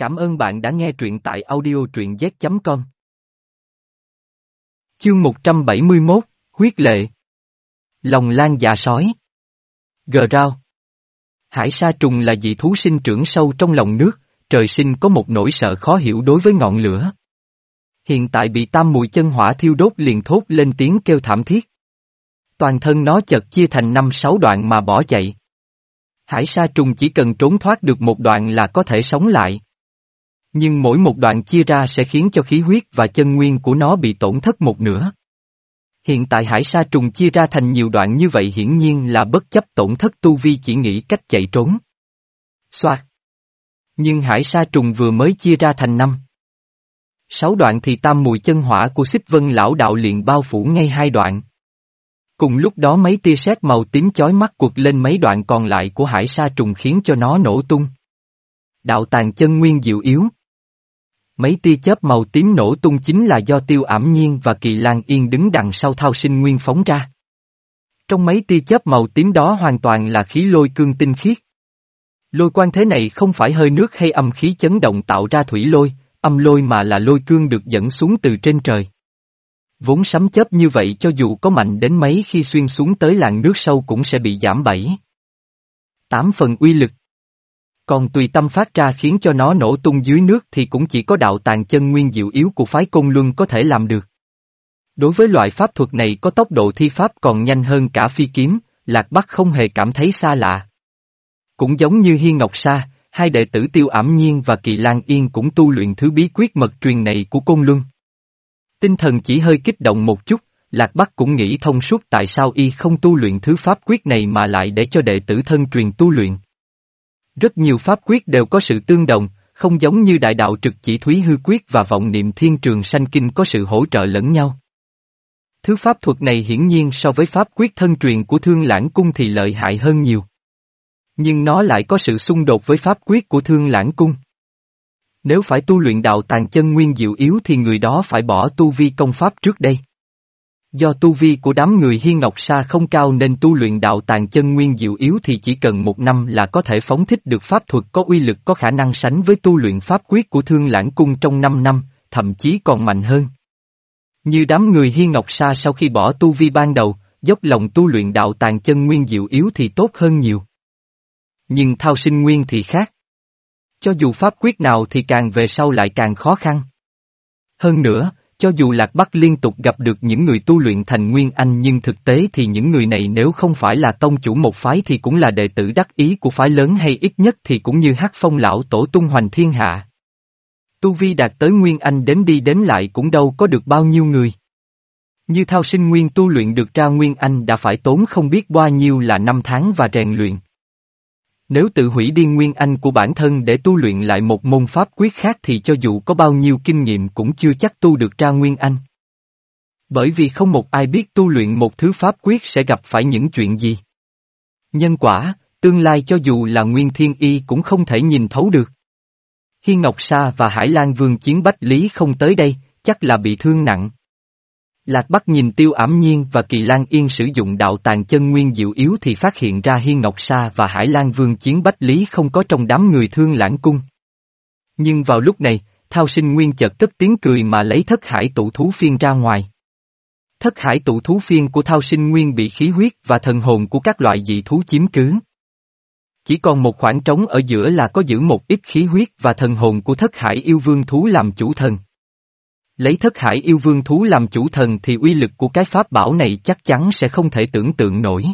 Cảm ơn bạn đã nghe truyện tại audio truyện z.com. Chương 171, Huyết lệ Lòng lan dạ sói Gờ rao Hải sa trùng là dị thú sinh trưởng sâu trong lòng nước, trời sinh có một nỗi sợ khó hiểu đối với ngọn lửa. Hiện tại bị tam mùi chân hỏa thiêu đốt liền thốt lên tiếng kêu thảm thiết. Toàn thân nó chợt chia thành năm sáu đoạn mà bỏ chạy. Hải sa trùng chỉ cần trốn thoát được một đoạn là có thể sống lại. Nhưng mỗi một đoạn chia ra sẽ khiến cho khí huyết và chân nguyên của nó bị tổn thất một nửa. Hiện tại hải sa trùng chia ra thành nhiều đoạn như vậy hiển nhiên là bất chấp tổn thất tu vi chỉ nghĩ cách chạy trốn. Xoạt. Nhưng hải sa trùng vừa mới chia ra thành năm. Sáu đoạn thì tam mùi chân hỏa của xích vân lão đạo liền bao phủ ngay hai đoạn. Cùng lúc đó mấy tia sét màu tím chói mắt quật lên mấy đoạn còn lại của hải sa trùng khiến cho nó nổ tung. Đạo tàng chân nguyên diệu yếu. Mấy tia chớp màu tím nổ tung chính là do tiêu ảm nhiên và kỳ lan yên đứng đằng sau thao sinh nguyên phóng ra. Trong mấy tia chớp màu tím đó hoàn toàn là khí lôi cương tinh khiết. Lôi quan thế này không phải hơi nước hay âm khí chấn động tạo ra thủy lôi, âm lôi mà là lôi cương được dẫn xuống từ trên trời. Vốn sấm chớp như vậy cho dù có mạnh đến mấy khi xuyên xuống tới làng nước sâu cũng sẽ bị giảm bảy. Tám phần uy lực. Còn tùy tâm phát ra khiến cho nó nổ tung dưới nước thì cũng chỉ có đạo tàng chân nguyên diệu yếu của phái công luân có thể làm được. Đối với loại pháp thuật này có tốc độ thi pháp còn nhanh hơn cả phi kiếm, Lạc Bắc không hề cảm thấy xa lạ. Cũng giống như Hiên Ngọc Sa, hai đệ tử Tiêu Ảm Nhiên và Kỳ Lan Yên cũng tu luyện thứ bí quyết mật truyền này của Côn Luân. Tinh thần chỉ hơi kích động một chút, Lạc Bắc cũng nghĩ thông suốt tại sao y không tu luyện thứ pháp quyết này mà lại để cho đệ tử thân truyền tu luyện. Rất nhiều pháp quyết đều có sự tương đồng, không giống như đại đạo trực chỉ thúy hư quyết và vọng niệm thiên trường sanh kinh có sự hỗ trợ lẫn nhau. Thứ pháp thuật này hiển nhiên so với pháp quyết thân truyền của thương lãng cung thì lợi hại hơn nhiều. Nhưng nó lại có sự xung đột với pháp quyết của thương lãng cung. Nếu phải tu luyện đạo tàn chân nguyên diệu yếu thì người đó phải bỏ tu vi công pháp trước đây. Do tu vi của đám người Hiên Ngọc Sa không cao nên tu luyện đạo tàng chân nguyên diệu yếu thì chỉ cần một năm là có thể phóng thích được pháp thuật có uy lực có khả năng sánh với tu luyện pháp quyết của Thương Lãng Cung trong 5 năm, thậm chí còn mạnh hơn. Như đám người Hiên Ngọc Sa sau khi bỏ tu vi ban đầu, dốc lòng tu luyện đạo tàng chân nguyên diệu yếu thì tốt hơn nhiều. Nhưng thao sinh nguyên thì khác. Cho dù pháp quyết nào thì càng về sau lại càng khó khăn. Hơn nữa, cho dù Lạc Bắc liên tục gặp được những người tu luyện thành Nguyên Anh nhưng thực tế thì những người này nếu không phải là tông chủ một phái thì cũng là đệ tử đắc ý của phái lớn hay ít nhất thì cũng như hát phong lão tổ tung hoành thiên hạ. Tu Vi đạt tới Nguyên Anh đến đi đến lại cũng đâu có được bao nhiêu người. Như thao sinh nguyên tu luyện được ra Nguyên Anh đã phải tốn không biết bao nhiêu là năm tháng và rèn luyện. Nếu tự hủy đi nguyên anh của bản thân để tu luyện lại một môn pháp quyết khác thì cho dù có bao nhiêu kinh nghiệm cũng chưa chắc tu được ra nguyên anh. Bởi vì không một ai biết tu luyện một thứ pháp quyết sẽ gặp phải những chuyện gì. Nhân quả, tương lai cho dù là nguyên thiên y cũng không thể nhìn thấu được. Hiên Ngọc Sa và Hải Lan Vương chiến bách lý không tới đây, chắc là bị thương nặng. Lạc Bắc nhìn Tiêu Ảm Nhiên và Kỳ Lan Yên sử dụng đạo tàng chân nguyên diệu yếu thì phát hiện ra Hiên Ngọc Sa và Hải Lan Vương chiến bách lý không có trong đám người thương lãng cung. Nhưng vào lúc này, Thao sinh nguyên chợt cất tiếng cười mà lấy thất hải tụ thú phiên ra ngoài. Thất hải tụ thú phiên của Thao sinh nguyên bị khí huyết và thần hồn của các loại dị thú chiếm cứ. Chỉ còn một khoảng trống ở giữa là có giữ một ít khí huyết và thần hồn của thất hải yêu vương thú làm chủ thần. Lấy thất hải yêu vương thú làm chủ thần thì uy lực của cái pháp bảo này chắc chắn sẽ không thể tưởng tượng nổi.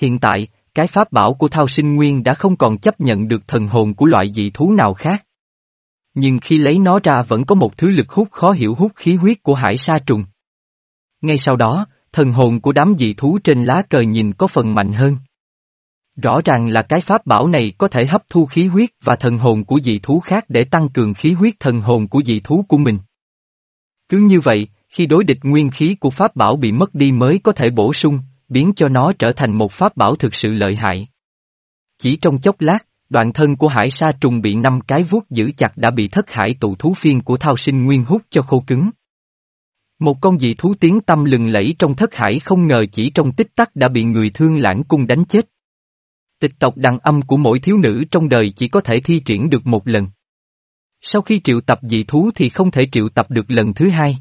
Hiện tại, cái pháp bảo của Thao Sinh Nguyên đã không còn chấp nhận được thần hồn của loại dị thú nào khác. Nhưng khi lấy nó ra vẫn có một thứ lực hút khó hiểu hút khí huyết của hải sa trùng. Ngay sau đó, thần hồn của đám dị thú trên lá cờ nhìn có phần mạnh hơn. Rõ ràng là cái pháp bảo này có thể hấp thu khí huyết và thần hồn của dị thú khác để tăng cường khí huyết thần hồn của dị thú của mình. Cứ như vậy, khi đối địch nguyên khí của pháp bảo bị mất đi mới có thể bổ sung, biến cho nó trở thành một pháp bảo thực sự lợi hại. Chỉ trong chốc lát, đoạn thân của hải sa trùng bị năm cái vuốt giữ chặt đã bị thất hải tụ thú phiên của thao sinh nguyên hút cho khô cứng. Một con dị thú tiếng tâm lừng lẫy trong thất hải không ngờ chỉ trong tích tắc đã bị người thương lãng cung đánh chết. Tịch tộc đàn âm của mỗi thiếu nữ trong đời chỉ có thể thi triển được một lần. Sau khi triệu tập dị thú thì không thể triệu tập được lần thứ hai.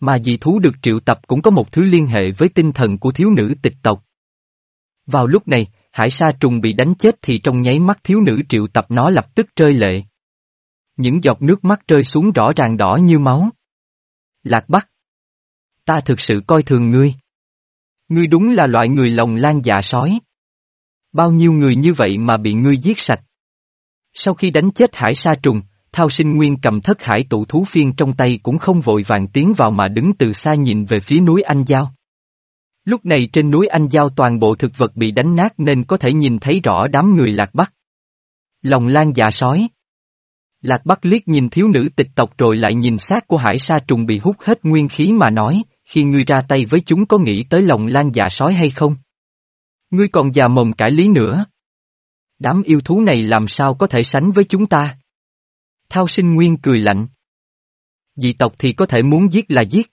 Mà dị thú được triệu tập cũng có một thứ liên hệ với tinh thần của thiếu nữ tịch tộc. Vào lúc này, hải sa trùng bị đánh chết thì trong nháy mắt thiếu nữ triệu tập nó lập tức rơi lệ. Những giọt nước mắt rơi xuống rõ ràng đỏ như máu. Lạc Bắc. Ta thực sự coi thường ngươi. Ngươi đúng là loại người lòng lan dạ sói. Bao nhiêu người như vậy mà bị ngươi giết sạch. Sau khi đánh chết hải sa trùng, Thao sinh nguyên cầm thất hải tụ thú phiên trong tay cũng không vội vàng tiến vào mà đứng từ xa nhìn về phía núi Anh Giao. Lúc này trên núi Anh Giao toàn bộ thực vật bị đánh nát nên có thể nhìn thấy rõ đám người lạc bắc. Lòng lan dạ sói. Lạc Bắc liếc nhìn thiếu nữ tịch tộc rồi lại nhìn xác của hải sa trùng bị hút hết nguyên khí mà nói, khi ngươi ra tay với chúng có nghĩ tới lòng lan dạ sói hay không? Ngươi còn già mồm cải lý nữa. Đám yêu thú này làm sao có thể sánh với chúng ta? Thao sinh nguyên cười lạnh. Dị tộc thì có thể muốn giết là giết.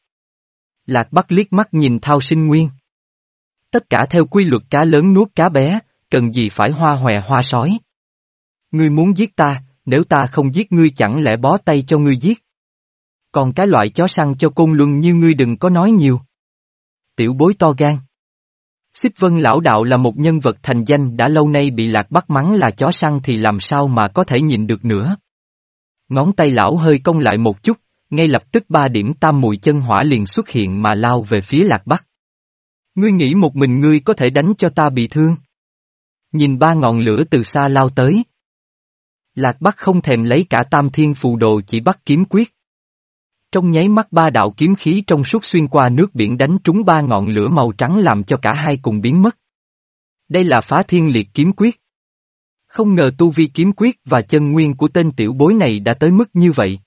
Lạc Bắc liếc mắt nhìn Thao sinh nguyên. Tất cả theo quy luật cá lớn nuốt cá bé, cần gì phải hoa hòe hoa sói. Ngươi muốn giết ta, nếu ta không giết ngươi chẳng lẽ bó tay cho ngươi giết. Còn cái loại chó săn cho côn luân như ngươi đừng có nói nhiều. Tiểu bối to gan. Xích Vân Lão Đạo là một nhân vật thành danh đã lâu nay bị lạc bắt mắng là chó săn thì làm sao mà có thể nhìn được nữa. Ngón tay lão hơi cong lại một chút, ngay lập tức ba điểm tam mùi chân hỏa liền xuất hiện mà lao về phía lạc bắc. Ngươi nghĩ một mình ngươi có thể đánh cho ta bị thương. Nhìn ba ngọn lửa từ xa lao tới. Lạc Bắc không thèm lấy cả tam thiên phù đồ chỉ bắt kiếm quyết. Trong nháy mắt ba đạo kiếm khí trong suốt xuyên qua nước biển đánh trúng ba ngọn lửa màu trắng làm cho cả hai cùng biến mất. Đây là phá thiên liệt kiếm quyết. Không ngờ tu vi kiếm quyết và chân nguyên của tên tiểu bối này đã tới mức như vậy.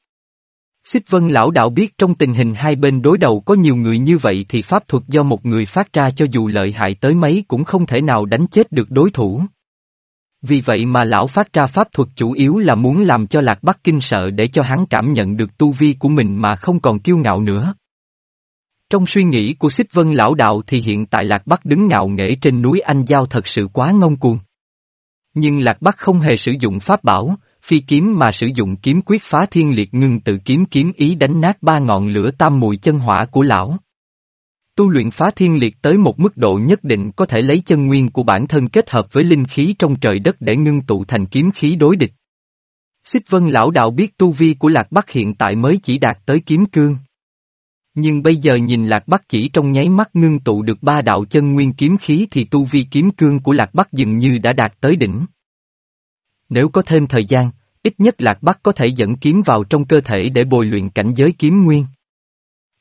Xích vân lão đạo biết trong tình hình hai bên đối đầu có nhiều người như vậy thì pháp thuật do một người phát ra cho dù lợi hại tới mấy cũng không thể nào đánh chết được đối thủ. Vì vậy mà lão phát ra pháp thuật chủ yếu là muốn làm cho Lạc Bắc kinh sợ để cho hắn cảm nhận được tu vi của mình mà không còn kiêu ngạo nữa. Trong suy nghĩ của Xích Vân lão đạo thì hiện tại Lạc Bắc đứng ngạo nghễ trên núi Anh Giao thật sự quá ngông cuồng. Nhưng Lạc Bắc không hề sử dụng pháp bảo, phi kiếm mà sử dụng kiếm quyết phá thiên liệt ngưng tự kiếm kiếm ý đánh nát ba ngọn lửa tam mùi chân hỏa của lão. Tu luyện phá thiên liệt tới một mức độ nhất định có thể lấy chân nguyên của bản thân kết hợp với linh khí trong trời đất để ngưng tụ thành kiếm khí đối địch. Xích vân lão đạo biết tu vi của Lạc Bắc hiện tại mới chỉ đạt tới kiếm cương. Nhưng bây giờ nhìn Lạc Bắc chỉ trong nháy mắt ngưng tụ được ba đạo chân nguyên kiếm khí thì tu vi kiếm cương của Lạc Bắc dường như đã đạt tới đỉnh. Nếu có thêm thời gian, ít nhất Lạc Bắc có thể dẫn kiếm vào trong cơ thể để bồi luyện cảnh giới kiếm nguyên.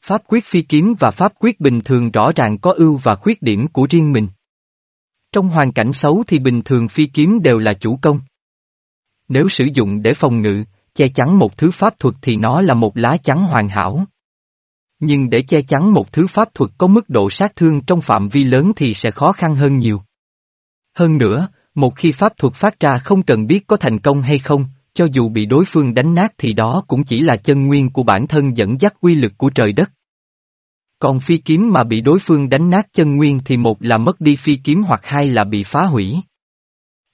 Pháp quyết phi kiếm và pháp quyết bình thường rõ ràng có ưu và khuyết điểm của riêng mình. Trong hoàn cảnh xấu thì bình thường phi kiếm đều là chủ công. Nếu sử dụng để phòng ngự, che chắn một thứ pháp thuật thì nó là một lá chắn hoàn hảo. Nhưng để che chắn một thứ pháp thuật có mức độ sát thương trong phạm vi lớn thì sẽ khó khăn hơn nhiều. Hơn nữa, một khi pháp thuật phát ra không cần biết có thành công hay không, cho dù bị đối phương đánh nát thì đó cũng chỉ là chân nguyên của bản thân dẫn dắt uy lực của trời đất. Còn phi kiếm mà bị đối phương đánh nát chân nguyên thì một là mất đi phi kiếm hoặc hai là bị phá hủy.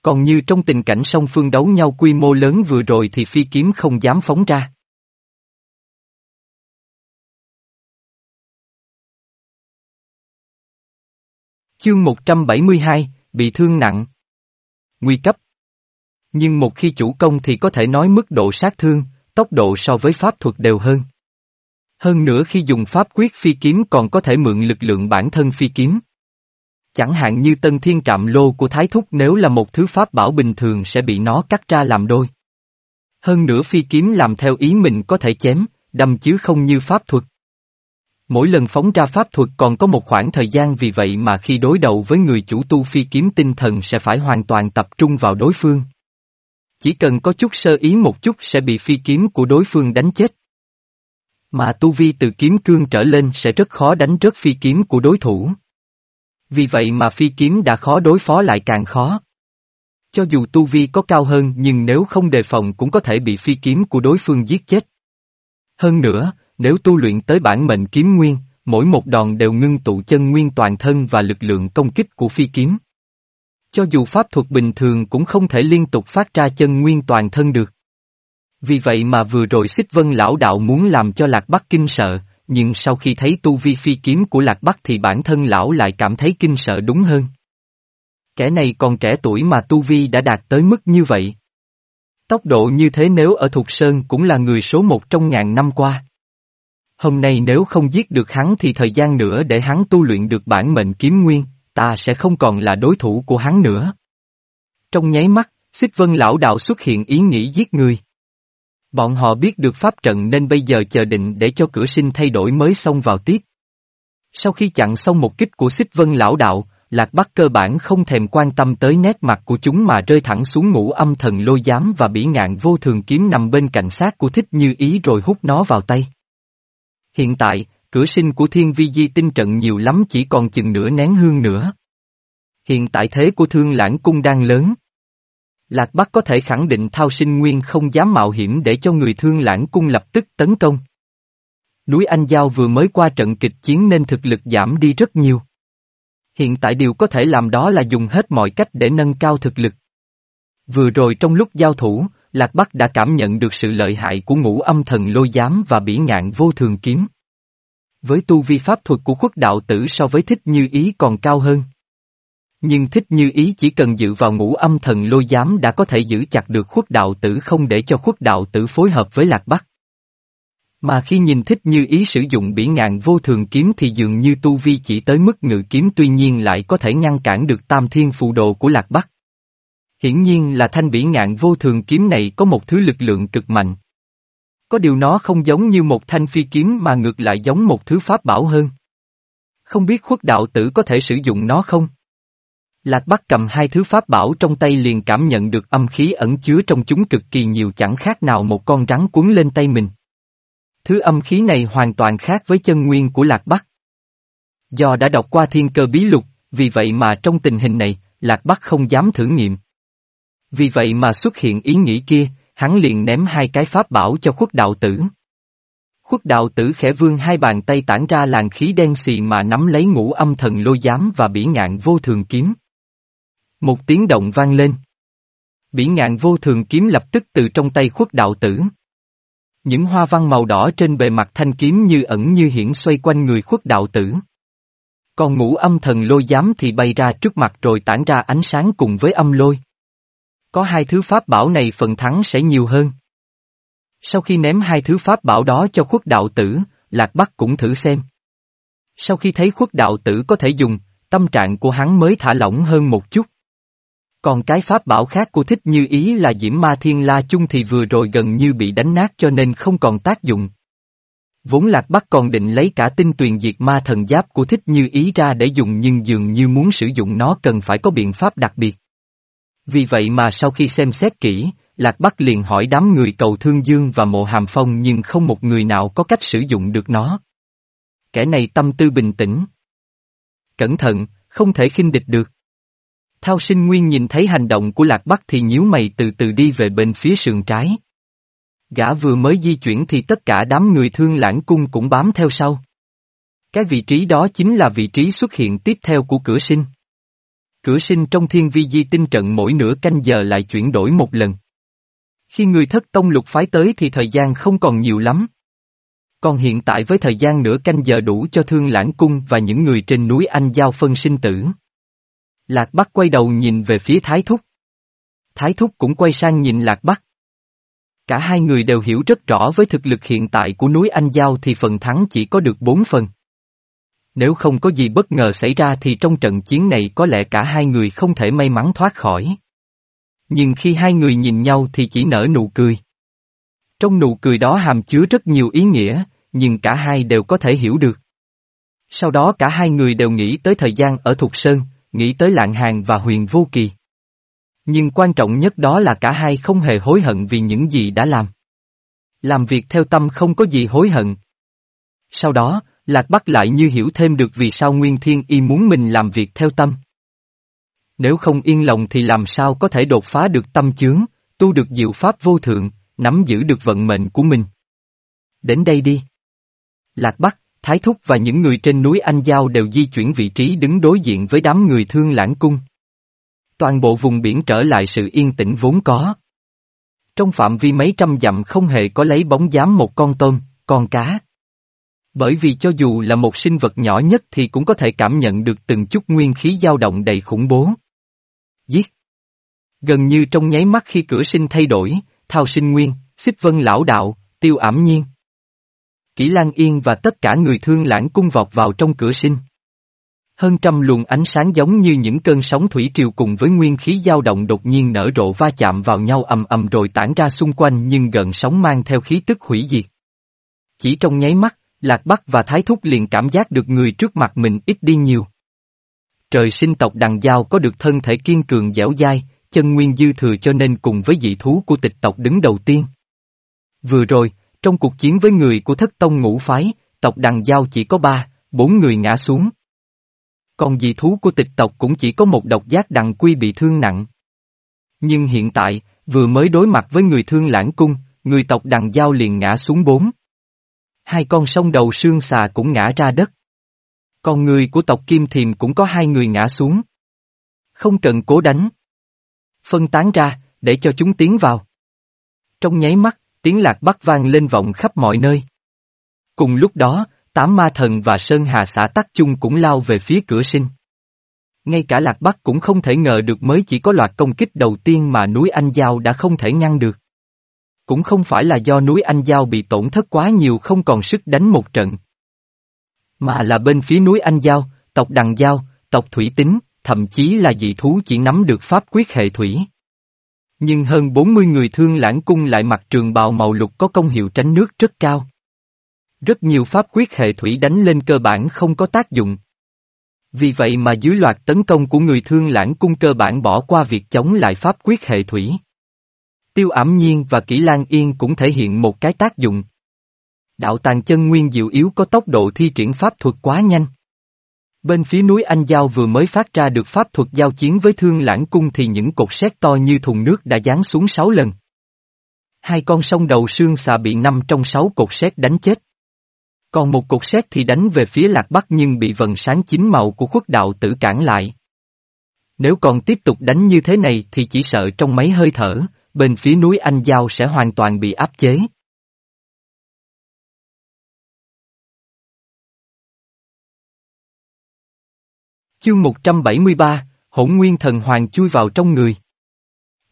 Còn như trong tình cảnh song phương đấu nhau quy mô lớn vừa rồi thì phi kiếm không dám phóng ra. Chương 172, bị thương nặng. Nguy cấp. Nhưng một khi chủ công thì có thể nói mức độ sát thương, tốc độ so với pháp thuật đều hơn. Hơn nữa khi dùng pháp quyết phi kiếm còn có thể mượn lực lượng bản thân phi kiếm. Chẳng hạn như tân thiên trạm lô của Thái Thúc nếu là một thứ pháp bảo bình thường sẽ bị nó cắt ra làm đôi. Hơn nữa phi kiếm làm theo ý mình có thể chém, đâm chứ không như pháp thuật. Mỗi lần phóng ra pháp thuật còn có một khoảng thời gian vì vậy mà khi đối đầu với người chủ tu phi kiếm tinh thần sẽ phải hoàn toàn tập trung vào đối phương. Chỉ cần có chút sơ ý một chút sẽ bị phi kiếm của đối phương đánh chết. Mà tu vi từ kiếm cương trở lên sẽ rất khó đánh rớt phi kiếm của đối thủ. Vì vậy mà phi kiếm đã khó đối phó lại càng khó. Cho dù tu vi có cao hơn nhưng nếu không đề phòng cũng có thể bị phi kiếm của đối phương giết chết. Hơn nữa, nếu tu luyện tới bản mệnh kiếm nguyên, mỗi một đòn đều ngưng tụ chân nguyên toàn thân và lực lượng công kích của phi kiếm. Cho dù pháp thuật bình thường cũng không thể liên tục phát ra chân nguyên toàn thân được. Vì vậy mà vừa rồi xích vân lão đạo muốn làm cho Lạc Bắc kinh sợ, nhưng sau khi thấy tu vi phi kiếm của Lạc Bắc thì bản thân lão lại cảm thấy kinh sợ đúng hơn. Kẻ này còn trẻ tuổi mà tu vi đã đạt tới mức như vậy. Tốc độ như thế nếu ở Thục Sơn cũng là người số một trong ngàn năm qua. Hôm nay nếu không giết được hắn thì thời gian nữa để hắn tu luyện được bản mệnh kiếm nguyên, ta sẽ không còn là đối thủ của hắn nữa. Trong nháy mắt, xích vân lão đạo xuất hiện ý nghĩ giết người. Bọn họ biết được pháp trận nên bây giờ chờ định để cho cửa sinh thay đổi mới xông vào tiếp. Sau khi chặn xong một kích của xích vân lão đạo, Lạc Bắc cơ bản không thèm quan tâm tới nét mặt của chúng mà rơi thẳng xuống ngũ âm thần lôi giám và bỉ ngạn vô thường kiếm nằm bên cạnh sát của thích như ý rồi hút nó vào tay. Hiện tại, cửa sinh của thiên vi di tinh trận nhiều lắm chỉ còn chừng nửa nén hương nữa. Hiện tại thế của thương lãng cung đang lớn. Lạc Bắc có thể khẳng định thao sinh nguyên không dám mạo hiểm để cho người thương lãng cung lập tức tấn công. Núi Anh Giao vừa mới qua trận kịch chiến nên thực lực giảm đi rất nhiều. Hiện tại điều có thể làm đó là dùng hết mọi cách để nâng cao thực lực. Vừa rồi trong lúc giao thủ, Lạc Bắc đã cảm nhận được sự lợi hại của ngũ âm thần lôi giám và bỉ ngạn vô thường kiếm. Với tu vi pháp thuật của khuất đạo tử so với thích như ý còn cao hơn. Nhưng thích như ý chỉ cần dự vào ngũ âm thần lôi giám đã có thể giữ chặt được khuất đạo tử không để cho khuất đạo tử phối hợp với Lạc Bắc. Mà khi nhìn thích như ý sử dụng bỉ ngạn vô thường kiếm thì dường như tu vi chỉ tới mức ngự kiếm tuy nhiên lại có thể ngăn cản được tam thiên phù đồ của Lạc Bắc. Hiển nhiên là thanh bỉ ngạn vô thường kiếm này có một thứ lực lượng cực mạnh. Có điều nó không giống như một thanh phi kiếm mà ngược lại giống một thứ pháp bảo hơn. Không biết khuất đạo tử có thể sử dụng nó không? Lạc Bắc cầm hai thứ pháp bảo trong tay liền cảm nhận được âm khí ẩn chứa trong chúng cực kỳ nhiều chẳng khác nào một con rắn cuốn lên tay mình. Thứ âm khí này hoàn toàn khác với chân nguyên của Lạc Bắc. Do đã đọc qua thiên cơ bí lục, vì vậy mà trong tình hình này, Lạc Bắc không dám thử nghiệm. Vì vậy mà xuất hiện ý nghĩ kia, hắn liền ném hai cái pháp bảo cho khuất đạo tử. Khuất đạo tử khẽ vương hai bàn tay tản ra làn khí đen xì mà nắm lấy ngũ âm thần lôi giám và bỉ ngạn vô thường kiếm. Một tiếng động vang lên. Bỉ ngạn vô thường kiếm lập tức từ trong tay khuất đạo tử. Những hoa văn màu đỏ trên bề mặt thanh kiếm như ẩn như hiển xoay quanh người khuất đạo tử. Còn ngũ âm thần lôi giám thì bay ra trước mặt rồi tản ra ánh sáng cùng với âm lôi. Có hai thứ pháp bảo này phần thắng sẽ nhiều hơn. Sau khi ném hai thứ pháp bảo đó cho khuất đạo tử, Lạc Bắc cũng thử xem. Sau khi thấy khuất đạo tử có thể dùng, tâm trạng của hắn mới thả lỏng hơn một chút. Còn cái pháp bảo khác của thích như ý là Diễm Ma Thiên La Chung thì vừa rồi gần như bị đánh nát cho nên không còn tác dụng. Vốn Lạc Bắc còn định lấy cả tinh tuyền diệt ma thần giáp của thích như ý ra để dùng nhưng dường như muốn sử dụng nó cần phải có biện pháp đặc biệt. Vì vậy mà sau khi xem xét kỹ, Lạc Bắc liền hỏi đám người cầu Thương Dương và Mộ Hàm Phong nhưng không một người nào có cách sử dụng được nó. Kẻ này tâm tư bình tĩnh. Cẩn thận, không thể khinh địch được. Thao sinh nguyên nhìn thấy hành động của Lạc Bắc thì nhíu mày từ từ đi về bên phía sườn trái. Gã vừa mới di chuyển thì tất cả đám người thương lãng cung cũng bám theo sau. Cái vị trí đó chính là vị trí xuất hiện tiếp theo của cửa sinh. Cửa sinh trong thiên vi di tinh trận mỗi nửa canh giờ lại chuyển đổi một lần. Khi người thất tông lục phái tới thì thời gian không còn nhiều lắm. Còn hiện tại với thời gian nửa canh giờ đủ cho thương lãng cung và những người trên núi Anh giao phân sinh tử. Lạc Bắc quay đầu nhìn về phía Thái Thúc. Thái Thúc cũng quay sang nhìn Lạc Bắc. Cả hai người đều hiểu rất rõ với thực lực hiện tại của núi Anh Giao thì phần thắng chỉ có được bốn phần. Nếu không có gì bất ngờ xảy ra thì trong trận chiến này có lẽ cả hai người không thể may mắn thoát khỏi. Nhưng khi hai người nhìn nhau thì chỉ nở nụ cười. Trong nụ cười đó hàm chứa rất nhiều ý nghĩa, nhưng cả hai đều có thể hiểu được. Sau đó cả hai người đều nghĩ tới thời gian ở Thục Sơn, nghĩ tới lạng hàng và huyền vô kỳ. Nhưng quan trọng nhất đó là cả hai không hề hối hận vì những gì đã làm. Làm việc theo tâm không có gì hối hận. Sau đó, Lạc Bắc lại như hiểu thêm được vì sao Nguyên Thiên Y muốn mình làm việc theo tâm. Nếu không yên lòng thì làm sao có thể đột phá được tâm chướng, tu được diệu pháp vô thượng, nắm giữ được vận mệnh của mình. Đến đây đi. Lạc Bắc, Thái Thúc và những người trên núi Anh Giao đều di chuyển vị trí đứng đối diện với đám người thương lãng cung. Toàn bộ vùng biển trở lại sự yên tĩnh vốn có. Trong phạm vi mấy trăm dặm không hề có lấy bóng dám một con tôm, con cá. Bởi vì cho dù là một sinh vật nhỏ nhất thì cũng có thể cảm nhận được từng chút nguyên khí dao động đầy khủng bố. Giết! Gần như trong nháy mắt khi cửa sinh thay đổi, thao sinh nguyên, xích vân lão đạo, tiêu ảm nhiên. Kỷ Lan Yên và tất cả người thương lãng cung vọt vào trong cửa sinh. Hơn trăm luồng ánh sáng giống như những cơn sóng thủy triều cùng với nguyên khí dao động đột nhiên nở rộ va chạm vào nhau ầm ầm rồi tản ra xung quanh nhưng gần sóng mang theo khí tức hủy diệt. Chỉ trong nháy mắt, Lạc Bắc và Thái Thúc liền cảm giác được người trước mặt mình ít đi nhiều. Trời sinh tộc đằng giao có được thân thể kiên cường dẻo dai, chân nguyên dư thừa cho nên cùng với dị thú của tịch tộc đứng đầu tiên. Vừa rồi, trong cuộc chiến với người của thất tông ngũ phái, tộc đằng giao chỉ có ba, bốn người ngã xuống. Còn dị thú của tịch tộc cũng chỉ có một độc giác đằng quy bị thương nặng. Nhưng hiện tại, vừa mới đối mặt với người thương lãng cung, người tộc đằng giao liền ngã xuống bốn. Hai con sông đầu sương xà cũng ngã ra đất. Còn người của tộc Kim Thiềm cũng có hai người ngã xuống. Không cần cố đánh. Phân tán ra, để cho chúng tiến vào. Trong nháy mắt, tiếng lạc bắc vang lên vọng khắp mọi nơi. Cùng lúc đó, tám ma thần và Sơn Hà xã tắc chung cũng lao về phía cửa sinh. Ngay cả Lạc Bắc cũng không thể ngờ được mới chỉ có loạt công kích đầu tiên mà núi Anh Giao đã không thể ngăn được. Cũng không phải là do núi Anh Giao bị tổn thất quá nhiều không còn sức đánh một trận. Mà là bên phía núi Anh Giao, tộc Đằng Giao, tộc Thủy Tính, thậm chí là dị thú chỉ nắm được pháp quyết hệ thủy. Nhưng hơn 40 người thương lãng cung lại mặc trường bào màu lục có công hiệu tránh nước rất cao. Rất nhiều pháp quyết hệ thủy đánh lên cơ bản không có tác dụng. Vì vậy mà dưới loạt tấn công của người thương lãng cung cơ bản bỏ qua việc chống lại pháp quyết hệ thủy. Tiêu ảm nhiên và kỹ lan yên cũng thể hiện một cái tác dụng. Đạo tàng chân nguyên diệu yếu có tốc độ thi triển pháp thuật quá nhanh. Bên phía núi Anh Giao vừa mới phát ra được pháp thuật giao chiến với thương lãng cung thì những cột sét to như thùng nước đã giáng xuống sáu lần. Hai con sông đầu xương xà bị năm trong sáu cột sét đánh chết. Còn một cột sét thì đánh về phía lạc bắc nhưng bị vần sáng chính màu của khuất đạo tử cản lại. Nếu còn tiếp tục đánh như thế này thì chỉ sợ trong mấy hơi thở, bên phía núi Anh Giao sẽ hoàn toàn bị áp chế. Chương 173, Hỗn Nguyên Thần Hoàng chui vào trong người.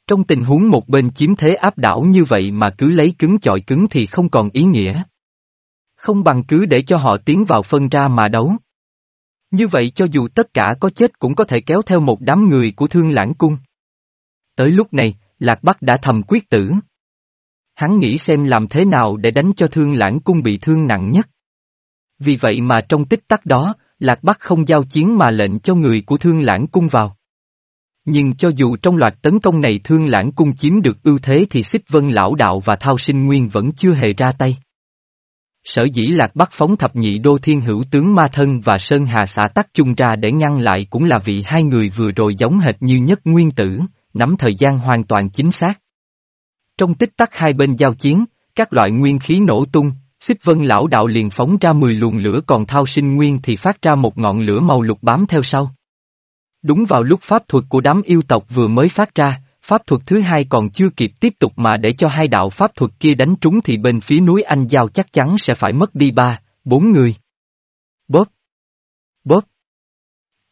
Trong tình huống một bên chiếm thế áp đảo như vậy mà cứ lấy cứng chọi cứng thì không còn ý nghĩa. Không bằng cứ để cho họ tiến vào phân ra mà đấu. Như vậy cho dù tất cả có chết cũng có thể kéo theo một đám người của thương lãng cung. Tới lúc này, Lạc Bắc đã thầm quyết tử. Hắn nghĩ xem làm thế nào để đánh cho thương lãng cung bị thương nặng nhất. Vì vậy mà trong tích tắc đó, Lạc Bắc không giao chiến mà lệnh cho người của thương lãng cung vào. Nhưng cho dù trong loạt tấn công này thương lãng cung chiếm được ưu thế thì xích vân lão đạo và thao sinh nguyên vẫn chưa hề ra tay. Sở dĩ lạc bắc phóng thập nhị đô thiên hữu tướng ma thân và sơn hà xã tắc chung ra để ngăn lại cũng là vì hai người vừa rồi giống hệt như nhất nguyên tử, nắm thời gian hoàn toàn chính xác. Trong tích tắc hai bên giao chiến, các loại nguyên khí nổ tung, xích vân lão đạo liền phóng ra 10 luồng lửa còn thao sinh nguyên thì phát ra một ngọn lửa màu lục bám theo sau. Đúng vào lúc pháp thuật của đám yêu tộc vừa mới phát ra, pháp thuật thứ hai còn chưa kịp tiếp tục mà để cho hai đạo pháp thuật kia đánh trúng thì bên phía núi Anh Giao chắc chắn sẽ phải mất đi ba, bốn người. Bóp! Bóp!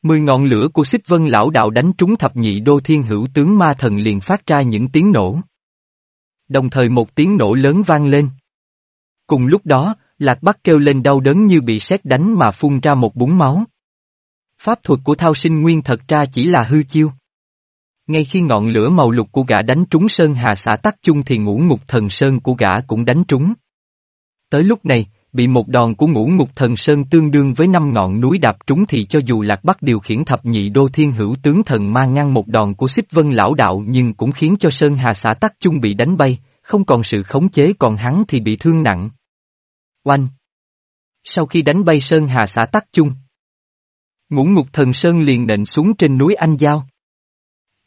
Mười ngọn lửa của xích vân lão đạo đánh trúng thập nhị đô thiên hữu tướng ma thần liền phát ra những tiếng nổ. Đồng thời một tiếng nổ lớn vang lên. Cùng lúc đó, Lạc Bắc kêu lên đau đớn như bị sét đánh mà phun ra một búng máu. Pháp thuật của thao sinh nguyên thật ra chỉ là hư chiêu. Ngay khi ngọn lửa màu lục của gã đánh trúng Sơn Hà xã tắc chung thì ngũ ngục thần Sơn của gã cũng đánh trúng. Tới lúc này, bị một đòn của ngũ ngục thần Sơn tương đương với năm ngọn núi đạp trúng thì cho dù Lạc Bắc điều khiển thập nhị đô thiên hữu tướng thần mang ngăn một đòn của xích vân lão đạo nhưng cũng khiến cho Sơn Hà xã tắc chung bị đánh bay, không còn sự khống chế còn hắn thì bị thương nặng. Oanh! Sau khi đánh bay Sơn Hà xã tắc chung, ngũ ngục thần Sơn liền nện xuống trên núi Anh Giao.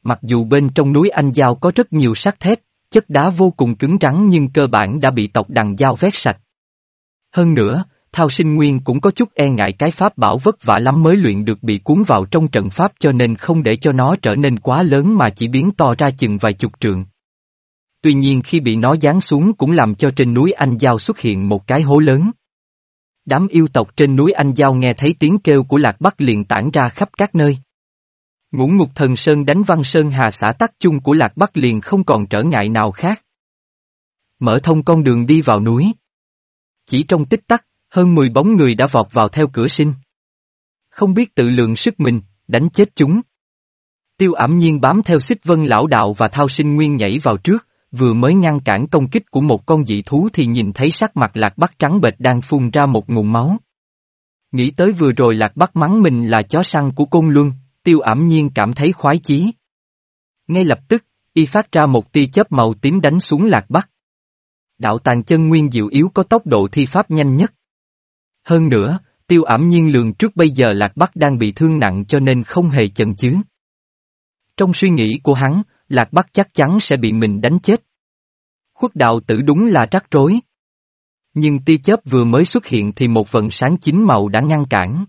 Mặc dù bên trong núi Anh Giao có rất nhiều sắt thép, chất đá vô cùng cứng rắn nhưng cơ bản đã bị tộc đằng Giao vét sạch. Hơn nữa, Thao sinh nguyên cũng có chút e ngại cái pháp bảo vất vả lắm mới luyện được bị cuốn vào trong trận pháp cho nên không để cho nó trở nên quá lớn mà chỉ biến to ra chừng vài chục trượng. Tuy nhiên khi bị nó giáng xuống cũng làm cho trên núi Anh Giao xuất hiện một cái hố lớn. Đám yêu tộc trên núi Anh Giao nghe thấy tiếng kêu của Lạc Bắc liền tản ra khắp các nơi. Ngũ ngục thần sơn đánh văn sơn hà xã tắc chung của Lạc Bắc liền không còn trở ngại nào khác. Mở thông con đường đi vào núi. Chỉ trong tích tắc, hơn 10 bóng người đã vọt vào theo cửa sinh. Không biết tự lượng sức mình, đánh chết chúng. Tiêu ảm nhiên bám theo xích vân lão đạo và thao sinh nguyên nhảy vào trước, vừa mới ngăn cản công kích của một con dị thú thì nhìn thấy sắc mặt lạc bắc trắng bệch đang phun ra một nguồn máu. Nghĩ tới vừa rồi lạc bắc mắng mình là chó săn của côn luân, tiêu ảm nhiên cảm thấy khoái chí. Ngay lập tức, y phát ra một tia chớp màu tím đánh xuống lạc bắc. Đạo tàn chân nguyên diệu yếu có tốc độ thi pháp nhanh nhất. Hơn nữa, tiêu ảm nhiên lường trước bây giờ lạc bắc đang bị thương nặng cho nên không hề chần chứ. Trong suy nghĩ của hắn, lạc bắc chắc chắn sẽ bị mình đánh chết. Khuất đạo tử đúng là rắc rối. Nhưng tia chớp vừa mới xuất hiện thì một vận sáng chính màu đã ngăn cản.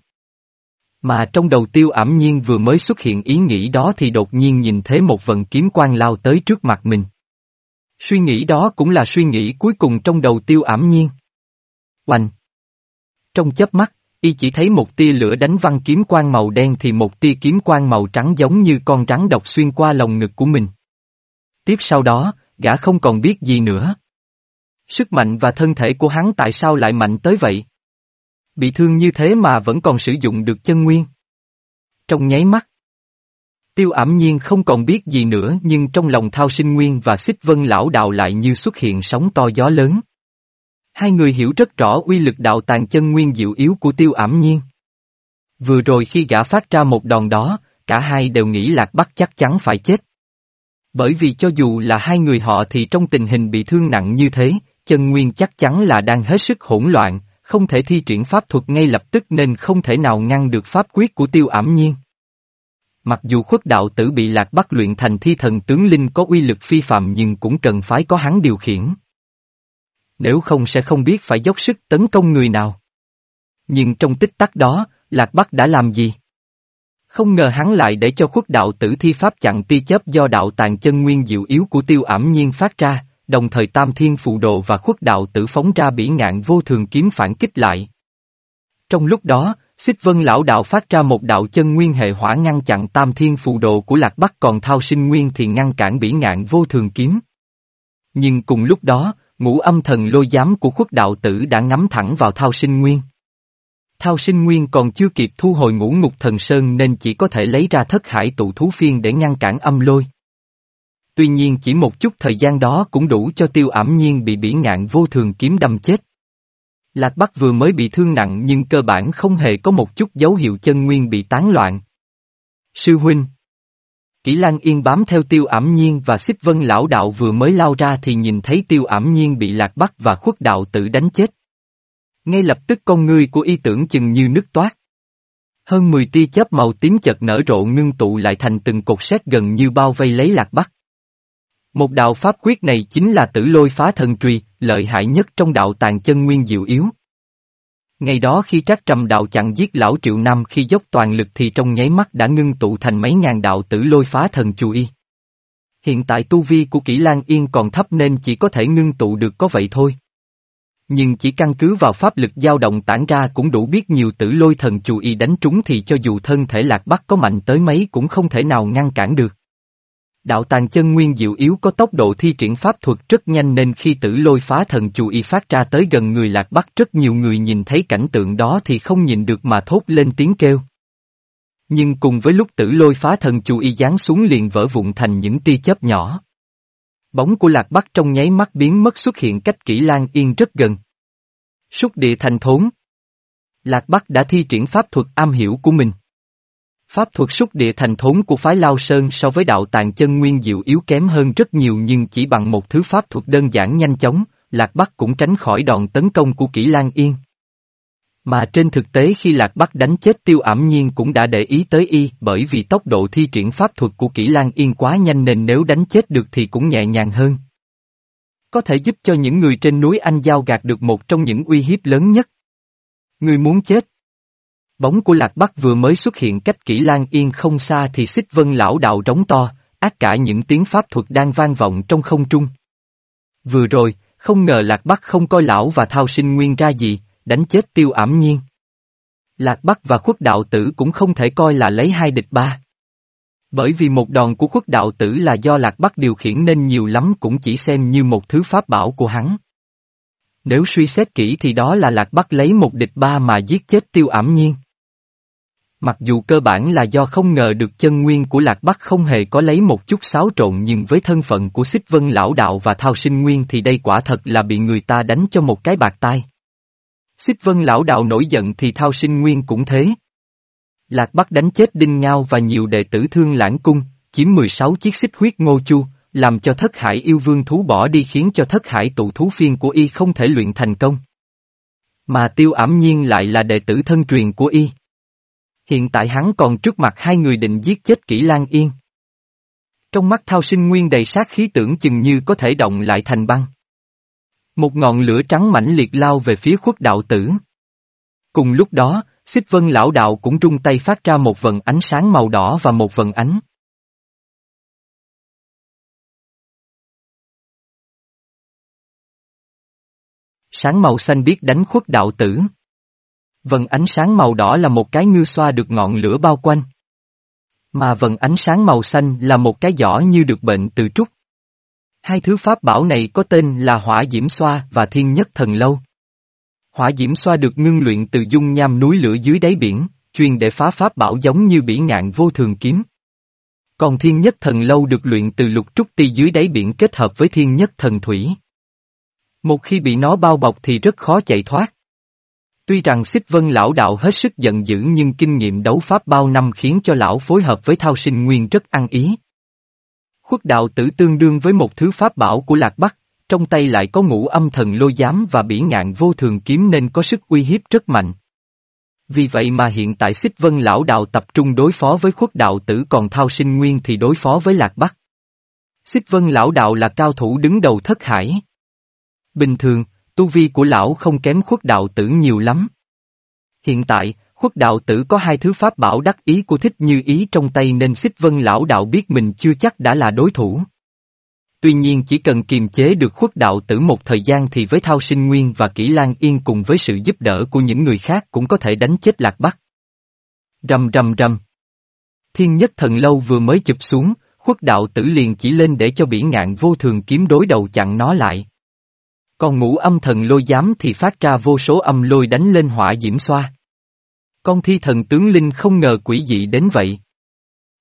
Mà trong đầu tiêu ảm nhiên vừa mới xuất hiện ý nghĩ đó thì đột nhiên nhìn thấy một vận kiếm quang lao tới trước mặt mình. Suy nghĩ đó cũng là suy nghĩ cuối cùng trong đầu tiêu ảm nhiên. Oanh! Trong chớp mắt, y chỉ thấy một tia lửa đánh văng kiếm quang màu đen thì một tia kiếm quang màu trắng giống như con rắn độc xuyên qua lồng ngực của mình. Tiếp sau đó, gã không còn biết gì nữa. Sức mạnh và thân thể của hắn tại sao lại mạnh tới vậy? Bị thương như thế mà vẫn còn sử dụng được chân nguyên. Trong nháy mắt, tiêu ảm nhiên không còn biết gì nữa nhưng trong lòng thao sinh nguyên và xích vân lão đạo lại như xuất hiện sóng to gió lớn. Hai người hiểu rất rõ uy lực đạo tàn chân nguyên diệu yếu của tiêu ảm nhiên. Vừa rồi khi gã phát ra một đòn đó, cả hai đều nghĩ Lạc Bắc chắc chắn phải chết. Bởi vì cho dù là hai người họ thì trong tình hình bị thương nặng như thế, chân nguyên chắc chắn là đang hết sức hỗn loạn, không thể thi triển pháp thuật ngay lập tức nên không thể nào ngăn được pháp quyết của tiêu ảm nhiên. Mặc dù khuất đạo tử bị lạc bắc luyện thành thi thần tướng linh có uy lực phi phạm nhưng cũng cần phải có hắn điều khiển. Nếu không sẽ không biết phải dốc sức tấn công người nào. Nhưng trong tích tắc đó, lạc bắc đã làm gì? Không ngờ hắn lại để cho khuất đạo tử thi pháp chặn tia chớp do đạo tàn chân nguyên diệu yếu của tiêu ảm nhiên phát ra, đồng thời tam thiên phụ độ và khuất đạo tử phóng ra bỉ ngạn vô thường kiếm phản kích lại. Trong lúc đó, xích vân lão đạo phát ra một đạo chân nguyên hệ hỏa ngăn chặn tam thiên phụ độ của lạc bắc còn thao sinh nguyên thì ngăn cản bỉ ngạn vô thường kiếm. Nhưng cùng lúc đó, ngũ âm thần lôi giám của khuất đạo tử đã ngắm thẳng vào thao sinh nguyên. Thao sinh nguyên còn chưa kịp thu hồi ngũ ngục thần sơn nên chỉ có thể lấy ra thất hải tụ thú phiên để ngăn cản âm lôi. Tuy nhiên chỉ một chút thời gian đó cũng đủ cho tiêu ảm nhiên bị bỉ ngạn vô thường kiếm đâm chết. Lạc Bắc vừa mới bị thương nặng nhưng cơ bản không hề có một chút dấu hiệu chân nguyên bị tán loạn. Sư huynh Kỷ Lan Yên bám theo tiêu ảm nhiên và xích vân lão đạo vừa mới lao ra thì nhìn thấy tiêu ảm nhiên bị Lạc bắt và khuất đạo tự đánh chết. Ngay lập tức con ngươi của y tưởng chừng như nứt toát. Hơn 10 tia chớp màu tím chợt nở rộ ngưng tụ lại thành từng cột sét gần như bao vây lấy Lạc Bắc. Một đạo pháp quyết này chính là tử lôi phá thần trùy, lợi hại nhất trong đạo tàn chân nguyên diệu yếu. Ngày đó khi trác trầm đạo chặn giết lão triệu năm khi dốc toàn lực thì trong nháy mắt đã ngưng tụ thành mấy ngàn đạo tử lôi phá thần chùy. Hiện tại tu vi của kỹ Lan Yên còn thấp nên chỉ có thể ngưng tụ được có vậy thôi. Nhưng chỉ căn cứ vào pháp lực dao động tản ra cũng đủ biết nhiều tử lôi thần chù y đánh trúng thì cho dù thân thể lạc bắc có mạnh tới mấy cũng không thể nào ngăn cản được. Đạo tàn chân nguyên diệu yếu có tốc độ thi triển pháp thuật rất nhanh nên khi tử lôi phá thần chù y phát ra tới gần người lạc bắc, rất nhiều người nhìn thấy cảnh tượng đó thì không nhìn được mà thốt lên tiếng kêu. Nhưng cùng với lúc tử lôi phá thần chù y giáng xuống liền vỡ vụn thành những tia chớp nhỏ. Bóng của lạc bắc trong nháy mắt biến mất xuất hiện cách kỹ lan yên rất gần. xuất địa thành thốn. Lạc bắc đã thi triển pháp thuật am hiểu của mình. Pháp thuật xúc địa thành thốn của phái Lao Sơn so với đạo tàng chân nguyên diệu yếu kém hơn rất nhiều nhưng chỉ bằng một thứ pháp thuật đơn giản nhanh chóng, Lạc Bắc cũng tránh khỏi đòn tấn công của Kỷ Lan Yên. Mà trên thực tế khi Lạc Bắc đánh chết tiêu ảm nhiên cũng đã để ý tới y bởi vì tốc độ thi triển pháp thuật của Kỷ Lan Yên quá nhanh nên nếu đánh chết được thì cũng nhẹ nhàng hơn. Có thể giúp cho những người trên núi Anh Giao gạt được một trong những uy hiếp lớn nhất. Người muốn chết. Bóng của Lạc Bắc vừa mới xuất hiện cách kỹ Lan Yên không xa thì xích vân lão đạo rống to, ác cả những tiếng pháp thuật đang vang vọng trong không trung. Vừa rồi, không ngờ Lạc Bắc không coi lão và Thao Sinh Nguyên ra gì, đánh chết tiêu ảm nhiên. Lạc Bắc và khuất đạo tử cũng không thể coi là lấy hai địch ba. Bởi vì một đòn của khuất đạo tử là do Lạc Bắc điều khiển nên nhiều lắm cũng chỉ xem như một thứ pháp bảo của hắn. Nếu suy xét kỹ thì đó là Lạc Bắc lấy một địch ba mà giết chết tiêu ảm nhiên. Mặc dù cơ bản là do không ngờ được chân nguyên của Lạc Bắc không hề có lấy một chút xáo trộn nhưng với thân phận của Xích Vân Lão Đạo và Thao Sinh Nguyên thì đây quả thật là bị người ta đánh cho một cái bạc tai. Xích Vân Lão Đạo nổi giận thì Thao Sinh Nguyên cũng thế. Lạc Bắc đánh chết Đinh Ngao và nhiều đệ tử thương lãng cung, chiếm 16 chiếc xích huyết ngô chu, làm cho thất hải yêu vương thú bỏ đi khiến cho thất hải tụ thú phiên của y không thể luyện thành công. Mà tiêu ảm nhiên lại là đệ tử thân truyền của y. Hiện tại hắn còn trước mặt hai người định giết chết kỹ Lan Yên. Trong mắt thao sinh nguyên đầy sát khí tưởng chừng như có thể động lại thành băng. Một ngọn lửa trắng mãnh liệt lao về phía khuất đạo tử. Cùng lúc đó, xích vân lão đạo cũng trung tay phát ra một vần ánh sáng màu đỏ và một vần ánh. Sáng màu xanh biết đánh khuất đạo tử. Vần ánh sáng màu đỏ là một cái ngư xoa được ngọn lửa bao quanh. Mà vần ánh sáng màu xanh là một cái giỏ như được bệnh từ trúc. Hai thứ pháp bảo này có tên là hỏa diễm xoa và thiên nhất thần lâu. Hỏa diễm xoa được ngưng luyện từ dung nham núi lửa dưới đáy biển, chuyên để phá pháp bảo giống như bỉ ngạn vô thường kiếm. Còn thiên nhất thần lâu được luyện từ lục trúc ti dưới đáy biển kết hợp với thiên nhất thần thủy. Một khi bị nó bao bọc thì rất khó chạy thoát. Tuy rằng xích vân lão đạo hết sức giận dữ nhưng kinh nghiệm đấu pháp bao năm khiến cho lão phối hợp với thao sinh nguyên rất ăn ý. Khuất đạo tử tương đương với một thứ pháp bảo của Lạc Bắc, trong tay lại có ngũ âm thần lôi giám và bỉ ngạn vô thường kiếm nên có sức uy hiếp rất mạnh. Vì vậy mà hiện tại xích vân lão đạo tập trung đối phó với khuất đạo tử còn thao sinh nguyên thì đối phó với Lạc Bắc. Xích vân lão đạo là cao thủ đứng đầu thất hải. Bình thường, tu vi của lão không kém khuất đạo tử nhiều lắm. Hiện tại, khuất đạo tử có hai thứ pháp bảo đắc ý của thích như ý trong tay nên xích vân lão đạo biết mình chưa chắc đã là đối thủ. Tuy nhiên chỉ cần kiềm chế được khuất đạo tử một thời gian thì với Thao Sinh Nguyên và Kỷ Lan Yên cùng với sự giúp đỡ của những người khác cũng có thể đánh chết Lạc Bắc. Rầm rầm rầm. Thiên nhất thần lâu vừa mới chụp xuống, khuất đạo tử liền chỉ lên để cho bỉ ngạn vô thường kiếm đối đầu chặn nó lại. Còn ngũ âm thần lôi giám thì phát ra vô số âm lôi đánh lên hỏa diễm xoa. Con thi thần tướng linh không ngờ quỷ dị đến vậy.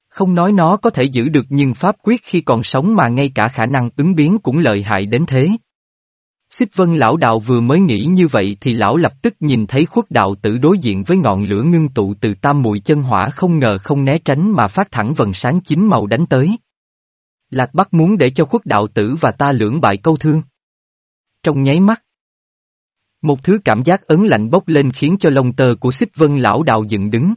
Không nói nó có thể giữ được nhưng pháp quyết khi còn sống mà ngay cả khả năng ứng biến cũng lợi hại đến thế. Xích vân lão đạo vừa mới nghĩ như vậy thì lão lập tức nhìn thấy khuất đạo tử đối diện với ngọn lửa ngưng tụ từ tam mùi chân hỏa không ngờ không né tránh mà phát thẳng vần sáng chín màu đánh tới. Lạc Bắc muốn để cho khuất đạo tử và ta lưỡng bại câu thương. Trong nháy mắt. Một thứ cảm giác ấn lạnh bốc lên khiến cho lông tơ của xích vân lão đạo dựng đứng.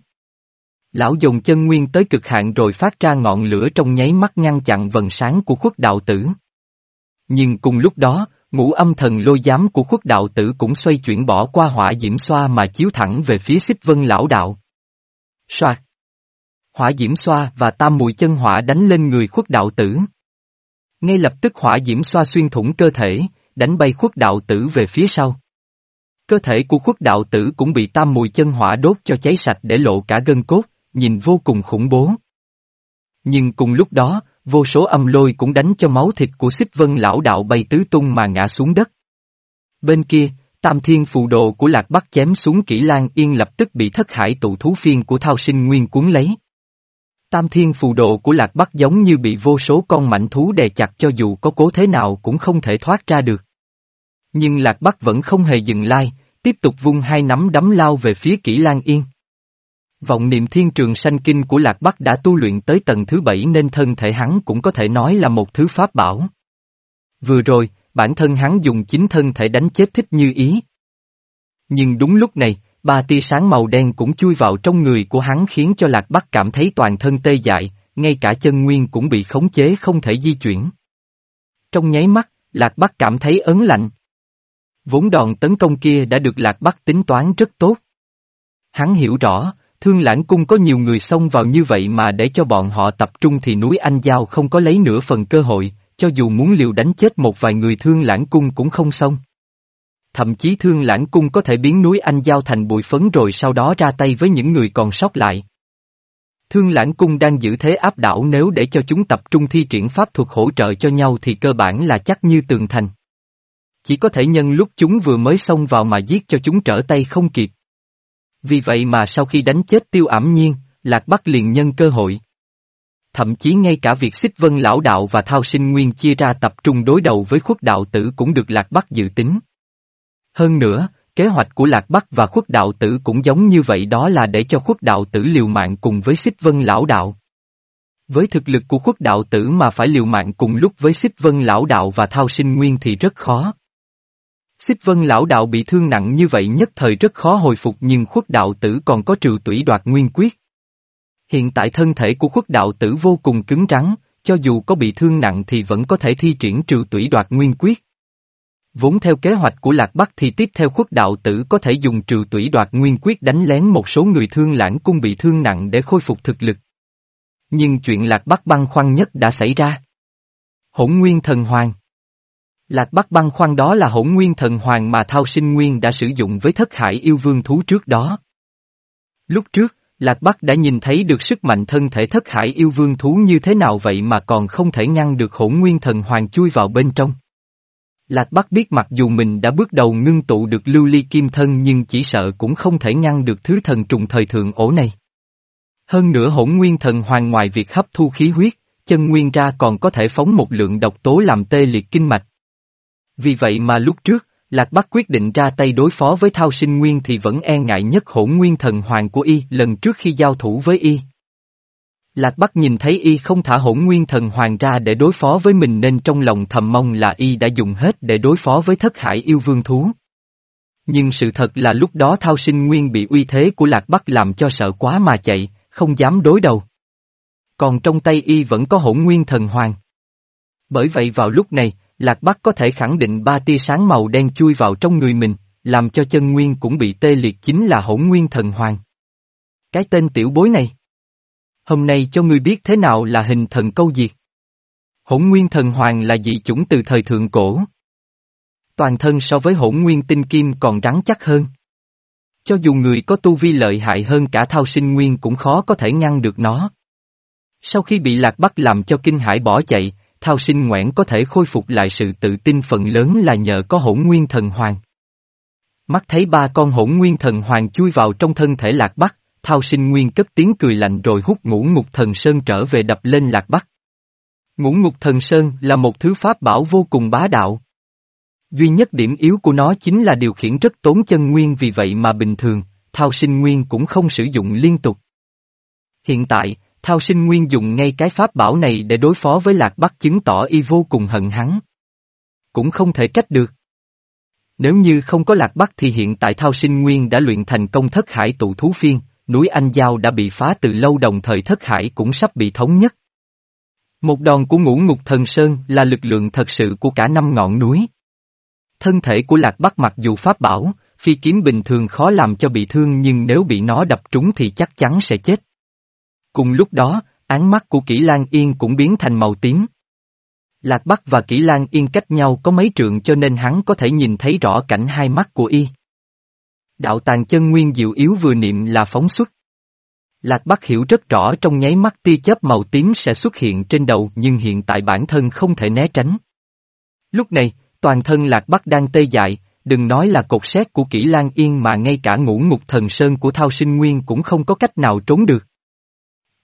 Lão dùng chân nguyên tới cực hạn rồi phát ra ngọn lửa trong nháy mắt ngăn chặn vần sáng của khuất đạo tử. Nhưng cùng lúc đó, ngũ âm thần lôi giám của khuất đạo tử cũng xoay chuyển bỏ qua hỏa diễm xoa mà chiếu thẳng về phía xích vân lão đạo. Soạt! Hỏa diễm xoa và tam mùi chân hỏa đánh lên người khuất đạo tử. Ngay lập tức hỏa diễm xoa xuyên thủng cơ thể, đánh bay khuất đạo tử về phía sau. Cơ thể của khuất đạo tử cũng bị tam mùi chân hỏa đốt cho cháy sạch để lộ cả gân cốt, nhìn vô cùng khủng bố. Nhưng cùng lúc đó, vô số âm lôi cũng đánh cho máu thịt của xích vân lão đạo bay tứ tung mà ngã xuống đất. Bên kia, tam thiên phù đồ của lạc bắc chém xuống kỹ lan yên lập tức bị thất hải tụ thú phiên của thao sinh nguyên cuốn lấy. Tam thiên phù độ của lạc bắc giống như bị vô số con mảnh thú đè chặt cho dù có cố thế nào cũng không thể thoát ra được. Nhưng lạc bắc vẫn không hề dừng lai, tiếp tục vung hai nắm đấm lao về phía kỹ lan yên. Vọng niệm thiên trường sanh kinh của lạc bắc đã tu luyện tới tầng thứ bảy nên thân thể hắn cũng có thể nói là một thứ pháp bảo. Vừa rồi, bản thân hắn dùng chính thân thể đánh chết thích như ý. Nhưng đúng lúc này, Ba tia sáng màu đen cũng chui vào trong người của hắn khiến cho Lạc Bắc cảm thấy toàn thân tê dại, ngay cả chân nguyên cũng bị khống chế không thể di chuyển. Trong nháy mắt, Lạc Bắc cảm thấy ấn lạnh. Vốn đòn tấn công kia đã được Lạc Bắc tính toán rất tốt. Hắn hiểu rõ, thương lãng cung có nhiều người xông vào như vậy mà để cho bọn họ tập trung thì núi Anh Giao không có lấy nửa phần cơ hội, cho dù muốn liều đánh chết một vài người thương lãng cung cũng không xong. Thậm chí thương lãng cung có thể biến núi anh giao thành bụi phấn rồi sau đó ra tay với những người còn sót lại. Thương lãng cung đang giữ thế áp đảo nếu để cho chúng tập trung thi triển pháp thuật hỗ trợ cho nhau thì cơ bản là chắc như tường thành. Chỉ có thể nhân lúc chúng vừa mới xông vào mà giết cho chúng trở tay không kịp. Vì vậy mà sau khi đánh chết tiêu ảm nhiên, Lạc Bắc liền nhân cơ hội. Thậm chí ngay cả việc xích vân lão đạo và thao sinh nguyên chia ra tập trung đối đầu với khuất đạo tử cũng được Lạc Bắc dự tính. Hơn nữa, kế hoạch của Lạc Bắc và khuất đạo tử cũng giống như vậy đó là để cho khuất đạo tử liều mạng cùng với xích vân lão đạo. Với thực lực của khuất đạo tử mà phải liều mạng cùng lúc với xích vân lão đạo và thao sinh nguyên thì rất khó. Xích vân lão đạo bị thương nặng như vậy nhất thời rất khó hồi phục nhưng khuất đạo tử còn có trừ tủy đoạt nguyên quyết. Hiện tại thân thể của khuất đạo tử vô cùng cứng rắn, cho dù có bị thương nặng thì vẫn có thể thi triển trừ tủy đoạt nguyên quyết. Vốn theo kế hoạch của Lạc Bắc thì tiếp theo khuất đạo tử có thể dùng trừ tủy đoạt nguyên quyết đánh lén một số người thương lãng cung bị thương nặng để khôi phục thực lực. Nhưng chuyện Lạc Bắc băng khoăn nhất đã xảy ra. Hỗn Nguyên Thần Hoàng Lạc Bắc băng khoăn đó là hỗn Nguyên Thần Hoàng mà Thao Sinh Nguyên đã sử dụng với thất hải yêu vương thú trước đó. Lúc trước, Lạc Bắc đã nhìn thấy được sức mạnh thân thể thất hải yêu vương thú như thế nào vậy mà còn không thể ngăn được hỗn nguyên thần hoàng chui vào bên trong. Lạc Bắc biết mặc dù mình đã bước đầu ngưng tụ được lưu ly kim thân nhưng chỉ sợ cũng không thể ngăn được thứ thần trùng thời thượng ổ này. Hơn nữa hỗn nguyên thần hoàng ngoài việc hấp thu khí huyết, chân nguyên ra còn có thể phóng một lượng độc tố làm tê liệt kinh mạch. Vì vậy mà lúc trước, Lạc Bắc quyết định ra tay đối phó với Thao Sinh Nguyên thì vẫn e ngại nhất hỗn nguyên thần hoàng của y lần trước khi giao thủ với y. Lạc Bắc nhìn thấy y không thả hỗn nguyên thần hoàng ra để đối phó với mình nên trong lòng thầm mong là y đã dùng hết để đối phó với thất hải yêu vương thú. Nhưng sự thật là lúc đó Thao Sinh Nguyên bị uy thế của Lạc Bắc làm cho sợ quá mà chạy, không dám đối đầu. Còn trong tay y vẫn có hỗn nguyên thần hoàng. Bởi vậy vào lúc này, Lạc Bắc có thể khẳng định ba tia sáng màu đen chui vào trong người mình, làm cho chân nguyên cũng bị tê liệt chính là hỗn nguyên thần hoàng. Cái tên tiểu bối này. Hôm nay cho ngươi biết thế nào là hình thần câu diệt. Hỗn nguyên thần hoàng là dị chủng từ thời thượng cổ. Toàn thân so với hỗn nguyên tinh kim còn rắn chắc hơn. Cho dù người có tu vi lợi hại hơn cả thao sinh nguyên cũng khó có thể ngăn được nó. Sau khi bị lạc bắc làm cho kinh hải bỏ chạy, Thao sinh ngoãn có thể khôi phục lại sự tự tin phần lớn là nhờ có hỗn nguyên thần hoàng. Mắt thấy ba con hỗn nguyên thần hoàng chui vào trong thân thể lạc bắc, thao sinh nguyên cất tiếng cười lạnh rồi hút ngũ ngục thần sơn trở về đập lên lạc bắc. Ngũ ngục thần sơn là một thứ pháp bảo vô cùng bá đạo. Duy nhất điểm yếu của nó chính là điều khiển rất tốn chân nguyên vì vậy mà bình thường, thao sinh nguyên cũng không sử dụng liên tục. Hiện tại, Thao sinh nguyên dùng ngay cái pháp bảo này để đối phó với Lạc Bắc chứng tỏ y vô cùng hận hắn. Cũng không thể trách được. Nếu như không có Lạc Bắc thì hiện tại Thao sinh nguyên đã luyện thành công thất hải tụ thú phiên, núi Anh Giao đã bị phá từ lâu đồng thời thất hải cũng sắp bị thống nhất. Một đòn của ngũ ngục thần sơn là lực lượng thật sự của cả năm ngọn núi. Thân thể của Lạc Bắc mặc dù pháp bảo, phi kiếm bình thường khó làm cho bị thương nhưng nếu bị nó đập trúng thì chắc chắn sẽ chết. Cùng lúc đó, ánh mắt của Kỷ Lan Yên cũng biến thành màu tím. Lạc Bắc và Kỷ Lan Yên cách nhau có mấy trượng cho nên hắn có thể nhìn thấy rõ cảnh hai mắt của y. Đạo tàng chân nguyên diệu yếu vừa niệm là phóng xuất. Lạc Bắc hiểu rất rõ trong nháy mắt tia chớp màu tím sẽ xuất hiện trên đầu nhưng hiện tại bản thân không thể né tránh. Lúc này, toàn thân Lạc Bắc đang tê dại, đừng nói là cột xét của Kỷ Lan Yên mà ngay cả ngũ ngục thần sơn của Thao Sinh Nguyên cũng không có cách nào trốn được.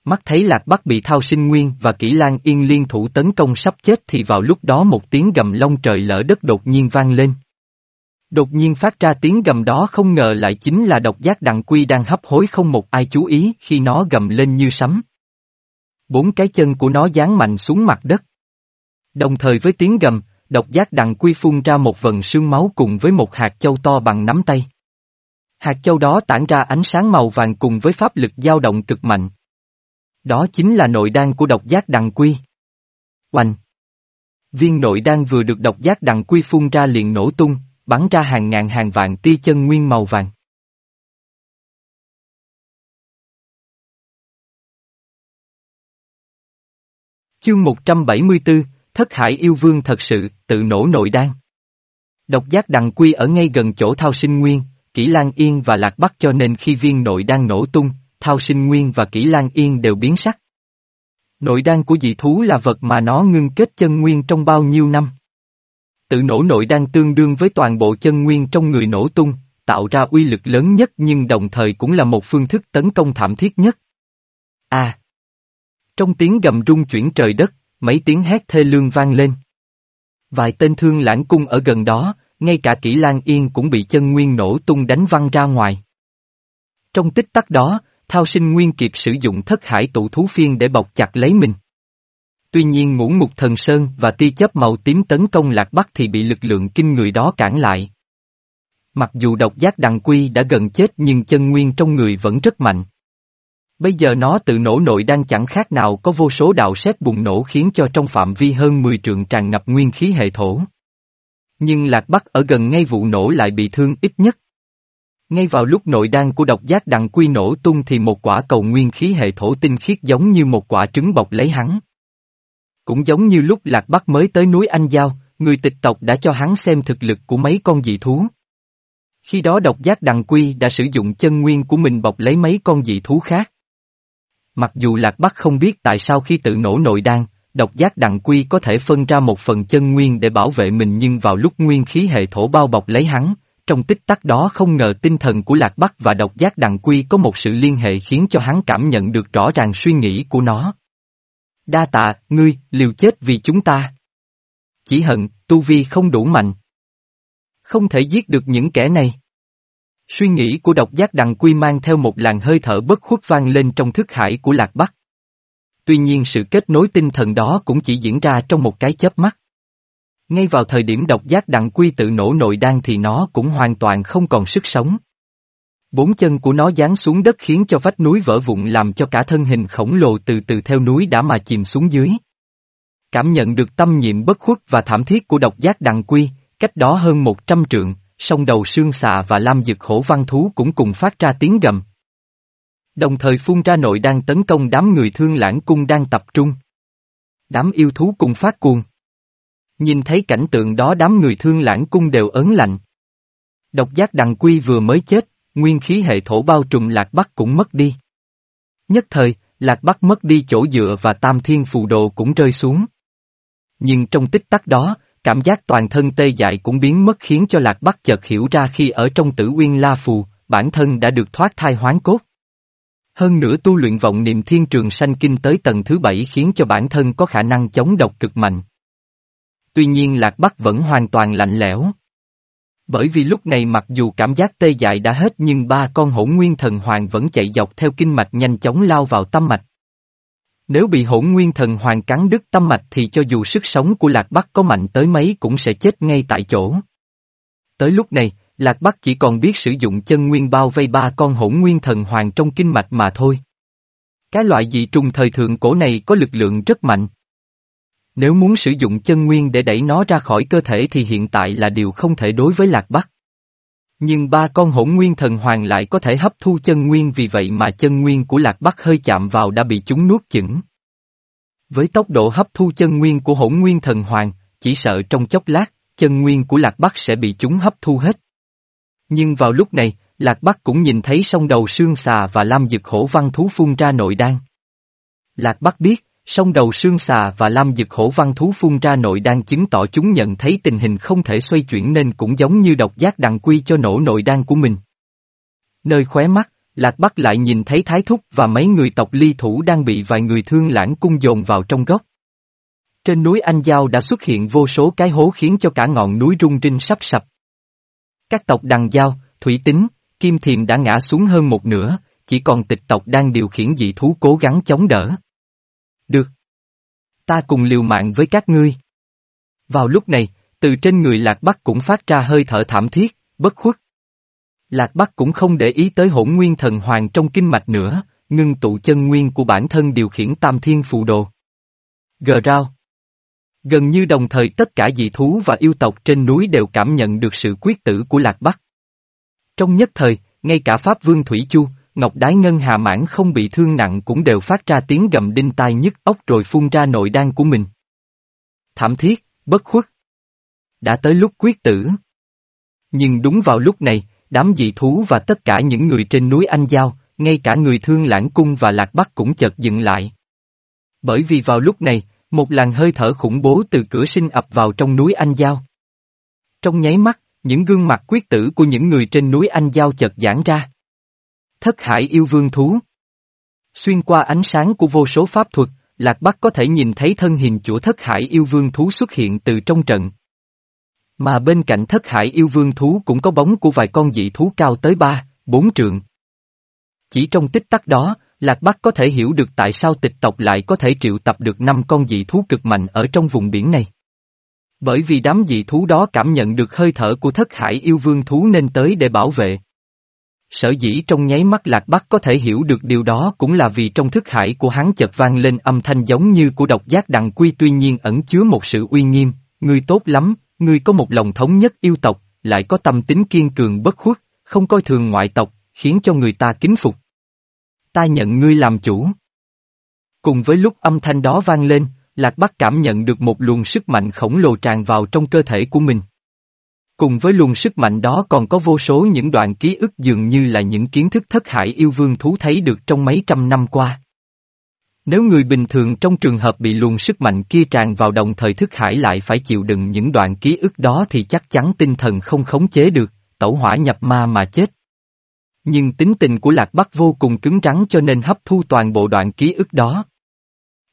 Mắt thấy Lạc Bắc bị Thao Sinh Nguyên và Kỷ Lan Yên liên thủ tấn công sắp chết thì vào lúc đó một tiếng gầm long trời lỡ đất đột nhiên vang lên. Đột nhiên phát ra tiếng gầm đó không ngờ lại chính là độc giác đặng quy đang hấp hối không một ai chú ý khi nó gầm lên như sấm. Bốn cái chân của nó dán mạnh xuống mặt đất. Đồng thời với tiếng gầm, độc giác đặng quy phun ra một vần sương máu cùng với một hạt châu to bằng nắm tay. Hạt châu đó tản ra ánh sáng màu vàng cùng với pháp lực dao động cực mạnh. Đó chính là nội đan của độc giác đằng quy. Oanh! Viên nội đan vừa được độc giác đằng quy phun ra liền nổ tung, bắn ra hàng ngàn hàng vạn tia chân nguyên màu vàng. Chương 174, Thất hải yêu vương thật sự, tự nổ nội đan. Độc giác đằng quy ở ngay gần chỗ thao sinh nguyên, kỹ lan yên và lạc bắc cho nên khi viên nội đan nổ tung, thao sinh nguyên và kỹ lan yên đều biến sắc. Nội đan của dị thú là vật mà nó ngưng kết chân nguyên trong bao nhiêu năm. Tự nổ nội đang tương đương với toàn bộ chân nguyên trong người nổ tung, tạo ra uy lực lớn nhất nhưng đồng thời cũng là một phương thức tấn công thảm thiết nhất. À! Trong tiếng gầm rung chuyển trời đất, mấy tiếng hét thê lương vang lên. Vài tên thương lãng cung ở gần đó, ngay cả kỹ lan yên cũng bị chân nguyên nổ tung đánh văng ra ngoài. Trong tích tắc đó, Thao sinh nguyên kịp sử dụng thất hải tụ thú phiên để bọc chặt lấy mình. Tuy nhiên ngũ ngục thần sơn và tia chớp màu tím tấn công lạc bắc thì bị lực lượng kinh người đó cản lại. Mặc dù độc giác đằng quy đã gần chết nhưng chân nguyên trong người vẫn rất mạnh. Bây giờ nó tự nổ nội đang chẳng khác nào có vô số đạo sét bùng nổ khiến cho trong phạm vi hơn 10 trượng tràn ngập nguyên khí hệ thổ. Nhưng Lạc Bắc ở gần ngay vụ nổ lại bị thương ít nhất. Ngay vào lúc nội đan của độc giác đằng quy nổ tung thì một quả cầu nguyên khí hệ thổ tinh khiết giống như một quả trứng bọc lấy hắn. Cũng giống như lúc Lạc Bắc mới tới núi Anh Giao, người tịch tộc đã cho hắn xem thực lực của mấy con dị thú. Khi đó độc giác đằng quy đã sử dụng chân nguyên của mình bọc lấy mấy con dị thú khác. Mặc dù Lạc Bắc không biết tại sao khi tự nổ nội đan, độc giác đằng quy có thể phân ra một phần chân nguyên để bảo vệ mình nhưng vào lúc nguyên khí hệ thổ bao bọc lấy hắn, trong tích tắc đó không ngờ tinh thần của Lạc Bắc và độc giác đằng quy có một sự liên hệ khiến cho hắn cảm nhận được rõ ràng suy nghĩ của nó. Đa tạ, ngươi, liều chết vì chúng ta. Chỉ hận, tu vi không đủ mạnh. Không thể giết được những kẻ này. Suy nghĩ của độc giác đằng quy mang theo một làn hơi thở bất khuất vang lên trong thức hải của Lạc Bắc. Tuy nhiên sự kết nối tinh thần đó cũng chỉ diễn ra trong một cái chớp mắt. Ngay vào thời điểm độc giác đặng quy tự nổ nội đan thì nó cũng hoàn toàn không còn sức sống. Bốn chân của nó giáng xuống đất khiến cho vách núi vỡ vụn làm cho cả thân hình khổng lồ từ từ theo núi đã mà chìm xuống dưới. Cảm nhận được tâm nhiệm bất khuất và thảm thiết của độc giác đằng quy, cách đó hơn một trăm trượng, sông đầu sương xà và lam dực hổ văn thú cũng cùng phát ra tiếng gầm. Đồng thời phun ra nội đang tấn công đám người thương lãng cung đang tập trung. Đám yêu thú cùng phát cuồng. Nhìn thấy cảnh tượng đó đám người thương lãng cung đều ớn lạnh. Độc giác đằng quy vừa mới chết, nguyên khí hệ thổ bao trùm lạc bắc cũng mất đi. Nhất thời, lạc bắc mất đi chỗ dựa và tam thiên phù đồ cũng rơi xuống. Nhưng trong tích tắc đó, cảm giác toàn thân tê dại cũng biến mất khiến cho lạc bắc chợt hiểu ra khi ở trong tử uyên la phù, bản thân đã được thoát thai hoán cốt. Hơn nữa tu luyện vọng niệm thiên trường sanh kinh tới tầng thứ bảy khiến cho bản thân có khả năng chống độc cực mạnh. Tuy nhiên Lạc Bắc vẫn hoàn toàn lạnh lẽo. Bởi vì lúc này mặc dù cảm giác tê dại đã hết nhưng ba con hỗn nguyên thần hoàng vẫn chạy dọc theo kinh mạch nhanh chóng lao vào tâm mạch. Nếu bị hỗn nguyên thần hoàng cắn đứt tâm mạch thì cho dù sức sống của Lạc Bắc có mạnh tới mấy cũng sẽ chết ngay tại chỗ. Tới lúc này, Lạc Bắc chỉ còn biết sử dụng chân nguyên bao vây ba con hỗn nguyên thần hoàng trong kinh mạch mà thôi. Cái loại dị trùng thời thượng cổ này có lực lượng rất mạnh. Nếu muốn sử dụng chân nguyên để đẩy nó ra khỏi cơ thể thì hiện tại là điều không thể đối với Lạc Bắc. Nhưng ba con hỗn nguyên thần hoàng lại có thể hấp thu chân nguyên vì vậy mà chân nguyên của Lạc Bắc hơi chạm vào đã bị chúng nuốt chửng. Với tốc độ hấp thu chân nguyên của hỗn nguyên thần hoàng, chỉ sợ trong chốc lát, chân nguyên của Lạc Bắc sẽ bị chúng hấp thu hết. Nhưng vào lúc này, Lạc Bắc cũng nhìn thấy song đầu sương xà và lam dực hổ văn thú phun ra nội đan. Lạc Bắc biết, sông đầu sương xà và lam dực hổ văn thú phun ra nội đan chứng tỏ chúng nhận thấy tình hình không thể xoay chuyển nên cũng giống như độc giác đằng quy cho nổ nội đan của mình. Nơi khóe mắt, Lạc Bắc lại nhìn thấy Thái Thúc và mấy người tộc ly thủ đang bị vài người thương lãng cung dồn vào trong góc. Trên núi Anh Giao đã xuất hiện vô số cái hố khiến cho cả ngọn núi rung rinh sắp sập. Các tộc đằng Giao, Thủy Tính, Kim Thiềm đã ngã xuống hơn một nửa, chỉ còn tịch tộc đang điều khiển dị thú cố gắng chống đỡ. Được. Ta cùng liều mạng với các ngươi. Vào lúc này, từ trên người Lạc Bắc cũng phát ra hơi thở thảm thiết, bất khuất. Lạc Bắc cũng không để ý tới hỗn nguyên thần hoàng trong kinh mạch nữa, ngưng tụ chân nguyên của bản thân điều khiển tam thiên phù đồ. Gờ rao. Gần như đồng thời tất cả dị thú và yêu tộc trên núi đều cảm nhận được sự quyết tử của Lạc Bắc. Trong nhất thời, ngay cả Pháp Vương Thủy Chu, Ngọc Đái Ngân Hà Mãn không bị thương nặng cũng đều phát ra tiếng gầm đinh tai nhức ốc rồi phun ra nội đan của mình. thảm thiết, bất khuất. Đã tới lúc quyết tử. Nhưng đúng vào lúc này, đám dị thú và tất cả những người trên núi Anh Giao, ngay cả người thương lãng cung và lạc bắc cũng chợt dừng lại. Bởi vì vào lúc này, một làn hơi thở khủng bố từ cửa sinh ập vào trong núi Anh Giao. Trong nháy mắt, những gương mặt quyết tử của những người trên núi Anh Giao chợt giãn ra. Thất hải yêu vương thú. Xuyên qua ánh sáng của vô số pháp thuật, Lạc Bắc có thể nhìn thấy thân hình chủ thất hải yêu vương thú xuất hiện từ trong trận. Mà bên cạnh thất hải yêu vương thú cũng có bóng của vài con dị thú cao tới ba, bốn trượng. Chỉ trong tích tắc đó, Lạc Bắc có thể hiểu được tại sao tịch tộc lại có thể triệu tập được năm con dị thú cực mạnh ở trong vùng biển này. Bởi vì đám dị thú đó cảm nhận được hơi thở của thất hải yêu vương thú nên tới để bảo vệ. Sở dĩ trong nháy mắt Lạc Bắc có thể hiểu được điều đó cũng là vì trong thức hải của hắn chợt vang lên âm thanh giống như của độc giác đằng quy tuy nhiên ẩn chứa một sự uy nghiêm, ngươi tốt lắm, ngươi có một lòng thống nhất yêu tộc, lại có tâm tính kiên cường bất khuất, không coi thường ngoại tộc, khiến cho người ta kính phục. Ta nhận ngươi làm chủ. Cùng với lúc âm thanh đó vang lên, Lạc Bắc cảm nhận được một luồng sức mạnh khổng lồ tràn vào trong cơ thể của mình. Cùng với luồng sức mạnh đó còn có vô số những đoạn ký ức dường như là những kiến thức thất hải yêu vương thú thấy được trong mấy trăm năm qua. Nếu người bình thường trong trường hợp bị luồng sức mạnh kia tràn vào đồng thời thức hải lại phải chịu đựng những đoạn ký ức đó thì chắc chắn tinh thần không khống chế được, tẩu hỏa nhập ma mà chết. Nhưng tính tình của Lạc Bắc vô cùng cứng rắn cho nên hấp thu toàn bộ đoạn ký ức đó.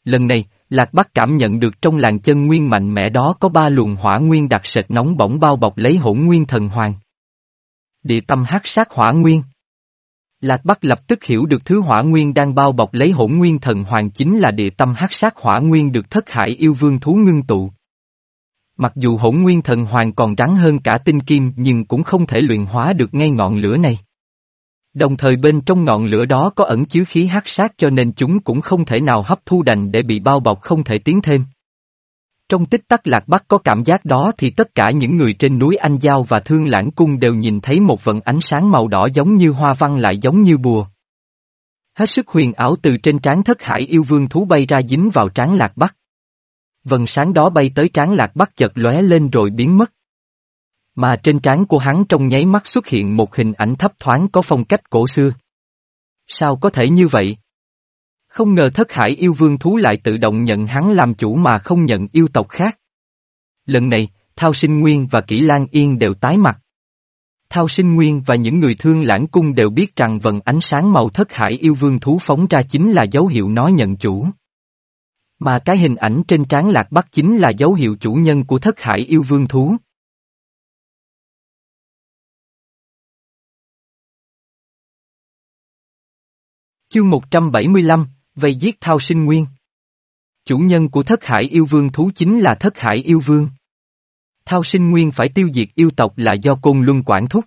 Lần này, Lạc Bắc cảm nhận được trong làng chân nguyên mạnh mẽ đó có ba luồng hỏa nguyên đặc sệt nóng bỏng bao bọc lấy hỗn nguyên thần hoàng. Địa tâm hắc sát hỏa nguyên. Lạc Bắc lập tức hiểu được thứ hỏa nguyên đang bao bọc lấy hỗn nguyên thần hoàng chính là địa tâm hắc sát hỏa nguyên được thất hải yêu vương thú ngưng tụ. Mặc dù hỗn nguyên thần hoàng còn rắn hơn cả tinh kim nhưng cũng không thể luyện hóa được ngay ngọn lửa này. Đồng thời bên trong ngọn lửa đó có ẩn chứa khí hắc sát cho nên chúng cũng không thể nào hấp thu đành để bị bao bọc không thể tiến thêm. Trong tích tắc lạc bắc có cảm giác đó thì tất cả những người trên núi Anh Giao và Thương Lãng Cung đều nhìn thấy một vận ánh sáng màu đỏ giống như hoa văn lại giống như bùa. Hết sức huyền ảo từ trên trán thất hải yêu vương thú bay ra dính vào trán lạc bắc. Vần sáng đó bay tới trán lạc bắc chợt lóe lên rồi biến mất. Mà trên trán của hắn trong nháy mắt xuất hiện một hình ảnh thấp thoáng có phong cách cổ xưa. Sao có thể như vậy? Không ngờ thất hải yêu vương thú lại tự động nhận hắn làm chủ mà không nhận yêu tộc khác. Lần này, Thao Sinh Nguyên và Kỷ Lan Yên đều tái mặt. Thao Sinh Nguyên và những người thương lãng cung đều biết rằng vần ánh sáng màu thất hải yêu vương thú phóng ra chính là dấu hiệu nó nhận chủ. Mà cái hình ảnh trên trán lạc bắc chính là dấu hiệu chủ nhân của thất hải yêu vương thú. Chương 175, Vây giết Thao Sinh Nguyên Chủ nhân của thất hải yêu vương thú chính là thất hải yêu vương. Thao Sinh Nguyên phải tiêu diệt yêu tộc là do Côn Luân quản thúc.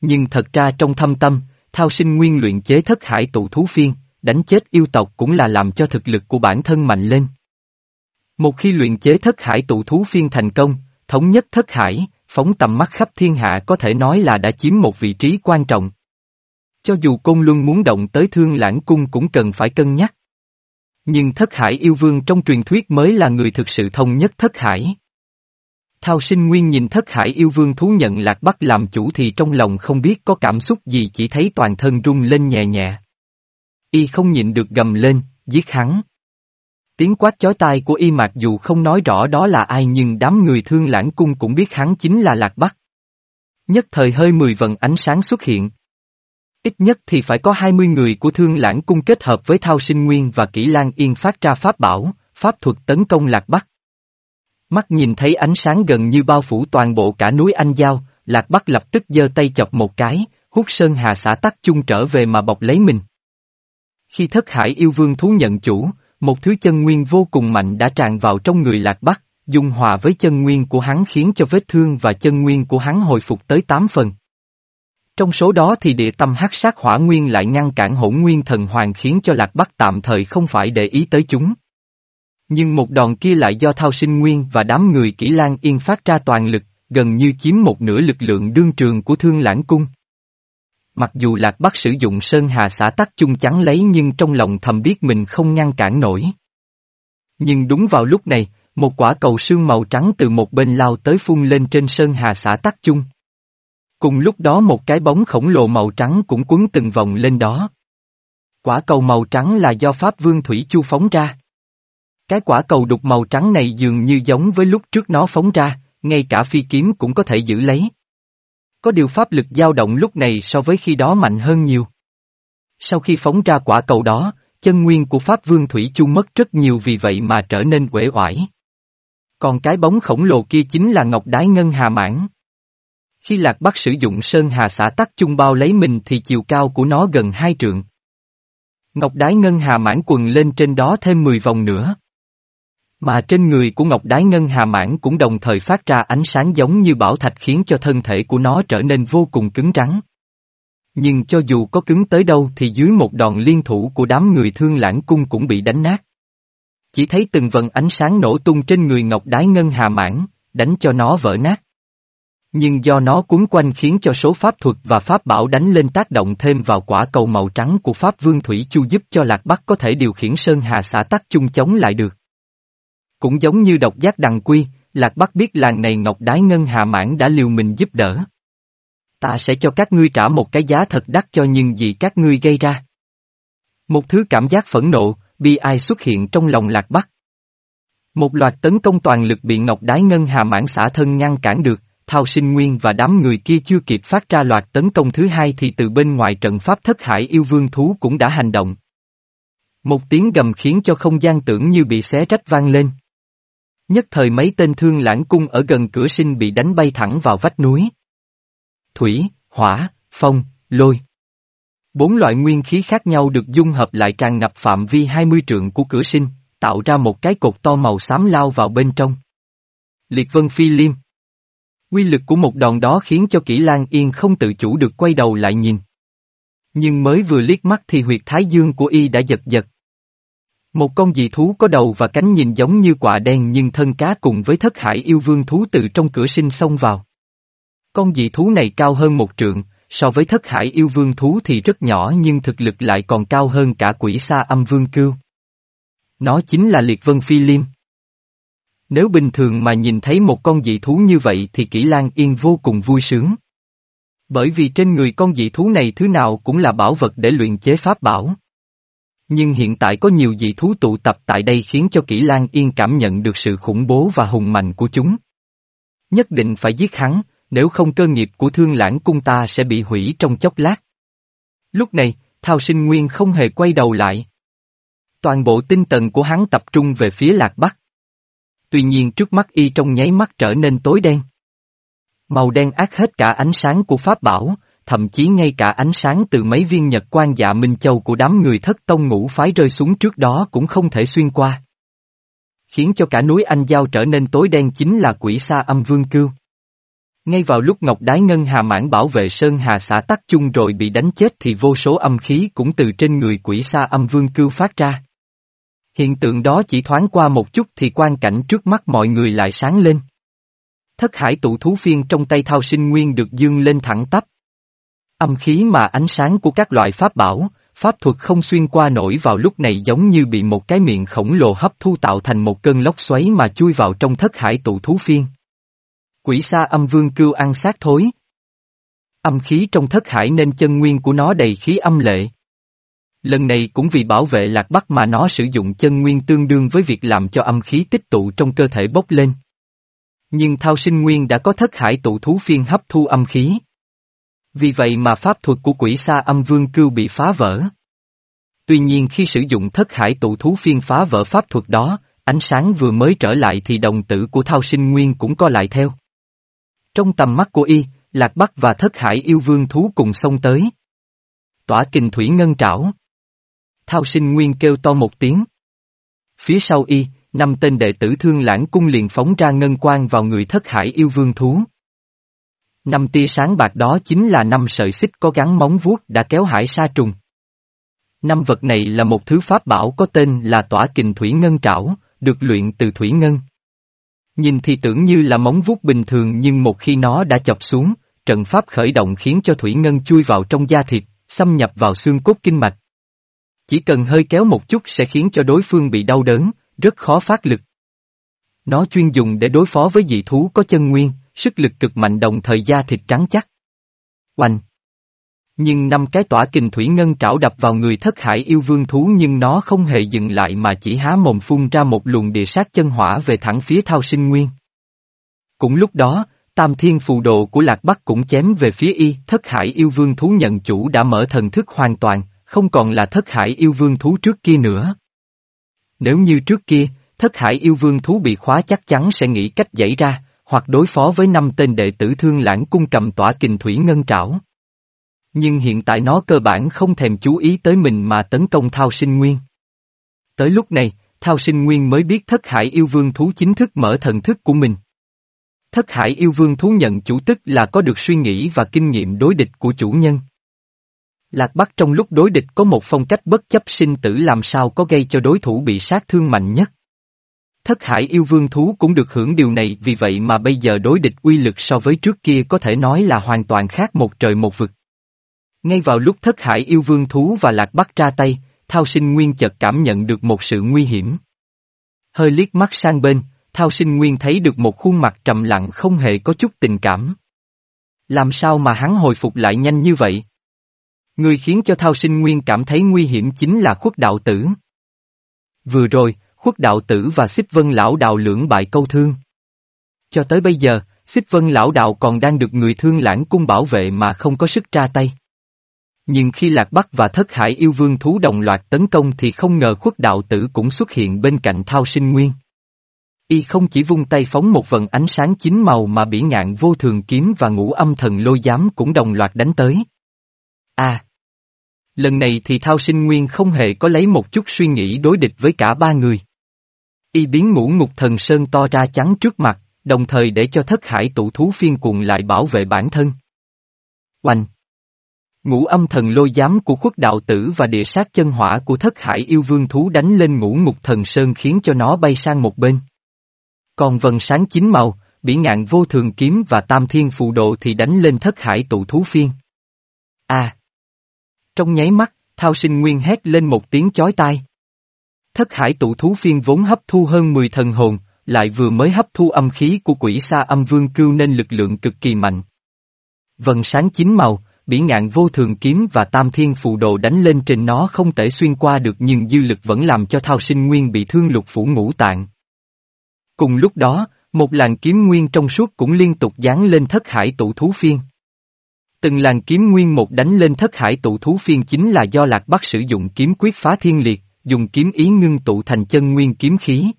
Nhưng thật ra trong thâm tâm, Thao Sinh Nguyên luyện chế thất hải tụ thú phiên, đánh chết yêu tộc cũng là làm cho thực lực của bản thân mạnh lên. Một khi luyện chế thất hải tụ thú phiên thành công, thống nhất thất hải, phóng tầm mắt khắp thiên hạ có thể nói là đã chiếm một vị trí quan trọng. Cho dù Côn Luân muốn động tới thương lãng cung cũng cần phải cân nhắc. Nhưng thất hải yêu vương trong truyền thuyết mới là người thực sự thông nhất thất hải. Thao sinh nguyên nhìn thất hải yêu vương thú nhận lạc bắc làm chủ thì trong lòng không biết có cảm xúc gì chỉ thấy toàn thân rung lên nhẹ nhẹ. Y không nhịn được gầm lên, giết hắn. Tiếng quát chói tai của y mặc dù không nói rõ đó là ai nhưng đám người thương lãng cung cũng biết hắn chính là lạc bắc. Nhất thời hơi mười vần ánh sáng xuất hiện, Ít nhất thì phải có 20 người của Thương Lãng Cung kết hợp với Thao Sinh Nguyên và Kỷ Lan Yên phát ra pháp bảo, pháp thuật tấn công Lạc Bắc. Mắt nhìn thấy ánh sáng gần như bao phủ toàn bộ cả núi Anh Giao, Lạc Bắc lập tức giơ tay chọc một cái, hút sơn hà xã tắc chung trở về mà bọc lấy mình. Khi thất hải yêu vương thú nhận chủ, một thứ chân nguyên vô cùng mạnh đã tràn vào trong người Lạc Bắc, dung hòa với chân nguyên của hắn khiến cho vết thương và chân nguyên của hắn hồi phục tới 8 phần. Trong số đó thì địa tâm hắc sát hỏa nguyên lại ngăn cản hỗn nguyên thần hoàng khiến cho lạc bắc tạm thời không phải để ý tới chúng. Nhưng một đòn kia lại do thao sinh nguyên và đám người kỹ lan yên phát ra toàn lực, gần như chiếm một nửa lực lượng đương trường của thương lãng cung. Mặc dù lạc bắc sử dụng sơn hà xã tắc chung chắn lấy nhưng trong lòng thầm biết mình không ngăn cản nổi. Nhưng đúng vào lúc này, Một quả cầu sương màu trắng từ một bên lao tới phun lên trên sơn hà xã tắc chung. Cùng lúc đó một cái bóng khổng lồ màu trắng cũng quấn từng vòng lên đó. Quả cầu màu trắng là do Pháp Vương Thủy Chu phóng ra. Cái quả cầu đục màu trắng này dường như giống với lúc trước nó phóng ra, ngay cả phi kiếm cũng có thể giữ lấy. Có điều pháp lực dao động lúc này so với khi đó mạnh hơn nhiều. Sau khi phóng ra quả cầu đó, chân nguyên của Pháp Vương Thủy Chu mất rất nhiều vì vậy mà trở nên uể oải. Còn cái bóng khổng lồ kia chính là Ngọc Đái Ngân Hà Mãn. Khi Lạc Bắc sử dụng Sơn Hà xã tắc chung bao lấy mình thì chiều cao của nó gần hai trượng. Ngọc Đái Ngân Hà Mãn quần lên trên đó thêm 10 vòng nữa. Mà trên người của Ngọc Đái Ngân Hà Mãn cũng đồng thời phát ra ánh sáng giống như bảo thạch khiến cho thân thể của nó trở nên vô cùng cứng rắn. Nhưng cho dù có cứng tới đâu thì dưới một đòn liên thủ của đám người thương lãng cung cũng bị đánh nát. Chỉ thấy từng vần ánh sáng nổ tung trên người Ngọc Đái Ngân Hà Mãn, đánh cho nó vỡ nát. Nhưng do nó cuốn quanh khiến cho số pháp thuật và pháp bảo đánh lên tác động thêm vào quả cầu màu trắng của Pháp Vương Thủy Chu giúp cho Lạc Bắc có thể điều khiển Sơn Hà xã tắc chung chống lại được. Cũng giống như độc giác đằng quy, Lạc Bắc biết làng này Ngọc Đái Ngân Hà Mãn đã liều mình giúp đỡ. Ta sẽ cho các ngươi trả một cái giá thật đắt cho những gì các ngươi gây ra. Một thứ cảm giác phẫn nộ, bi ai xuất hiện trong lòng Lạc Bắc. Một loạt tấn công toàn lực bị Ngọc Đái Ngân Hà Mãn xả thân ngăn cản được, Thao Sinh Nguyên và đám người kia chưa kịp phát ra loạt tấn công thứ hai thì từ bên ngoài trận pháp thất hải yêu vương thú cũng đã hành động. Một tiếng gầm khiến cho không gian tưởng như bị xé rách vang lên. Nhất thời mấy tên thương lãng cung ở gần cửa sinh bị đánh bay thẳng vào vách núi. Thủy, hỏa, phong, lôi. Bốn loại nguyên khí khác nhau được dung hợp lại tràn ngập phạm vi 20 trượng của cửa sinh, tạo ra một cái cột to màu xám lao vào bên trong. Liệt vân phi liêm. Quy lực của một đòn đó khiến cho Kỷ Lan Yên không tự chủ được quay đầu lại nhìn. Nhưng mới vừa liếc mắt thì huyệt thái dương của y đã giật giật. Một con dị thú có đầu và cánh nhìn giống như quả đen nhưng thân cá cùng với thất hải yêu vương thú từ trong cửa sinh xông vào. Con dị thú này cao hơn một trượng, so với thất hải yêu vương thú thì rất nhỏ nhưng thực lực lại còn cao hơn cả quỷ sa âm vương cưu. Nó chính là liệt vân phi liêm. Nếu bình thường mà nhìn thấy một con dị thú như vậy thì Kỷ Lan Yên vô cùng vui sướng. Bởi vì trên người con dị thú này thứ nào cũng là bảo vật để luyện chế pháp bảo. Nhưng hiện tại có nhiều dị thú tụ tập tại đây khiến cho Kỷ Lan Yên cảm nhận được sự khủng bố và hùng mạnh của chúng. Nhất định phải giết hắn, nếu không cơ nghiệp của thương lãng cung ta sẽ bị hủy trong chốc lát. Lúc này, Thao Sinh Nguyên không hề quay đầu lại. Toàn bộ tinh tần của hắn tập trung về phía lạc bắc. Tuy nhiên trước mắt y trong nháy mắt trở nên tối đen. Màu đen ác hết cả ánh sáng của Pháp Bảo, thậm chí ngay cả ánh sáng từ mấy viên nhật quan dạ Minh Châu của đám người thất tông ngũ phái rơi xuống trước đó cũng không thể xuyên qua. Khiến cho cả núi Anh Giao trở nên tối đen chính là quỷ sa âm vương cưu. Ngay vào lúc Ngọc Đái Ngân Hà mãn bảo vệ Sơn Hà xã tắc chung rồi bị đánh chết thì vô số âm khí cũng từ trên người quỷ sa âm vương cưu phát ra. Hiện tượng đó chỉ thoáng qua một chút thì quan cảnh trước mắt mọi người lại sáng lên. Thất hải tụ thú phiên trong tay thao sinh nguyên được dương lên thẳng tắp. Âm khí mà ánh sáng của các loại pháp bảo, pháp thuật không xuyên qua nổi vào lúc này giống như bị một cái miệng khổng lồ hấp thu tạo thành một cơn lốc xoáy mà chui vào trong thất hải tụ thú phiên. Quỷ sa âm vương cưu ăn sát thối. Âm khí trong thất hải nên chân nguyên của nó đầy khí âm lệ. Lần này cũng vì bảo vệ lạc bắc mà nó sử dụng chân nguyên tương đương với việc làm cho âm khí tích tụ trong cơ thể bốc lên. Nhưng thao sinh nguyên đã có thất hải tụ thú phiên hấp thu âm khí. Vì vậy mà pháp thuật của quỷ sa âm vương cưu bị phá vỡ. Tuy nhiên khi sử dụng thất hải tụ thú phiên phá vỡ pháp thuật đó, ánh sáng vừa mới trở lại thì đồng tử của thao sinh nguyên cũng co lại theo. Trong tầm mắt của y, Lạc Bắc và Thất Hải yêu vương thú cùng xông tới. Tỏa kình thủy ngân trảo. Thao sinh nguyên kêu to một tiếng. Phía sau y, năm tên đệ tử thương lãng cung liền phóng ra ngân quang vào người Thất Hải yêu vương thú. Năm tia sáng bạc đó chính là năm sợi xích có gắn móng vuốt đã kéo hải sa trùng. Năm vật này là một thứ pháp bảo có tên là tỏa kình thủy ngân trảo, được luyện từ thủy ngân. Nhìn thì tưởng như là móng vuốt bình thường nhưng một khi nó đã chọc xuống, trận pháp khởi động khiến cho thủy ngân chui vào trong da thịt, xâm nhập vào xương cốt kinh mạch. Chỉ cần hơi kéo một chút sẽ khiến cho đối phương bị đau đớn, rất khó phát lực. Nó chuyên dùng để đối phó với dị thú có chân nguyên, sức lực cực mạnh đồng thời da thịt trắng chắc. Oanh! Nhưng năm cái tỏa kình thủy ngân trảo đập vào người thất hải yêu vương thú nhưng nó không hề dừng lại mà chỉ há mồm phun ra một luồng địa sát chân hỏa về thẳng phía thao sinh nguyên. Cũng lúc đó, tam thiên phù đồ của Lạc Bắc cũng chém về phía y, thất hải yêu vương thú nhận chủ đã mở thần thức hoàn toàn, không còn là thất hải yêu vương thú trước kia nữa. Nếu như trước kia, thất hải yêu vương thú bị khóa chắc chắn sẽ nghĩ cách giải ra, hoặc đối phó với năm tên đệ tử thương lãng cung cầm tỏa kình thủy ngân trảo. Nhưng hiện tại nó cơ bản không thèm chú ý tới mình mà tấn công Thao Sinh Nguyên. Tới lúc này, Thao Sinh Nguyên mới biết thất hải yêu vương thú chính thức mở thần thức của mình. Thất hải yêu vương thú nhận chủ tức là có được suy nghĩ và kinh nghiệm đối địch của chủ nhân. Lạc Bắc trong lúc đối địch có một phong cách bất chấp sinh tử làm sao có gây cho đối thủ bị sát thương mạnh nhất. Thất hải yêu vương thú cũng được hưởng điều này vì vậy mà bây giờ đối địch uy lực so với trước kia có thể nói là hoàn toàn khác một trời một vực. Ngay vào lúc thất hải yêu vương thú và lạc bắc ra tay, thao sinh nguyên chợt cảm nhận được một sự nguy hiểm. Hơi liếc mắt sang bên, thao sinh nguyên thấy được một khuôn mặt trầm lặng không hề có chút tình cảm. Làm sao mà hắn hồi phục lại nhanh như vậy? Người khiến cho thao sinh nguyên cảm thấy nguy hiểm chính là khuất đạo tử. Vừa rồi, khuất đạo tử và xích vân lão đạo lưỡng bại câu thương. Cho tới bây giờ, xích vân lão đạo còn đang được người thương lãng cung bảo vệ mà không có sức ra tay. Nhưng khi Lạc Bắc và Thất Hải yêu vương thú đồng loạt tấn công thì không ngờ khuất đạo tử cũng xuất hiện bên cạnh thao sinh nguyên. Y không chỉ vung tay phóng một vần ánh sáng chín màu mà bỉ ngạn vô thường kiếm và ngũ âm thần lôi giám cũng đồng loạt đánh tới. À! Lần này thì thao sinh nguyên không hề có lấy một chút suy nghĩ đối địch với cả ba người. Y biến ngũ ngục thần sơn to ra trắng trước mặt, đồng thời để cho thất hải tụ thú phiên cuồng lại bảo vệ bản thân. Oanh! Ngũ âm thần lôi giám của khuất đạo tử và địa sát chân hỏa của thất hải yêu vương thú đánh lên ngũ ngục thần sơn khiến cho nó bay sang một bên. Còn vần sáng chín màu, bỉ ngạn vô thường kiếm và tam thiên phù độ thì đánh lên thất hải tụ thú phiên. À! Trong nháy mắt, thao sinh nguyên hét lên một tiếng chói tai. Thất hải tụ thú phiên vốn hấp thu hơn 10 thần hồn, lại vừa mới hấp thu âm khí của quỷ sa âm vương cưu nên lực lượng cực kỳ mạnh. Vần sáng chín màu, bỉ ngạn vô thường kiếm và tam thiên phù đồ đánh lên trên nó không thể xuyên qua được nhưng dư lực vẫn làm cho thao sinh nguyên bị thương lục phủ ngũ tạng. Cùng lúc đó, một làn kiếm nguyên trong suốt cũng liên tục dán lên thất hải tụ thú phiên. Từng làn kiếm nguyên một đánh lên thất hải tụ thú phiên chính là do Lạc Bắc sử dụng kiếm quyết phá thiên liệt, dùng kiếm ý ngưng tụ thành chân nguyên kiếm khí.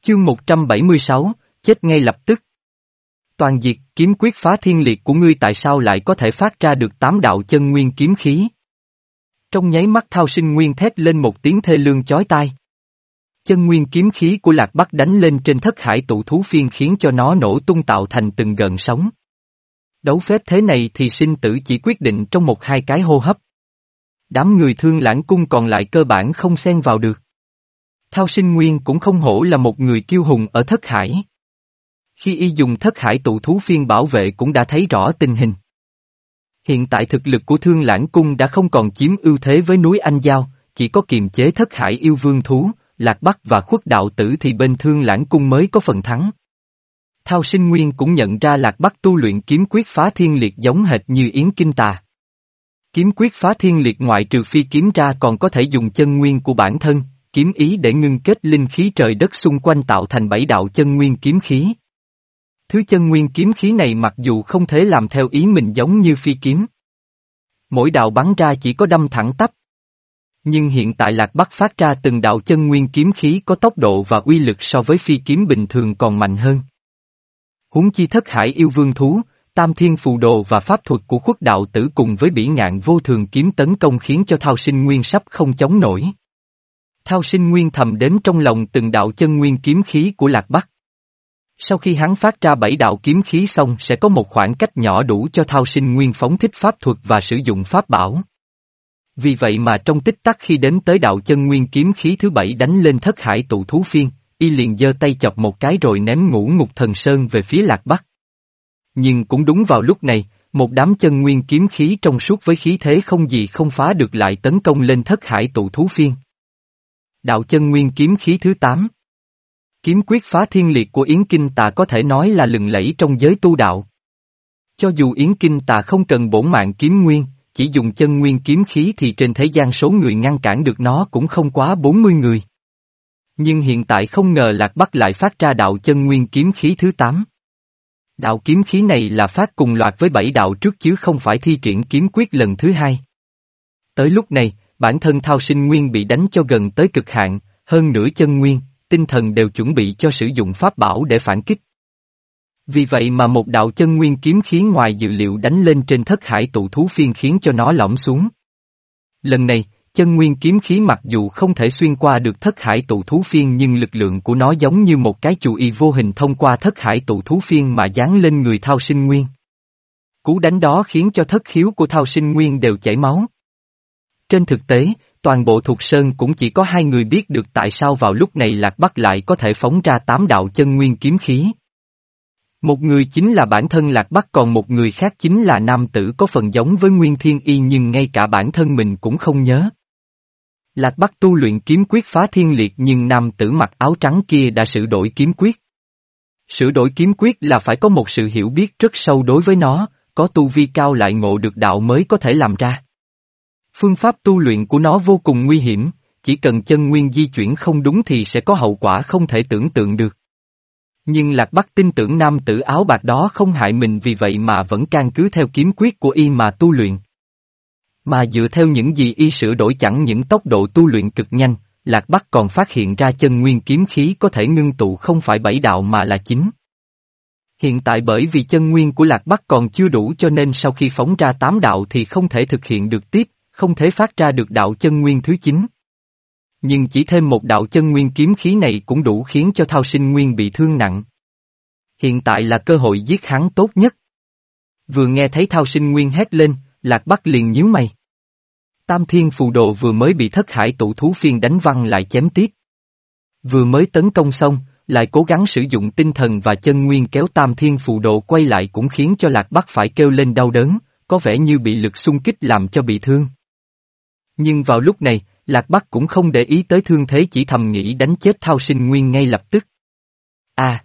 Chương 176, chết ngay lập tức. Toàn diệt, kiếm quyết phá thiên liệt của ngươi tại sao lại có thể phát ra được tám đạo chân nguyên kiếm khí? Trong nháy mắt thao sinh nguyên thét lên một tiếng thê lương chói tai. Chân nguyên kiếm khí của lạc bắc đánh lên trên thất hải tụ thú phiên khiến cho nó nổ tung tạo thành từng gần sóng. Đấu phép thế này thì sinh tử chỉ quyết định trong một hai cái hô hấp. Đám người thương lãng cung còn lại cơ bản không xen vào được. Thao sinh nguyên cũng không hổ là một người kiêu hùng ở thất hải. Khi y dùng thất hải tụ thú phiên bảo vệ cũng đã thấy rõ tình hình. Hiện tại thực lực của thương lãng cung đã không còn chiếm ưu thế với núi Anh Giao, chỉ có kiềm chế thất hải yêu vương thú, lạc bắc và khuất đạo tử thì bên thương lãng cung mới có phần thắng. Thao sinh nguyên cũng nhận ra lạc bắc tu luyện kiếm quyết phá thiên liệt giống hệt như yến kinh tà. Kiếm quyết phá thiên liệt ngoại trừ phi kiếm ra còn có thể dùng chân nguyên của bản thân, kiếm ý để ngưng kết linh khí trời đất xung quanh tạo thành bảy đạo chân nguyên kiếm khí. Thứ chân nguyên kiếm khí này mặc dù không thể làm theo ý mình giống như phi kiếm. Mỗi đạo bắn ra chỉ có đâm thẳng tắp. Nhưng hiện tại Lạc Bắc phát ra từng đạo chân nguyên kiếm khí có tốc độ và uy lực so với phi kiếm bình thường còn mạnh hơn. Huống chi thất hải yêu vương thú, tam thiên phù đồ và pháp thuật của khuất đạo tử cùng với bỉ ngạn vô thường kiếm tấn công khiến cho thao sinh nguyên sắp không chống nổi. Thao sinh nguyên thầm đến trong lòng từng đạo chân nguyên kiếm khí của Lạc Bắc. Sau khi hắn phát ra bảy đạo kiếm khí xong sẽ có một khoảng cách nhỏ đủ cho thao sinh nguyên phóng thích pháp thuật và sử dụng pháp bảo. Vì vậy mà trong tích tắc khi đến tới đạo chân nguyên kiếm khí thứ bảy đánh lên thất hải tụ thú phiên, y liền giơ tay chọc một cái rồi ném ngũ ngục thần sơn về phía lạc bắc. Nhưng cũng đúng vào lúc này, một đám chân nguyên kiếm khí trong suốt với khí thế không gì không phá được lại tấn công lên thất hải tụ thú phiên. Đạo chân nguyên kiếm khí thứ 8 Kiếm quyết phá thiên liệt của Yến Kinh Tà có thể nói là lừng lẫy trong giới tu đạo. Cho dù Yến Kinh Tà không cần bổn mạng kiếm nguyên, chỉ dùng chân nguyên kiếm khí thì trên thế gian số người ngăn cản được nó cũng không quá 40 người. Nhưng hiện tại không ngờ Lạc Bắc lại phát ra đạo chân nguyên kiếm khí thứ 8. Đạo kiếm khí này là phát cùng loạt với bảy đạo trước chứ không phải thi triển kiếm quyết lần thứ hai. Tới lúc này, bản thân thao sinh nguyên bị đánh cho gần tới cực hạn, hơn nửa chân nguyên, tinh thần đều chuẩn bị cho sử dụng pháp bảo để phản kích. Vì vậy mà một đạo chân nguyên kiếm khí ngoài dự liệu đánh lên trên thất hải tụ thú phiên khiến cho nó lõm xuống. Lần này, chân nguyên kiếm khí mặc dù không thể xuyên qua được thất hải tụ thú phiên nhưng lực lượng của nó giống như một cái chù y vô hình thông qua thất hải tụ thú phiên mà dán lên người thao sinh nguyên. Cú đánh đó khiến cho thất khiếu của thao sinh nguyên đều chảy máu. Trên thực tế, toàn bộ thuộc sơn cũng chỉ có hai người biết được tại sao vào lúc này Lạc Bắc lại có thể phóng ra tám đạo chân nguyên kiếm khí. Một người chính là bản thân Lạc Bắc còn một người khác chính là nam tử có phần giống với Nguyên Thiên Y nhưng ngay cả bản thân mình cũng không nhớ. Lạc Bắc tu luyện kiếm quyết phá thiên liệt nhưng nam tử mặc áo trắng kia đã sửa đổi kiếm quyết. Sửa đổi kiếm quyết là phải có một sự hiểu biết rất sâu đối với nó, có tu vi cao lại ngộ được đạo mới có thể làm ra. Phương pháp tu luyện của nó vô cùng nguy hiểm, chỉ cần chân nguyên di chuyển không đúng thì sẽ có hậu quả không thể tưởng tượng được. Nhưng Lạc Bắc tin tưởng nam tử áo bạc đó không hại mình vì vậy mà vẫn can cứ theo kiếm quyết của y mà tu luyện. Mà dựa theo những gì y sửa đổi chẳng những tốc độ tu luyện cực nhanh, Lạc Bắc còn phát hiện ra chân nguyên kiếm khí có thể ngưng tụ không phải bảy đạo mà là chính. Hiện tại bởi vì chân nguyên của Lạc Bắc còn chưa đủ cho nên sau khi phóng ra tám đạo thì không thể thực hiện được tiếp, không thể phát ra được đạo chân nguyên thứ chín. Nhưng chỉ thêm một đạo chân nguyên kiếm khí này cũng đủ khiến cho thao sinh nguyên bị thương nặng. Hiện tại là cơ hội giết hắn tốt nhất. Vừa nghe thấy thao sinh nguyên hét lên, Lạc Bắc liền nhíu mày. Tam Thiên Phù Độ vừa mới bị thất hải tụ thú phiên đánh văng lại chém tiếp. Vừa mới tấn công xong, lại cố gắng sử dụng tinh thần và chân nguyên kéo Tam Thiên Phù Độ quay lại cũng khiến cho Lạc Bắc phải kêu lên đau đớn, có vẻ như bị lực xung kích làm cho bị thương. Nhưng vào lúc này, Lạc Bắc cũng không để ý tới thương thế chỉ thầm nghĩ đánh chết Thao Sinh Nguyên ngay lập tức. À!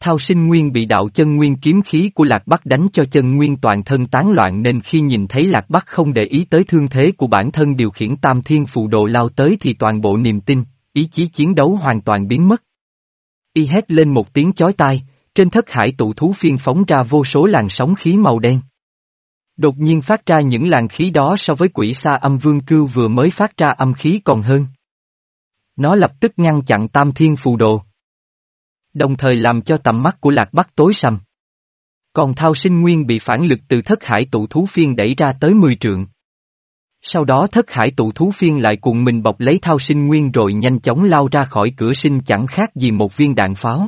Thao Sinh Nguyên bị đạo chân nguyên kiếm khí của Lạc Bắc đánh cho chân nguyên toàn thân tán loạn nên khi nhìn thấy Lạc Bắc không để ý tới thương thế của bản thân điều khiển tam thiên phù đồ lao tới thì toàn bộ niềm tin, ý chí chiến đấu hoàn toàn biến mất. Y hét lên một tiếng chói tai, trên thất hải tụ thú phiên phóng ra vô số làn sóng khí màu đen. Đột nhiên phát ra những làn khí đó so với quỷ xa âm vương cưu vừa mới phát ra âm khí còn hơn. Nó lập tức ngăn chặn tam thiên phù đồ. Đồng thời làm cho tầm mắt của lạc bắc tối sầm. Còn thao sinh nguyên bị phản lực từ thất hải tụ thú phiên đẩy ra tới 10 trượng. Sau đó thất hải tụ thú phiên lại cùng mình bọc lấy thao sinh nguyên rồi nhanh chóng lao ra khỏi cửa sinh chẳng khác gì một viên đạn pháo.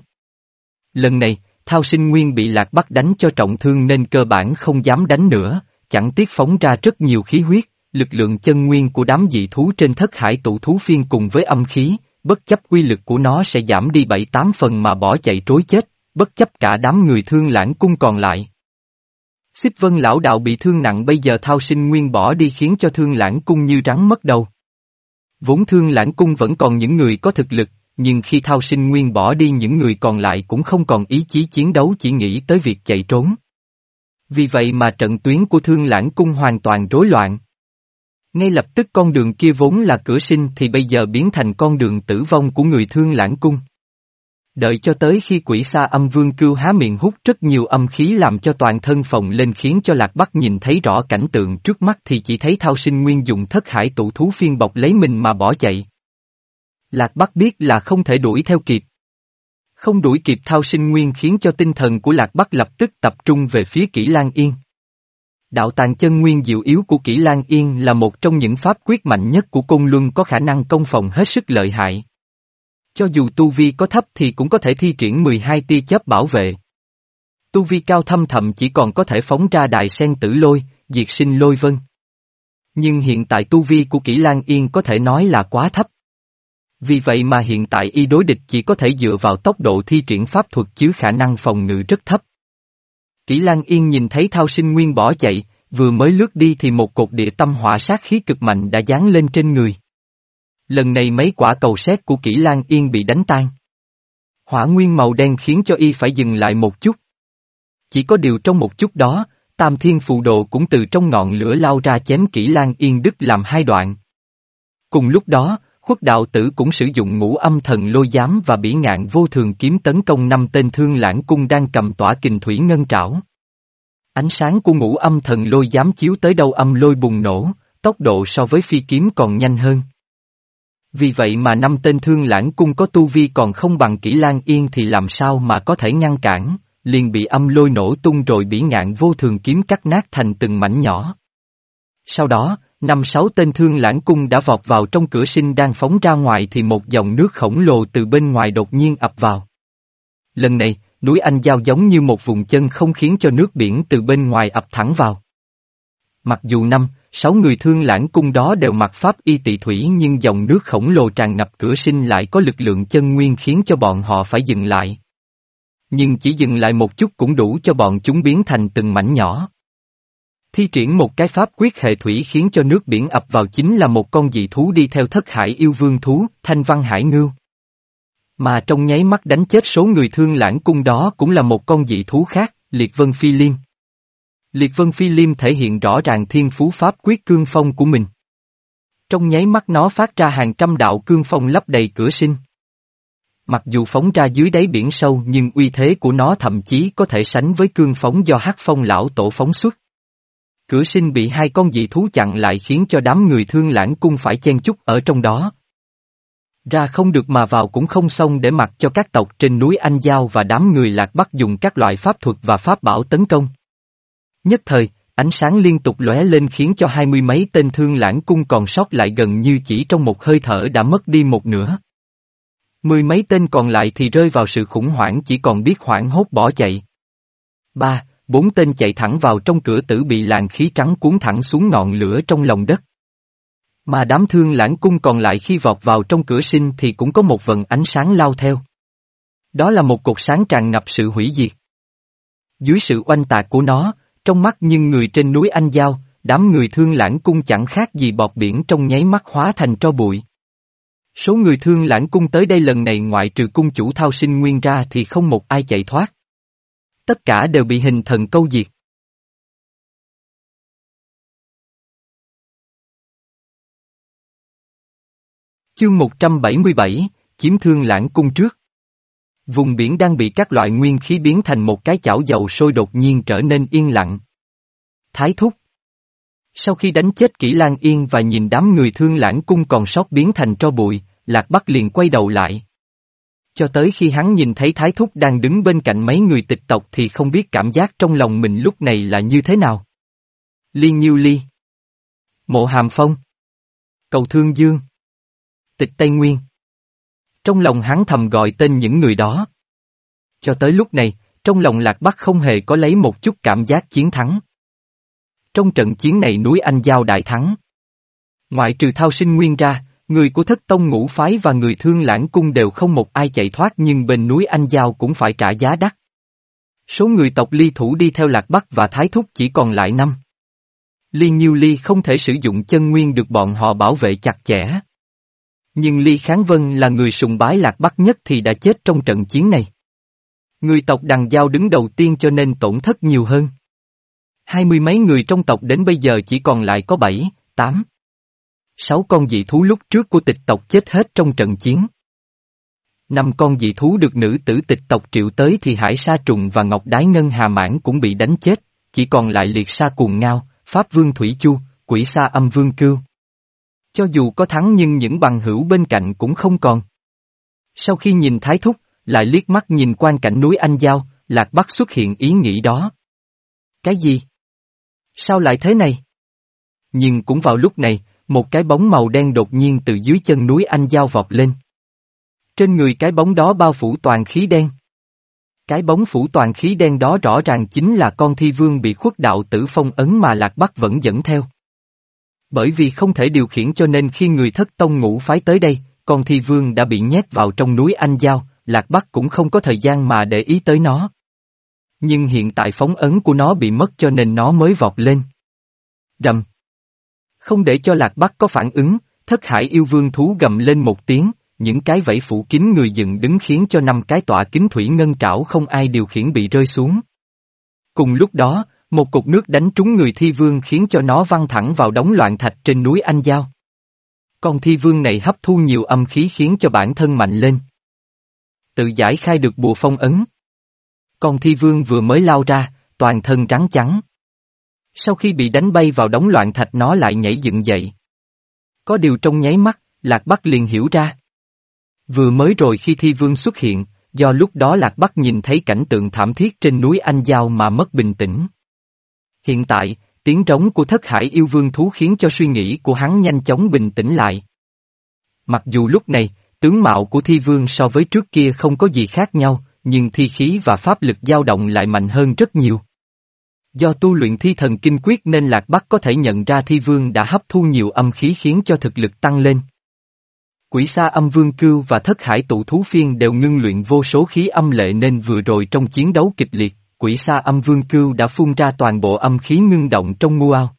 Lần này, Thao sinh nguyên bị lạc bắc đánh cho trọng thương nên cơ bản không dám đánh nữa, chẳng tiếc phóng ra rất nhiều khí huyết, lực lượng chân nguyên của đám dị thú trên thất hải tụ thú phiên cùng với âm khí, bất chấp quy lực của nó sẽ giảm đi bảy tám phần mà bỏ chạy trối chết, bất chấp cả đám người thương lãng cung còn lại. Xích vân lão đạo bị thương nặng bây giờ thao sinh nguyên bỏ đi khiến cho thương lãng cung như rắn mất đầu. Vốn thương lãng cung vẫn còn những người có thực lực, nhưng khi thao sinh nguyên bỏ đi, những người còn lại cũng không còn ý chí chiến đấu, chỉ nghĩ tới việc chạy trốn. Vì vậy mà trận tuyến của thương lãng cung hoàn toàn rối loạn. Ngay lập tức con đường kia vốn là cửa sinh, thì bây giờ biến thành con đường tử vong của người thương lãng cung. Đợi cho tới khi quỷ sa âm vương cưu há miệng hút rất nhiều âm khí làm cho toàn thân phòng lên khiến cho Lạc Bắc nhìn thấy rõ cảnh tượng trước mắt, thì chỉ thấy thao sinh nguyên dùng thất hải tụ thú phiên bọc lấy mình mà bỏ chạy. Lạc Bắc biết là không thể đuổi theo kịp. Không đuổi kịp thao sinh nguyên khiến cho tinh thần của Lạc Bắc lập tức tập trung về phía Kỷ Lan Yên. Đạo tàng chân nguyên diệu yếu của Kỷ Lan Yên là một trong những pháp quyết mạnh nhất của Côn Luân có khả năng công phòng hết sức lợi hại. Cho dù tu vi có thấp thì cũng có thể thi triển 12 tia chớp bảo vệ. Tu vi cao thâm thậm chỉ còn có thể phóng ra đại sen tử lôi, diệt sinh lôi vân. Nhưng hiện tại tu vi của Kỷ Lan Yên có thể nói là quá thấp. Vì vậy mà hiện tại y đối địch chỉ có thể dựa vào tốc độ thi triển pháp thuật chứ khả năng phòng ngự rất thấp. Kỷ Lan Yên nhìn thấy Thao Sinh Nguyên bỏ chạy, vừa mới lướt đi thì một cột địa tâm hỏa sát khí cực mạnh đã dán lên trên người. Lần này mấy quả cầu xét của Kỷ Lan Yên bị đánh tan. Hỏa nguyên màu đen khiến cho y phải dừng lại một chút. Chỉ có điều trong một chút đó, Tam Thiên Phù Độ cũng từ trong ngọn lửa lao ra chém Kỷ Lan Yên đứt làm hai đoạn. Cùng lúc đó, Khuất đạo tử cũng sử dụng ngũ âm thần lôi giám và bỉ ngạn vô thường kiếm tấn công năm tên thương lãng cung đang cầm tỏa kình thủy ngân trảo. Ánh sáng của ngũ âm thần lôi giám chiếu tới đâu âm lôi bùng nổ, tốc độ so với phi kiếm còn nhanh hơn. Vì vậy mà năm tên thương lãng cung có tu vi còn không bằng kỹ lan yên thì làm sao mà có thể ngăn cản, liền bị âm lôi nổ tung rồi bỉ ngạn vô thường kiếm cắt nát thành từng mảnh nhỏ. Sau đó, năm sáu tên thương lãng cung đã vọt vào trong cửa sinh đang phóng ra ngoài thì một dòng nước khổng lồ từ bên ngoài đột nhiên ập vào. Lần này, núi Anh Giao giống như một vùng chân không khiến cho nước biển từ bên ngoài ập thẳng vào. Mặc dù năm, sáu người thương lãng cung đó đều mặc pháp y tị thủy nhưng dòng nước khổng lồ tràn ngập cửa sinh lại có lực lượng chân nguyên khiến cho bọn họ phải dừng lại. Nhưng chỉ dừng lại một chút cũng đủ cho bọn chúng biến thành từng mảnh nhỏ. Thi triển một cái pháp quyết hệ thủy khiến cho nước biển ập vào chính là một con dị thú đi theo thất hải yêu vương thú, thanh văn hải ngưu. Mà trong nháy mắt đánh chết số người thương lãng cung đó cũng là một con dị thú khác, liệt vân phi liêm. Liệt vân phi liêm thể hiện rõ ràng thiên phú pháp quyết cương phong của mình. Trong nháy mắt nó phát ra hàng trăm đạo cương phong lấp đầy cửa sinh. Mặc dù phóng ra dưới đáy biển sâu nhưng uy thế của nó thậm chí có thể sánh với cương phóng do hắc phong lão tổ phóng xuất. Cửa sinh bị hai con dị thú chặn lại khiến cho đám người thương lãng cung phải chen chúc ở trong đó. Ra không được mà vào cũng không xong để mặc cho các tộc trên núi Anh Giao và đám người lạc bắc dùng các loại pháp thuật và pháp bảo tấn công. Nhất thời, ánh sáng liên tục lóe lên khiến cho hai mươi mấy tên thương lãng cung còn sót lại gần như chỉ trong một hơi thở đã mất đi một nửa. Mười mấy tên còn lại thì rơi vào sự khủng hoảng chỉ còn biết hoảng hốt bỏ chạy. Ba, bốn tên chạy thẳng vào trong cửa tử bị làn khí trắng cuốn thẳng xuống ngọn lửa trong lòng đất. Mà đám thương lãng cung còn lại khi vọt vào trong cửa sinh thì cũng có một vần ánh sáng lao theo. Đó là một cột sáng tràn ngập sự hủy diệt. Dưới sự oanh tạc của nó, trong mắt nhưng người trên núi Anh Giao, đám người thương lãng cung chẳng khác gì bọt biển trong nháy mắt hóa thành tro bụi. Số người thương lãng cung tới đây lần này ngoại trừ cung chủ thao sinh nguyên ra thì không một ai chạy thoát. Tất cả đều bị hình thần câu diệt. Chương 177, Chiếm thương lãng cung trước. Vùng biển đang bị các loại nguyên khí biến thành một cái chảo dầu sôi đột nhiên trở nên yên lặng. Thái thúc. Sau khi đánh chết kỹ Lan Yên và nhìn đám người thương lãng cung còn sót biến thành tro bụi, Lạc Bắc liền quay đầu lại. Cho tới khi hắn nhìn thấy Thái Thúc đang đứng bên cạnh mấy người tịch tộc thì không biết cảm giác trong lòng mình lúc này là như thế nào. Liên Nhiêu Ly Mộ Hàm Phong Cầu Thương Dương Tịch Tây Nguyên Trong lòng hắn thầm gọi tên những người đó. Cho tới lúc này, trong lòng Lạc Bắc không hề có lấy một chút cảm giác chiến thắng. Trong trận chiến này núi Anh Giao đại thắng. Ngoại trừ thao sinh nguyên ra, Người của thất tông ngũ phái và người thương lãng cung đều không một ai chạy thoát nhưng bên núi Anh Giao cũng phải trả giá đắt. Số người tộc ly thủ đi theo Lạc Bắc và Thái Thúc chỉ còn lại năm. Ly Nhiêu Ly không thể sử dụng chân nguyên được bọn họ bảo vệ chặt chẽ. Nhưng Ly Kháng Vân là người sùng bái Lạc Bắc nhất thì đã chết trong trận chiến này. Người tộc đằng giao đứng đầu tiên cho nên tổn thất nhiều hơn. Hai mươi mấy người trong tộc đến bây giờ chỉ còn lại có bảy, tám. Sáu con dị thú lúc trước của tịch tộc chết hết trong trận chiến. Năm con dị thú được nữ tử tịch tộc triệu tới thì hải sa trùng và ngọc đái ngân hà mãn cũng bị đánh chết, chỉ còn lại liệt sa cuồng ngao, pháp vương thủy chu, quỷ sa âm vương cưu. Cho dù có thắng nhưng những bằng hữu bên cạnh cũng không còn. Sau khi nhìn thái thúc, lại liếc mắt nhìn quan cảnh núi Anh Giao, Lạc Bắc xuất hiện ý nghĩ đó. Cái gì? Sao lại thế này? Nhưng cũng vào lúc này, một cái bóng màu đen đột nhiên từ dưới chân núi Anh Giao vọt lên. Trên người cái bóng đó bao phủ toàn khí đen. Cái bóng phủ toàn khí đen đó rõ ràng chính là con thi vương bị khuất đạo tử phong ấn mà Lạc Bắc vẫn dẫn theo. Bởi vì không thể điều khiển cho nên khi người thất tông ngũ phái tới đây, con thi vương đã bị nhét vào trong núi Anh Giao, Lạc Bắc cũng không có thời gian mà để ý tới nó. Nhưng hiện tại phóng ấn của nó bị mất cho nên nó mới vọt lên. Rầm. Không để cho Lạc Bắc có phản ứng, thất hải yêu vương thú gầm lên một tiếng, những cái vẫy phủ kín người dựng đứng khiến cho năm cái tọa kính thủy ngân trảo không ai điều khiển bị rơi xuống. Cùng lúc đó, một cục nước đánh trúng người thi vương khiến cho nó văng thẳng vào đống loạn thạch trên núi Anh Giao. Con thi vương này hấp thu nhiều âm khí khiến cho bản thân mạnh lên. Tự giải khai được bùa phong ấn. Con thi vương vừa mới lao ra, toàn thân trắng trắng. Sau khi bị đánh bay vào đống loạn thạch nó lại nhảy dựng dậy. Có điều trong nháy mắt, Lạc Bắc liền hiểu ra. Vừa mới rồi khi thi vương xuất hiện, do lúc đó Lạc Bắc nhìn thấy cảnh tượng thảm thiết trên núi Anh Giao mà mất bình tĩnh. Hiện tại, tiếng trống của thất hải yêu vương thú khiến cho suy nghĩ của hắn nhanh chóng bình tĩnh lại. Mặc dù lúc này, tướng mạo của thi vương so với trước kia không có gì khác nhau, nhưng thi khí và pháp lực dao động lại mạnh hơn rất nhiều. Do tu luyện thi thần kinh quyết nên Lạc Bắc có thể nhận ra thi vương đã hấp thu nhiều âm khí khiến cho thực lực tăng lên. Quỷ sa âm vương cưu và thất hải tụ thú phiên đều ngưng luyện vô số khí âm lệ nên vừa rồi trong chiến đấu kịch liệt, quỷ sa âm vương cưu đã phun ra toàn bộ âm khí ngưng động trong ngu ao.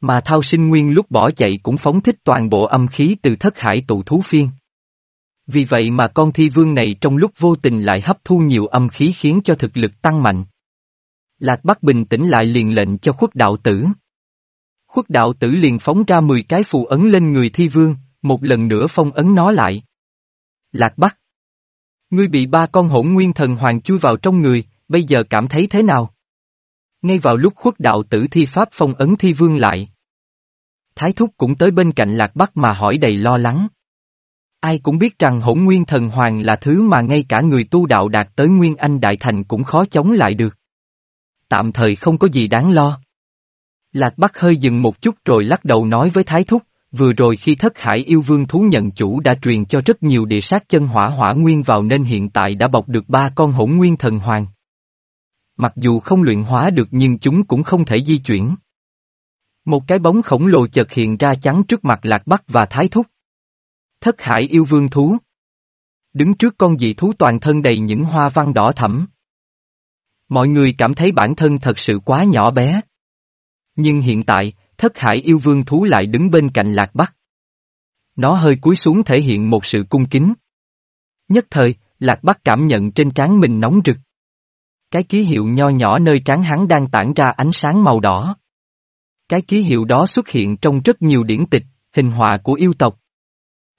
Mà thao sinh nguyên lúc bỏ chạy cũng phóng thích toàn bộ âm khí từ thất hải tụ thú phiên. Vì vậy mà con thi vương này trong lúc vô tình lại hấp thu nhiều âm khí khiến cho thực lực tăng mạnh. Lạc Bắc bình tĩnh lại liền lệnh cho khuất đạo tử. Khuất đạo tử liền phóng ra 10 cái phù ấn lên người thi vương, một lần nữa phong ấn nó lại. Lạc Bắc. Ngươi bị ba con hỗn nguyên thần hoàng chui vào trong người, bây giờ cảm thấy thế nào? Ngay vào lúc khuất đạo tử thi pháp phong ấn thi vương lại. Thái thúc cũng tới bên cạnh Lạc Bắc mà hỏi đầy lo lắng. Ai cũng biết rằng hỗn nguyên thần hoàng là thứ mà ngay cả người tu đạo đạt tới nguyên anh đại thành cũng khó chống lại được. Tạm thời không có gì đáng lo. Lạc Bắc hơi dừng một chút rồi lắc đầu nói với Thái Thúc, vừa rồi khi thất hải yêu vương thú nhận chủ đã truyền cho rất nhiều địa sát chân hỏa hỏa nguyên vào nên hiện tại đã bọc được ba con hỗn nguyên thần hoàng. Mặc dù không luyện hóa được nhưng chúng cũng không thể di chuyển. Một cái bóng khổng lồ chợt hiện ra chắn trước mặt Lạc Bắc và Thái Thúc. Thất hải yêu vương thú. Đứng trước con dị thú toàn thân đầy những hoa văn đỏ thẫm. Mọi người cảm thấy bản thân thật sự quá nhỏ bé. Nhưng hiện tại, thất hải yêu vương thú lại đứng bên cạnh lạc bắc. Nó hơi cúi xuống thể hiện một sự cung kính. Nhất thời, lạc bắc cảm nhận trên trán mình nóng rực. Cái ký hiệu nho nhỏ nơi trán hắn đang tản ra ánh sáng màu đỏ. Cái ký hiệu đó xuất hiện trong rất nhiều điển tịch, hình họa của yêu tộc.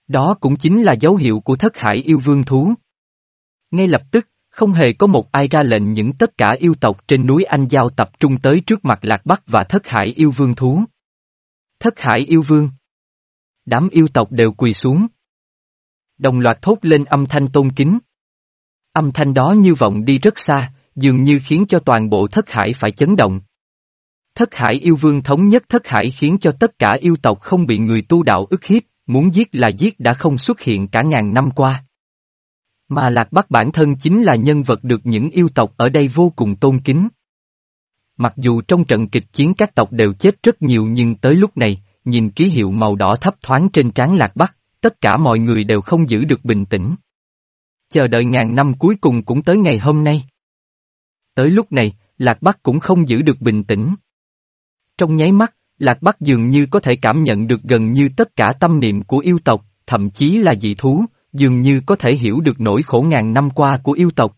Đó cũng chính là dấu hiệu của thất hải yêu vương thú. Ngay lập tức, không hề có một ai ra lệnh những tất cả yêu tộc trên núi Anh Giao tập trung tới trước mặt Lạc Bắc và Thất Hải yêu vương thú. Thất Hải yêu vương. Đám yêu tộc đều quỳ xuống. Đồng loạt thốt lên âm thanh tôn kính. Âm thanh đó như vọng đi rất xa, dường như khiến cho toàn bộ Thất Hải phải chấn động. Thất Hải yêu vương thống nhất Thất Hải khiến cho tất cả yêu tộc không bị người tu đạo ức hiếp, muốn giết là giết đã không xuất hiện cả ngàn năm qua. Mà Lạc Bắc bản thân chính là nhân vật được những yêu tộc ở đây vô cùng tôn kính. Mặc dù trong trận kịch chiến các tộc đều chết rất nhiều nhưng tới lúc này, nhìn ký hiệu màu đỏ thấp thoáng trên trán Lạc Bắc, tất cả mọi người đều không giữ được bình tĩnh. Chờ đợi ngàn năm cuối cùng cũng tới ngày hôm nay. Tới lúc này, Lạc Bắc cũng không giữ được bình tĩnh. Trong nháy mắt, Lạc Bắc dường như có thể cảm nhận được gần như tất cả tâm niệm của yêu tộc, thậm chí là dị thú, dường như có thể hiểu được nỗi khổ ngàn năm qua của yêu tộc.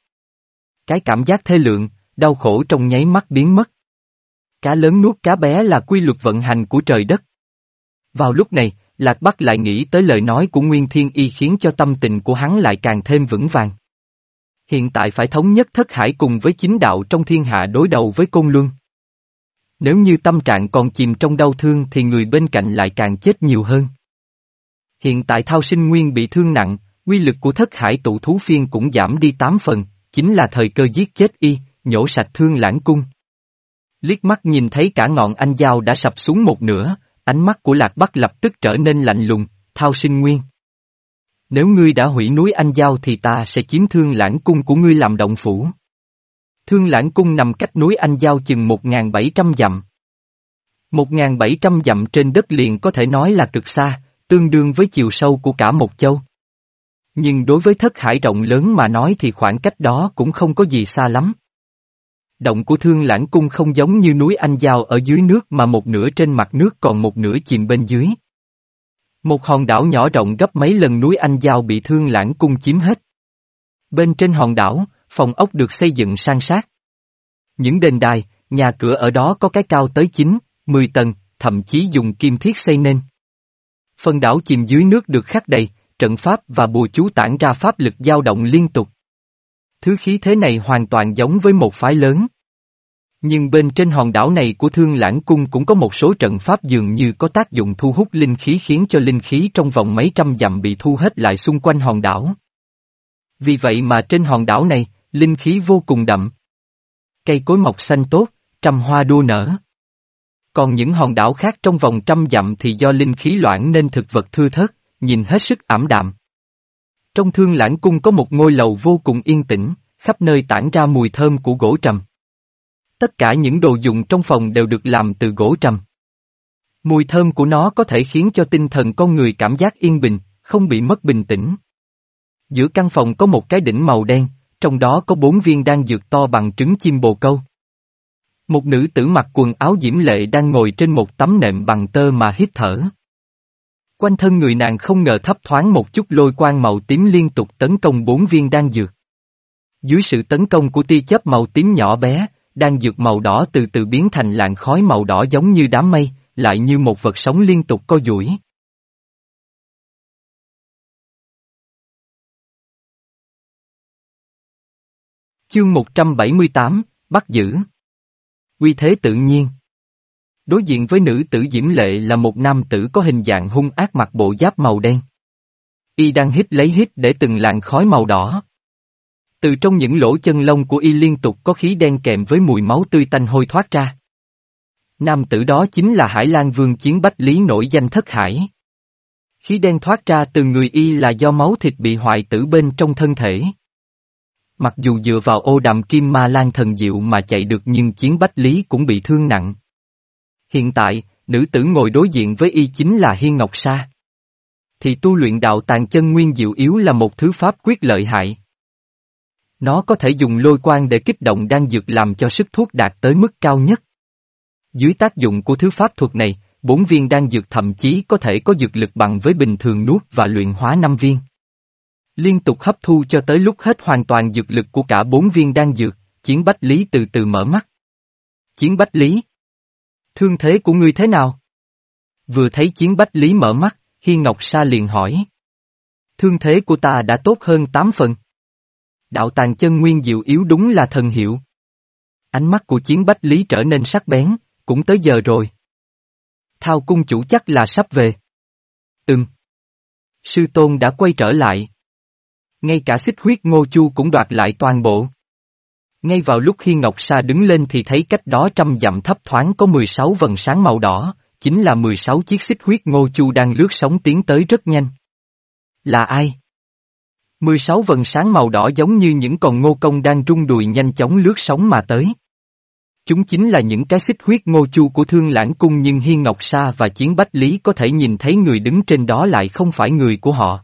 Cái cảm giác thê lượng, đau khổ trong nháy mắt biến mất. Cá lớn nuốt cá bé là quy luật vận hành của trời đất. Vào lúc này, Lạc Bắc lại nghĩ tới lời nói của Nguyên Thiên Y khiến cho tâm tình của hắn lại càng thêm vững vàng. Hiện tại phải thống nhất thất hải cùng với chính đạo trong thiên hạ đối đầu với Côn Luân. Nếu như tâm trạng còn chìm trong đau thương thì người bên cạnh lại càng chết nhiều hơn. Hiện tại Thao Sinh Nguyên bị thương nặng, quy lực của thất hải tụ thú phiên cũng giảm đi tám phần, chính là thời cơ giết chết y, nhổ sạch thương lãng cung. Liếc mắt nhìn thấy cả ngọn anh dao đã sập xuống một nửa, ánh mắt của Lạc Bắc lập tức trở nên lạnh lùng, Thao Sinh Nguyên. Nếu ngươi đã hủy núi anh giao thì ta sẽ chiếm thương lãng cung của ngươi làm động phủ. Thương lãng cung nằm cách núi anh giao chừng 1.700 dặm. 1.700 dặm trên đất liền có thể nói là cực xa, tương đương với chiều sâu của cả một châu. Nhưng đối với thất hải rộng lớn mà nói thì khoảng cách đó cũng không có gì xa lắm. Động của thương lãng cung không giống như núi Anh Giao ở dưới nước mà một nửa trên mặt nước còn một nửa chìm bên dưới. Một hòn đảo nhỏ rộng gấp mấy lần núi Anh Giao bị thương lãng cung chiếm hết. Bên trên hòn đảo, phòng ốc được xây dựng sang sát. Những đền đài, nhà cửa ở đó có cái cao tới 9, 10 tầng, thậm chí dùng kim thiết xây nên. Phần đảo chìm dưới nước được khắc đầy, trận pháp và bùa chú tản ra pháp lực dao động liên tục. Thứ khí thế này hoàn toàn giống với một phái lớn. Nhưng bên trên hòn đảo này của Thương Lãng Cung cũng có một số trận pháp dường như có tác dụng thu hút linh khí khiến cho linh khí trong vòng mấy trăm dặm bị thu hết lại xung quanh hòn đảo. Vì vậy mà trên hòn đảo này, linh khí vô cùng đậm. Cây cối mọc xanh tốt, trăm hoa đua nở. Còn những hòn đảo khác trong vòng trăm dặm thì do linh khí loãng nên thực vật thưa thớt, nhìn hết sức ảm đạm. Trong thương lãng cung có một ngôi lầu vô cùng yên tĩnh, khắp nơi tản ra mùi thơm của gỗ trầm. Tất cả những đồ dùng trong phòng đều được làm từ gỗ trầm. Mùi thơm của nó có thể khiến cho tinh thần con người cảm giác yên bình, không bị mất bình tĩnh. Giữa căn phòng có một cái đỉnh màu đen, trong đó có bốn viên đan dược to bằng trứng chim bồ câu. Một nữ tử mặc quần áo diễm lệ đang ngồi trên một tấm nệm bằng tơ mà hít thở. Quanh thân người nàng không ngờ thấp thoáng một chút lôi quang màu tím liên tục tấn công bốn viên đan dược. Dưới sự tấn công của tia chớp màu tím nhỏ bé, đan dược màu đỏ từ từ biến thành làn khói màu đỏ giống như đám mây, lại như một vật sống liên tục co duỗi. Chương 178, bắt giữ. Quy thế tự nhiên. Đối diện với nữ tử diễm lệ là một nam tử có hình dạng hung ác mặc bộ giáp màu đen. Y đang hít lấy hít để từng làn khói màu đỏ. Từ trong những lỗ chân lông của y liên tục có khí đen kèm với mùi máu tươi tanh hôi thoát ra. Nam tử đó chính là Hải Lan Vương Chiến Bách Lý nổi danh thất hải. Khí đen thoát ra từ người y là do máu thịt bị hoại tử bên trong thân thể. Mặc dù dựa vào ô đạm kim ma lan thần diệu mà chạy được nhưng Chiến Bách Lý cũng bị thương nặng. Hiện tại, nữ tử ngồi đối diện với y chính là Hiên Ngọc Sa. Thì tu luyện đạo tàn chân nguyên diệu yếu là một thứ pháp quyết lợi hại. Nó có thể dùng lôi quang để kích động đan dược làm cho sức thuốc đạt tới mức cao nhất. Dưới tác dụng của thứ pháp thuật này, bốn viên đan dược thậm chí có thể có dược lực bằng với bình thường nuốt và luyện hóa năm viên. Liên tục hấp thu cho tới lúc hết hoàn toàn dược lực của cả bốn viên đan dược, chiến bách lý từ từ mở mắt. Chiến bách lý. Thương thế của ngươi thế nào? Vừa thấy chiến bách lý mở mắt, Hiên Ngọc Sa liền hỏi. Thương thế của ta đã tốt hơn tám phần. Đạo tàng chân nguyên diệu yếu đúng là thần hiệu. Ánh mắt của chiến bách lý trở nên sắc bén, cũng tới giờ rồi. Thao cung chủ chắc là sắp về. Ừm. Sư tôn đã quay trở lại. Ngay cả xích huyết ngô chu cũng đoạt lại toàn bộ. Ngay vào lúc khi Ngọc Sa đứng lên thì thấy cách đó trăm dặm thấp thoáng có 16 vần sáng màu đỏ, chính là 16 chiếc xích huyết ngô chu đang lướt sóng tiến tới rất nhanh. Là ai? 16 vần sáng màu đỏ giống như những con ngô công đang rung đùi nhanh chóng lướt sóng mà tới. Chúng chính là những cái xích huyết ngô chu của thương lãng cung nhưng Hiên Ngọc Sa và Chiến Bách Lý có thể nhìn thấy người đứng trên đó lại không phải người của họ.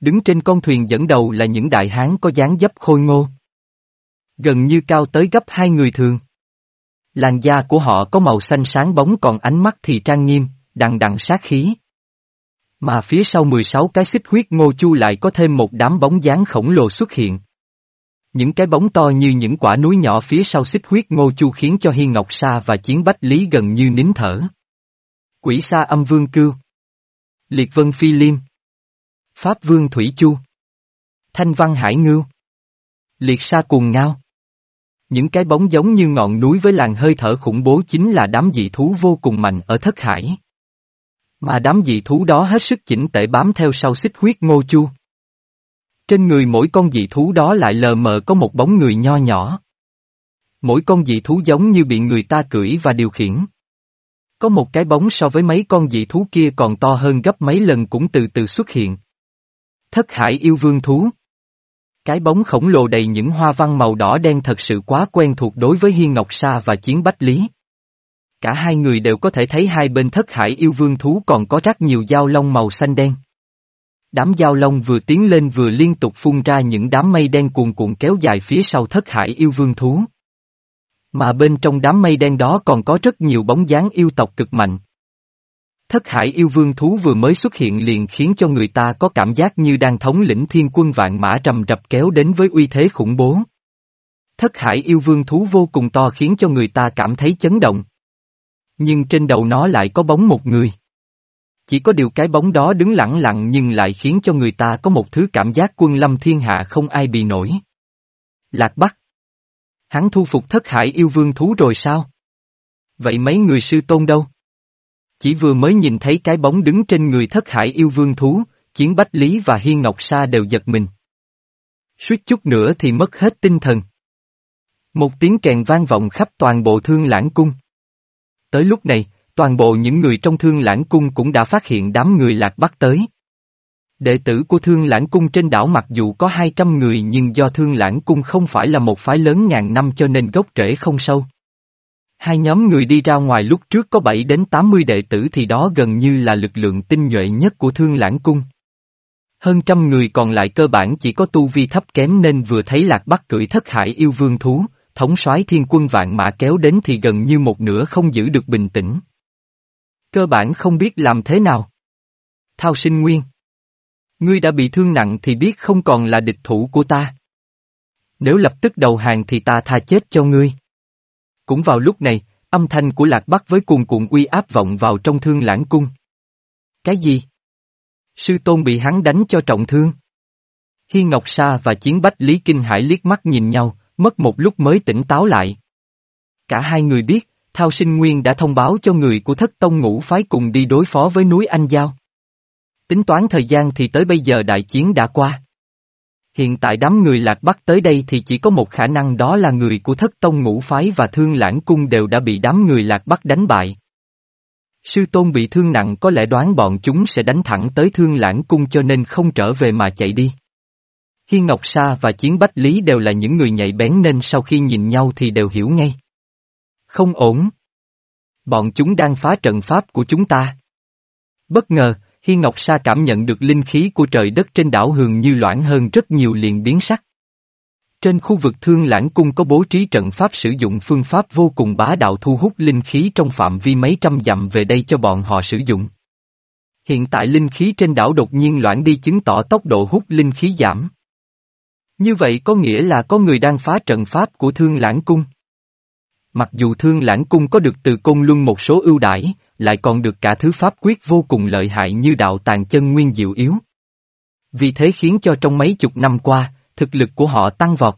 Đứng trên con thuyền dẫn đầu là những đại hán có dáng dấp khôi ngô. Gần như cao tới gấp hai người thường. Làn da của họ có màu xanh sáng bóng còn ánh mắt thì trang nghiêm, đằng đằng sát khí. Mà phía sau 16 cái xích huyết ngô chu lại có thêm một đám bóng dáng khổng lồ xuất hiện. Những cái bóng to như những quả núi nhỏ phía sau xích huyết ngô chu khiến cho Hiên Ngọc Sa và Chiến Bách Lý gần như nín thở. Quỷ Sa âm vương cưu. Liệt vân phi liêm. Pháp vương thủy chu. Thanh văn hải ngưu. Liệt sa cuồng ngao. Những cái bóng giống như ngọn núi với làn hơi thở khủng bố chính là đám dị thú vô cùng mạnh ở thất hải. Mà đám dị thú đó hết sức chỉnh tệ bám theo sau xích huyết ngô chu. Trên người mỗi con dị thú đó lại lờ mờ có một bóng người nho nhỏ. Mỗi con dị thú giống như bị người ta cưỡi và điều khiển. Có một cái bóng so với mấy con dị thú kia còn to hơn gấp mấy lần cũng từ từ xuất hiện. Thất hải yêu vương thú. Cái bóng khổng lồ đầy những hoa văn màu đỏ đen thật sự quá quen thuộc đối với Hiên Ngọc Sa và Chiến Bách Lý. Cả hai người đều có thể thấy hai bên thất hải yêu vương thú còn có rất nhiều dao lông màu xanh đen. Đám dao lông vừa tiến lên vừa liên tục phun ra những đám mây đen cuồn cuộn kéo dài phía sau thất hải yêu vương thú. Mà bên trong đám mây đen đó còn có rất nhiều bóng dáng yêu tộc cực mạnh. Thất hải yêu vương thú vừa mới xuất hiện liền khiến cho người ta có cảm giác như đang thống lĩnh thiên quân vạn mã rầm rập kéo đến với uy thế khủng bố. Thất hải yêu vương thú vô cùng to khiến cho người ta cảm thấy chấn động. Nhưng trên đầu nó lại có bóng một người. Chỉ có điều cái bóng đó đứng lặng lặng nhưng lại khiến cho người ta có một thứ cảm giác quân lâm thiên hạ không ai bị nổi. Lạc Bắc. Hắn thu phục thất hải yêu vương thú rồi sao? Vậy mấy người sư tôn đâu? Chỉ vừa mới nhìn thấy cái bóng đứng trên người thất hải yêu vương thú, chiến Bách Lý và Hiên Ngọc Sa đều giật mình. Suýt chút nữa thì mất hết tinh thần. Một tiếng kèn vang vọng khắp toàn bộ thương lãng cung. Tới lúc này, toàn bộ những người trong thương lãng cung cũng đã phát hiện đám người lạc bắc tới. Đệ tử của thương lãng cung trên đảo mặc dù có 200 người nhưng do thương lãng cung không phải là một phái lớn ngàn năm cho nên gốc rễ không sâu. Hai nhóm người đi ra ngoài lúc trước có 7 đến 80 đệ tử thì đó gần như là lực lượng tinh nhuệ nhất của thương lãng cung. Hơn trăm người còn lại cơ bản chỉ có tu vi thấp kém nên vừa thấy lạc bắc cưỡi thất hải yêu vương thú, thống soái thiên quân vạn mã kéo đến thì gần như một nửa không giữ được bình tĩnh. Cơ bản không biết làm thế nào. Thao sinh nguyên. Ngươi đã bị thương nặng thì biết không còn là địch thủ của ta. Nếu lập tức đầu hàng thì ta tha chết cho ngươi. Cũng vào lúc này, âm thanh của Lạc Bắc với cuồng cuộn uy áp vọng vào trong thương lãng cung. Cái gì? Sư tôn bị hắn đánh cho trọng thương. Hi Ngọc Sa và Chiến Bách Lý Kinh Hải liếc mắt nhìn nhau, mất một lúc mới tỉnh táo lại. Cả hai người biết, Thao Sinh Nguyên đã thông báo cho người của thất tông ngũ phái cùng đi đối phó với núi Anh Giao. Tính toán thời gian thì tới bây giờ đại chiến đã qua. Hiện tại đám người lạc bắc tới đây thì chỉ có một khả năng đó là người của thất tông ngũ phái và thương lãng cung đều đã bị đám người lạc bắc đánh bại. Sư tôn bị thương nặng có lẽ đoán bọn chúng sẽ đánh thẳng tới thương lãng cung cho nên không trở về mà chạy đi. Khi Ngọc Sa và Chiến Bách Lý đều là những người nhạy bén nên sau khi nhìn nhau thì đều hiểu ngay. Không ổn. Bọn chúng đang phá trận pháp của chúng ta. Bất ngờ, Hi Ngọc Sa cảm nhận được linh khí của trời đất trên đảo Hường như loãng hơn rất nhiều liền biến sắc. Trên khu vực thương lãng cung có bố trí trận pháp sử dụng phương pháp vô cùng bá đạo thu hút linh khí trong phạm vi mấy trăm dặm về đây cho bọn họ sử dụng. Hiện tại linh khí trên đảo đột nhiên loãng đi chứng tỏ tốc độ hút linh khí giảm. Như vậy có nghĩa là có người đang phá trận pháp của thương lãng cung. Mặc dù thương lãng cung có được từ cung luân một số ưu đãi, lại còn được cả thứ pháp quyết vô cùng lợi hại như đạo tàng chân nguyên diệu yếu. Vì thế khiến cho trong mấy chục năm qua, thực lực của họ tăng vọt.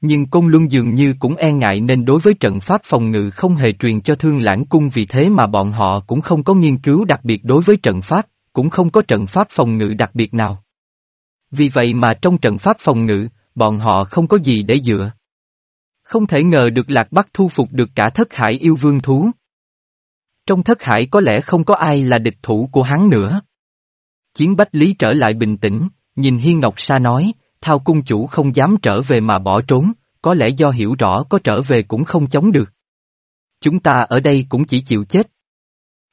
Nhưng cung Luân dường như cũng e ngại nên đối với trận pháp phòng ngự không hề truyền cho thương lãng cung vì thế mà bọn họ cũng không có nghiên cứu đặc biệt đối với trận pháp, cũng không có trận pháp phòng ngự đặc biệt nào. Vì vậy mà trong trận pháp phòng ngự, bọn họ không có gì để dựa. Không thể ngờ được Lạc Bắc thu phục được cả thất hải yêu vương thú. Trong thất hải có lẽ không có ai là địch thủ của hắn nữa. Chiến Bách Lý trở lại bình tĩnh, nhìn Hiên Ngọc Sa nói, thao cung chủ không dám trở về mà bỏ trốn, có lẽ do hiểu rõ có trở về cũng không chống được. Chúng ta ở đây cũng chỉ chịu chết.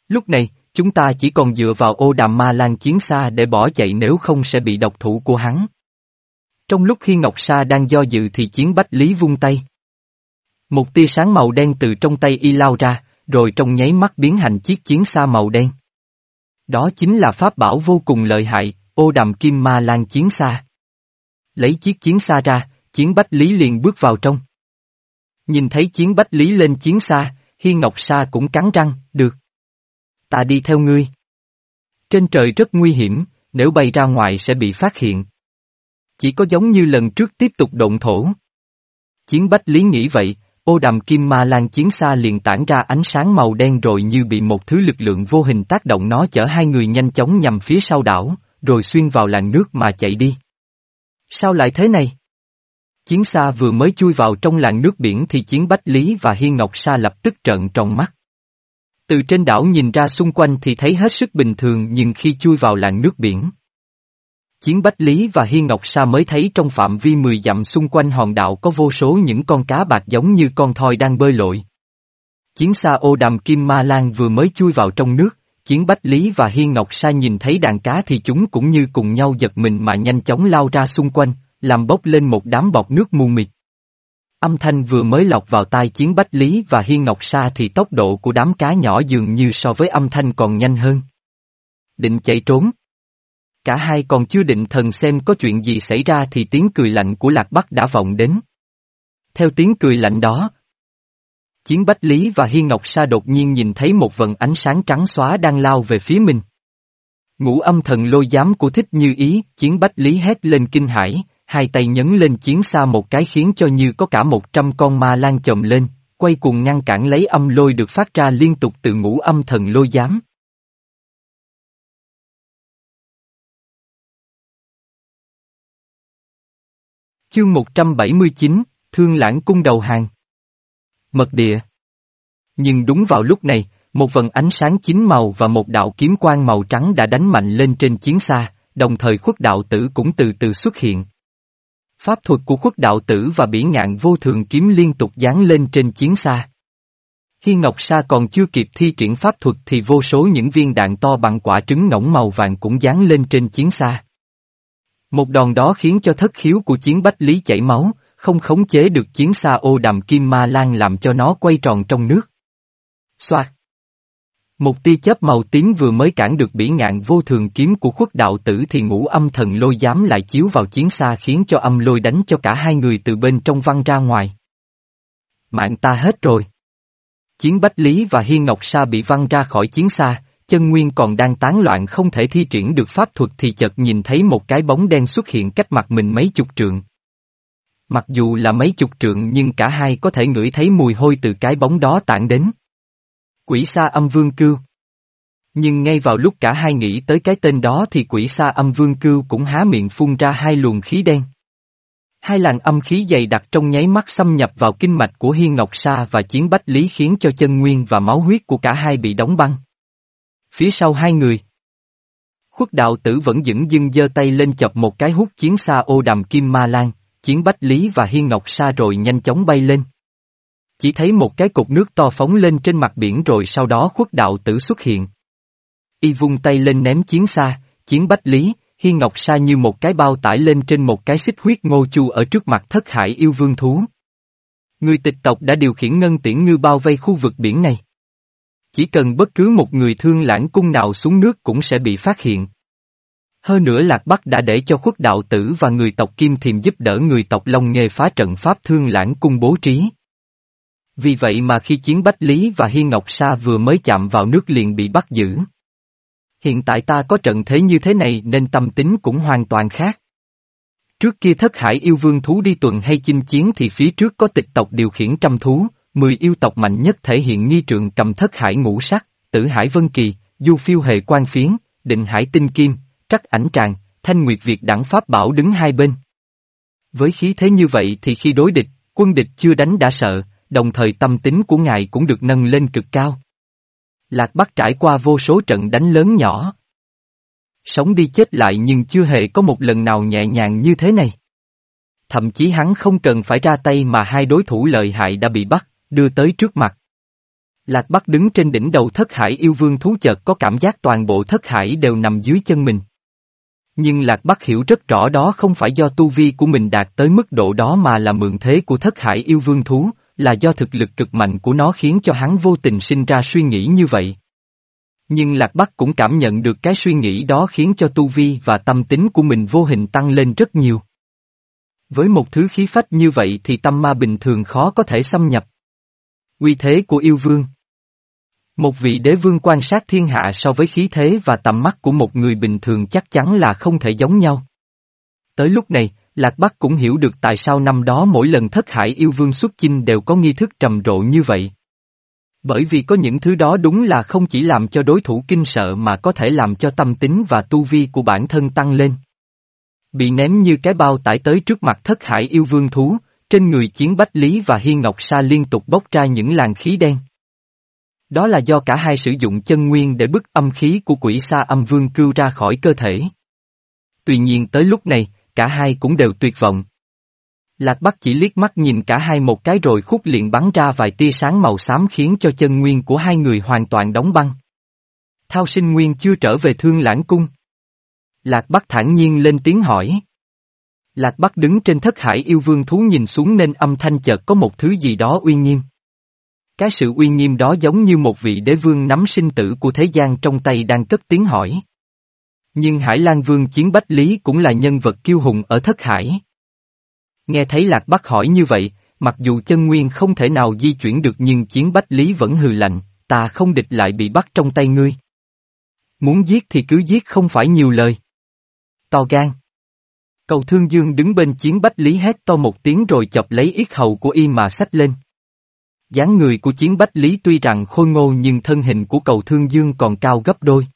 Lúc này, chúng ta chỉ còn dựa vào ô đàm ma lan chiến xa để bỏ chạy nếu không sẽ bị độc thủ của hắn. Trong lúc khi Ngọc Sa đang do dự thì chiến bách lý vung tay. Một tia sáng màu đen từ trong tay y lao ra, rồi trong nháy mắt biến hành chiếc chiến xa màu đen. Đó chính là pháp bảo vô cùng lợi hại, ô đàm kim ma lan chiến xa. Lấy chiếc chiến xa ra, chiến bách lý liền bước vào trong. Nhìn thấy chiến bách lý lên chiến xa, Hi Ngọc Sa cũng cắn răng, được. Ta đi theo ngươi. Trên trời rất nguy hiểm, nếu bay ra ngoài sẽ bị phát hiện. Chỉ có giống như lần trước tiếp tục động thổ. Chiến bách lý nghĩ vậy, Ô đàm kim ma lan chiến xa liền tản ra ánh sáng màu đen rồi như bị một thứ lực lượng vô hình tác động nó chở hai người nhanh chóng nhằm phía sau đảo, rồi xuyên vào làn nước mà chạy đi. Sao lại thế này? Chiến xa vừa mới chui vào trong làn nước biển thì chiến Bách Lý và Hiên Ngọc Sa lập tức trợn tròn mắt. Từ trên đảo nhìn ra xung quanh thì thấy hết sức bình thường nhưng khi chui vào làn nước biển, Chiến Bách Lý và Hiên Ngọc Sa mới thấy trong phạm vi 10 dặm xung quanh hòn đảo có vô số những con cá bạc giống như con thoi đang bơi lội. Chiến xa ô đàm Kim Ma Lan vừa mới chui vào trong nước, Chiến Bách Lý và Hiên Ngọc Sa nhìn thấy đàn cá thì chúng cũng như cùng nhau giật mình mà nhanh chóng lao ra xung quanh, làm bốc lên một đám bọt nước mù mịt. Âm thanh vừa mới lọc vào tai chiến Bách Lý và Hiên Ngọc Sa thì tốc độ của đám cá nhỏ dường như so với âm thanh còn nhanh hơn. Định chạy trốn. Cả hai còn chưa định thần xem có chuyện gì xảy ra thì tiếng cười lạnh của Lạc Bắc đã vọng đến. Theo tiếng cười lạnh đó, Chiến Bách Lý và Hiên Ngọc Sa đột nhiên nhìn thấy một vần ánh sáng trắng xóa đang lao về phía mình. Ngũ âm thần lôi giám của thích như ý, chiến Bách Lý hét lên kinh hãi, hai tay nhấn lên chiến xa một cái khiến cho như có cả một trăm con ma lan chồng lên, quay cuồng ngăn cản lấy âm lôi được phát ra liên tục từ ngũ âm thần lôi giám. Chương 179, Thương Lãng Cung Đầu Hàng Mật địa Nhưng đúng vào lúc này, một vần ánh sáng chín màu và một đạo kiếm quang màu trắng đã đánh mạnh lên trên chiến xa, đồng thời khuất đạo tử cũng từ từ xuất hiện. Pháp thuật của khuất đạo tử và bỉ ngạn vô thường kiếm liên tục dán lên trên chiến xa. Khi Ngọc Sa còn chưa kịp thi triển pháp thuật thì vô số những viên đạn to bằng quả trứng ngỗng màu vàng cũng dán lên trên chiến xa. Một đòn đó khiến cho thất khiếu của chiến bách lý chảy máu, không khống chế được chiến xa ô đàm kim ma lan làm cho nó quay tròn trong nước. Xoạt! Một tia chớp màu tím vừa mới cản được bỉ ngạn vô thường kiếm của khuất đạo tử thì ngũ âm thần lôi dám lại chiếu vào chiến xa khiến cho âm lôi đánh cho cả hai người từ bên trong văng ra ngoài. Mạng ta hết rồi. Chiến Bách Lý và Hiên Ngọc Sa bị văng ra khỏi chiến xa, chân nguyên còn đang tán loạn không thể thi triển được pháp thuật thì chợt nhìn thấy một cái bóng đen xuất hiện cách mặt mình mấy chục trượng. Mặc dù là mấy chục trượng nhưng cả hai có thể ngửi thấy mùi hôi từ cái bóng đó tản đến. Quỷ sa âm vương cưu. Nhưng ngay vào lúc cả hai nghĩ tới cái tên đó thì quỷ sa âm vương cưu cũng há miệng phun ra hai luồng khí đen. Hai làn âm khí dày đặc trong nháy mắt xâm nhập vào kinh mạch của Hiên Ngọc Sa và chiến bách lý khiến cho chân nguyên và máu huyết của cả hai bị đóng băng. Phía sau hai người. Khuất đạo tử vẫn dững dưng giơ tay lên chập một cái hút chiến xa ô đàm kim ma lan, chiến bách lý và Hiên Ngọc xa rồi nhanh chóng bay lên. Chỉ thấy một cái cục nước to phóng lên trên mặt biển rồi sau đó khuất đạo tử xuất hiện. Y vung tay lên ném chiến xa, chiến bách lý, Hiên Ngọc xa như một cái bao tải lên trên một cái xích huyết ngô chu ở trước mặt thất hải yêu vương thú. Người tịch tộc đã điều khiển ngân tiễn ngư bao vây khu vực biển này. Chỉ cần bất cứ một người thương lãng cung nào xuống nước cũng sẽ bị phát hiện. Hơn nữa Lạc Bắc đã để cho khuất đạo tử và người tộc Kim Thiềm giúp đỡ người tộc Long Nghê phá trận pháp thương lãng cung bố trí. Vì vậy mà khi chiến Bách Lý và Hiên Ngọc Sa vừa mới chạm vào nước liền bị bắt giữ. Hiện tại ta có trận thế như thế này nên tâm tính cũng hoàn toàn khác. Trước kia thất hải yêu vương thú đi tuần hay chinh chiến thì phía trước có tịch tộc điều khiển trăm thú, mười yêu tộc mạnh nhất thể hiện nghi trượng cầm thất hải ngũ sắc, tử hải vân kỳ, du phiêu hệ quan phiến, định hải tinh kim, trắc ảnh tràng, thanh nguyệt việt đẳng pháp bảo đứng hai bên. Với khí thế như vậy thì khi đối địch, quân địch chưa đánh đã sợ, đồng thời tâm tính của ngài cũng được nâng lên cực cao. Lạc Bắc trải qua vô số trận đánh lớn nhỏ. Sống đi chết lại nhưng chưa hề có một lần nào nhẹ nhàng như thế này. Thậm chí hắn không cần phải ra tay mà hai đối thủ lợi hại đã bị bắt, đưa tới trước mặt. Lạc Bắc đứng trên đỉnh đầu thất hải yêu vương thú chợt có cảm giác toàn bộ thất hải đều nằm dưới chân mình. Nhưng Lạc Bắc hiểu rất rõ đó không phải do tu vi của mình đạt tới mức độ đó mà là mượn thế của thất hải yêu vương thú, là do thực lực cực mạnh của nó khiến cho hắn vô tình sinh ra suy nghĩ như vậy. Nhưng Lạc Bắc cũng cảm nhận được cái suy nghĩ đó khiến cho tu vi và tâm tính của mình vô hình tăng lên rất nhiều. Với một thứ khí phách như vậy thì tâm ma bình thường khó có thể xâm nhập. Quy thế của yêu vương Một vị đế vương quan sát thiên hạ so với khí thế và tầm mắt của một người bình thường chắc chắn là không thể giống nhau. Tới lúc này, Lạc Bắc cũng hiểu được tại sao năm đó mỗi lần thất hải yêu vương xuất chinh đều có nghi thức trầm rộ như vậy. Bởi vì có những thứ đó đúng là không chỉ làm cho đối thủ kinh sợ mà có thể làm cho tâm tính và tu vi của bản thân tăng lên. Bị ném như cái bao tải tới trước mặt thất hải yêu vương thú, trên người chiến Bách Lý và Hiên Ngọc Sa liên tục bốc ra những làn khí đen. Đó là do cả hai sử dụng chân nguyên để bức âm khí của quỷ sa âm vương cưu ra khỏi cơ thể. Tuy nhiên tới lúc này, cả hai cũng đều tuyệt vọng. Lạc Bắc chỉ liếc mắt nhìn cả hai một cái rồi khúc liền bắn ra vài tia sáng màu xám khiến cho chân nguyên của hai người hoàn toàn đóng băng. Thao sinh nguyên chưa trở về thương lãng cung. Lạc Bắc thản nhiên lên tiếng hỏi. Lạc Bắc đứng trên thất hải yêu vương thú nhìn xuống nên âm thanh chợt có một thứ gì đó uy nghiêm. Cái sự uy nghiêm đó giống như một vị đế vương nắm sinh tử của thế gian trong tay đang cất tiếng hỏi. Nhưng Hải Lan Vương Chiến Bách Lý cũng là nhân vật kiêu hùng ở thất hải. Nghe thấy Lạc Bắc hỏi như vậy, mặc dù chân nguyên không thể nào di chuyển được nhưng Chiến Bách Lý vẫn hừ lạnh, ta không địch lại bị bắt trong tay ngươi. Muốn giết thì cứ giết không phải nhiều lời. To gan. Cầu Thương Dương đứng bên Chiến Bách Lý hét to một tiếng rồi chọc lấy yết hầu của y mà xách lên dáng người của chiến bách lý tuy rằng khôi ngô nhưng thân hình của cầu thương dương còn cao gấp đôi.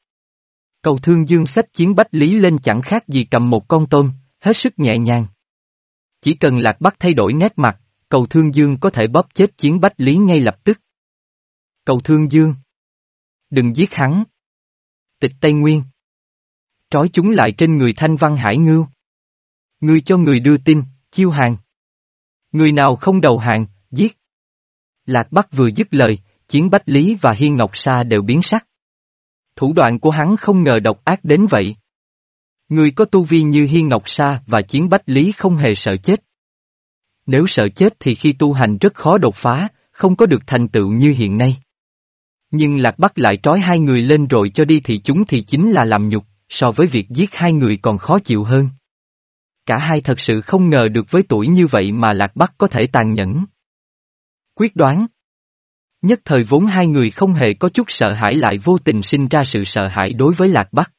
Cầu thương dương xách chiến bách lý lên chẳng khác gì cầm một con tôm, hết sức nhẹ nhàng. Chỉ cần lạc bắc thay đổi nét mặt, cầu thương dương có thể bóp chết chiến bách lý ngay lập tức. Cầu thương dương. Đừng giết hắn. Tịch Tây Nguyên. Trói chúng lại trên người thanh văn hải ngưu. Người cho người đưa tin, chiêu hàng. Người nào không đầu hàng, giết. Lạc Bắc vừa dứt lời, chiến Bách Lý và Hiên Ngọc Sa đều biến sắc. Thủ đoạn của hắn không ngờ độc ác đến vậy. Người có tu vi như Hiên Ngọc Sa và chiến Bách Lý không hề sợ chết. Nếu sợ chết thì khi tu hành rất khó đột phá, không có được thành tựu như hiện nay. Nhưng Lạc Bắc lại trói hai người lên rồi cho đi thì chúng thì chính là làm nhục, so với việc giết hai người còn khó chịu hơn. Cả hai thật sự không ngờ được với tuổi như vậy mà Lạc Bắc có thể tàn nhẫn. Quyết đoán. Nhất thời vốn hai người không hề có chút sợ hãi lại vô tình sinh ra sự sợ hãi đối với Lạc Bắc.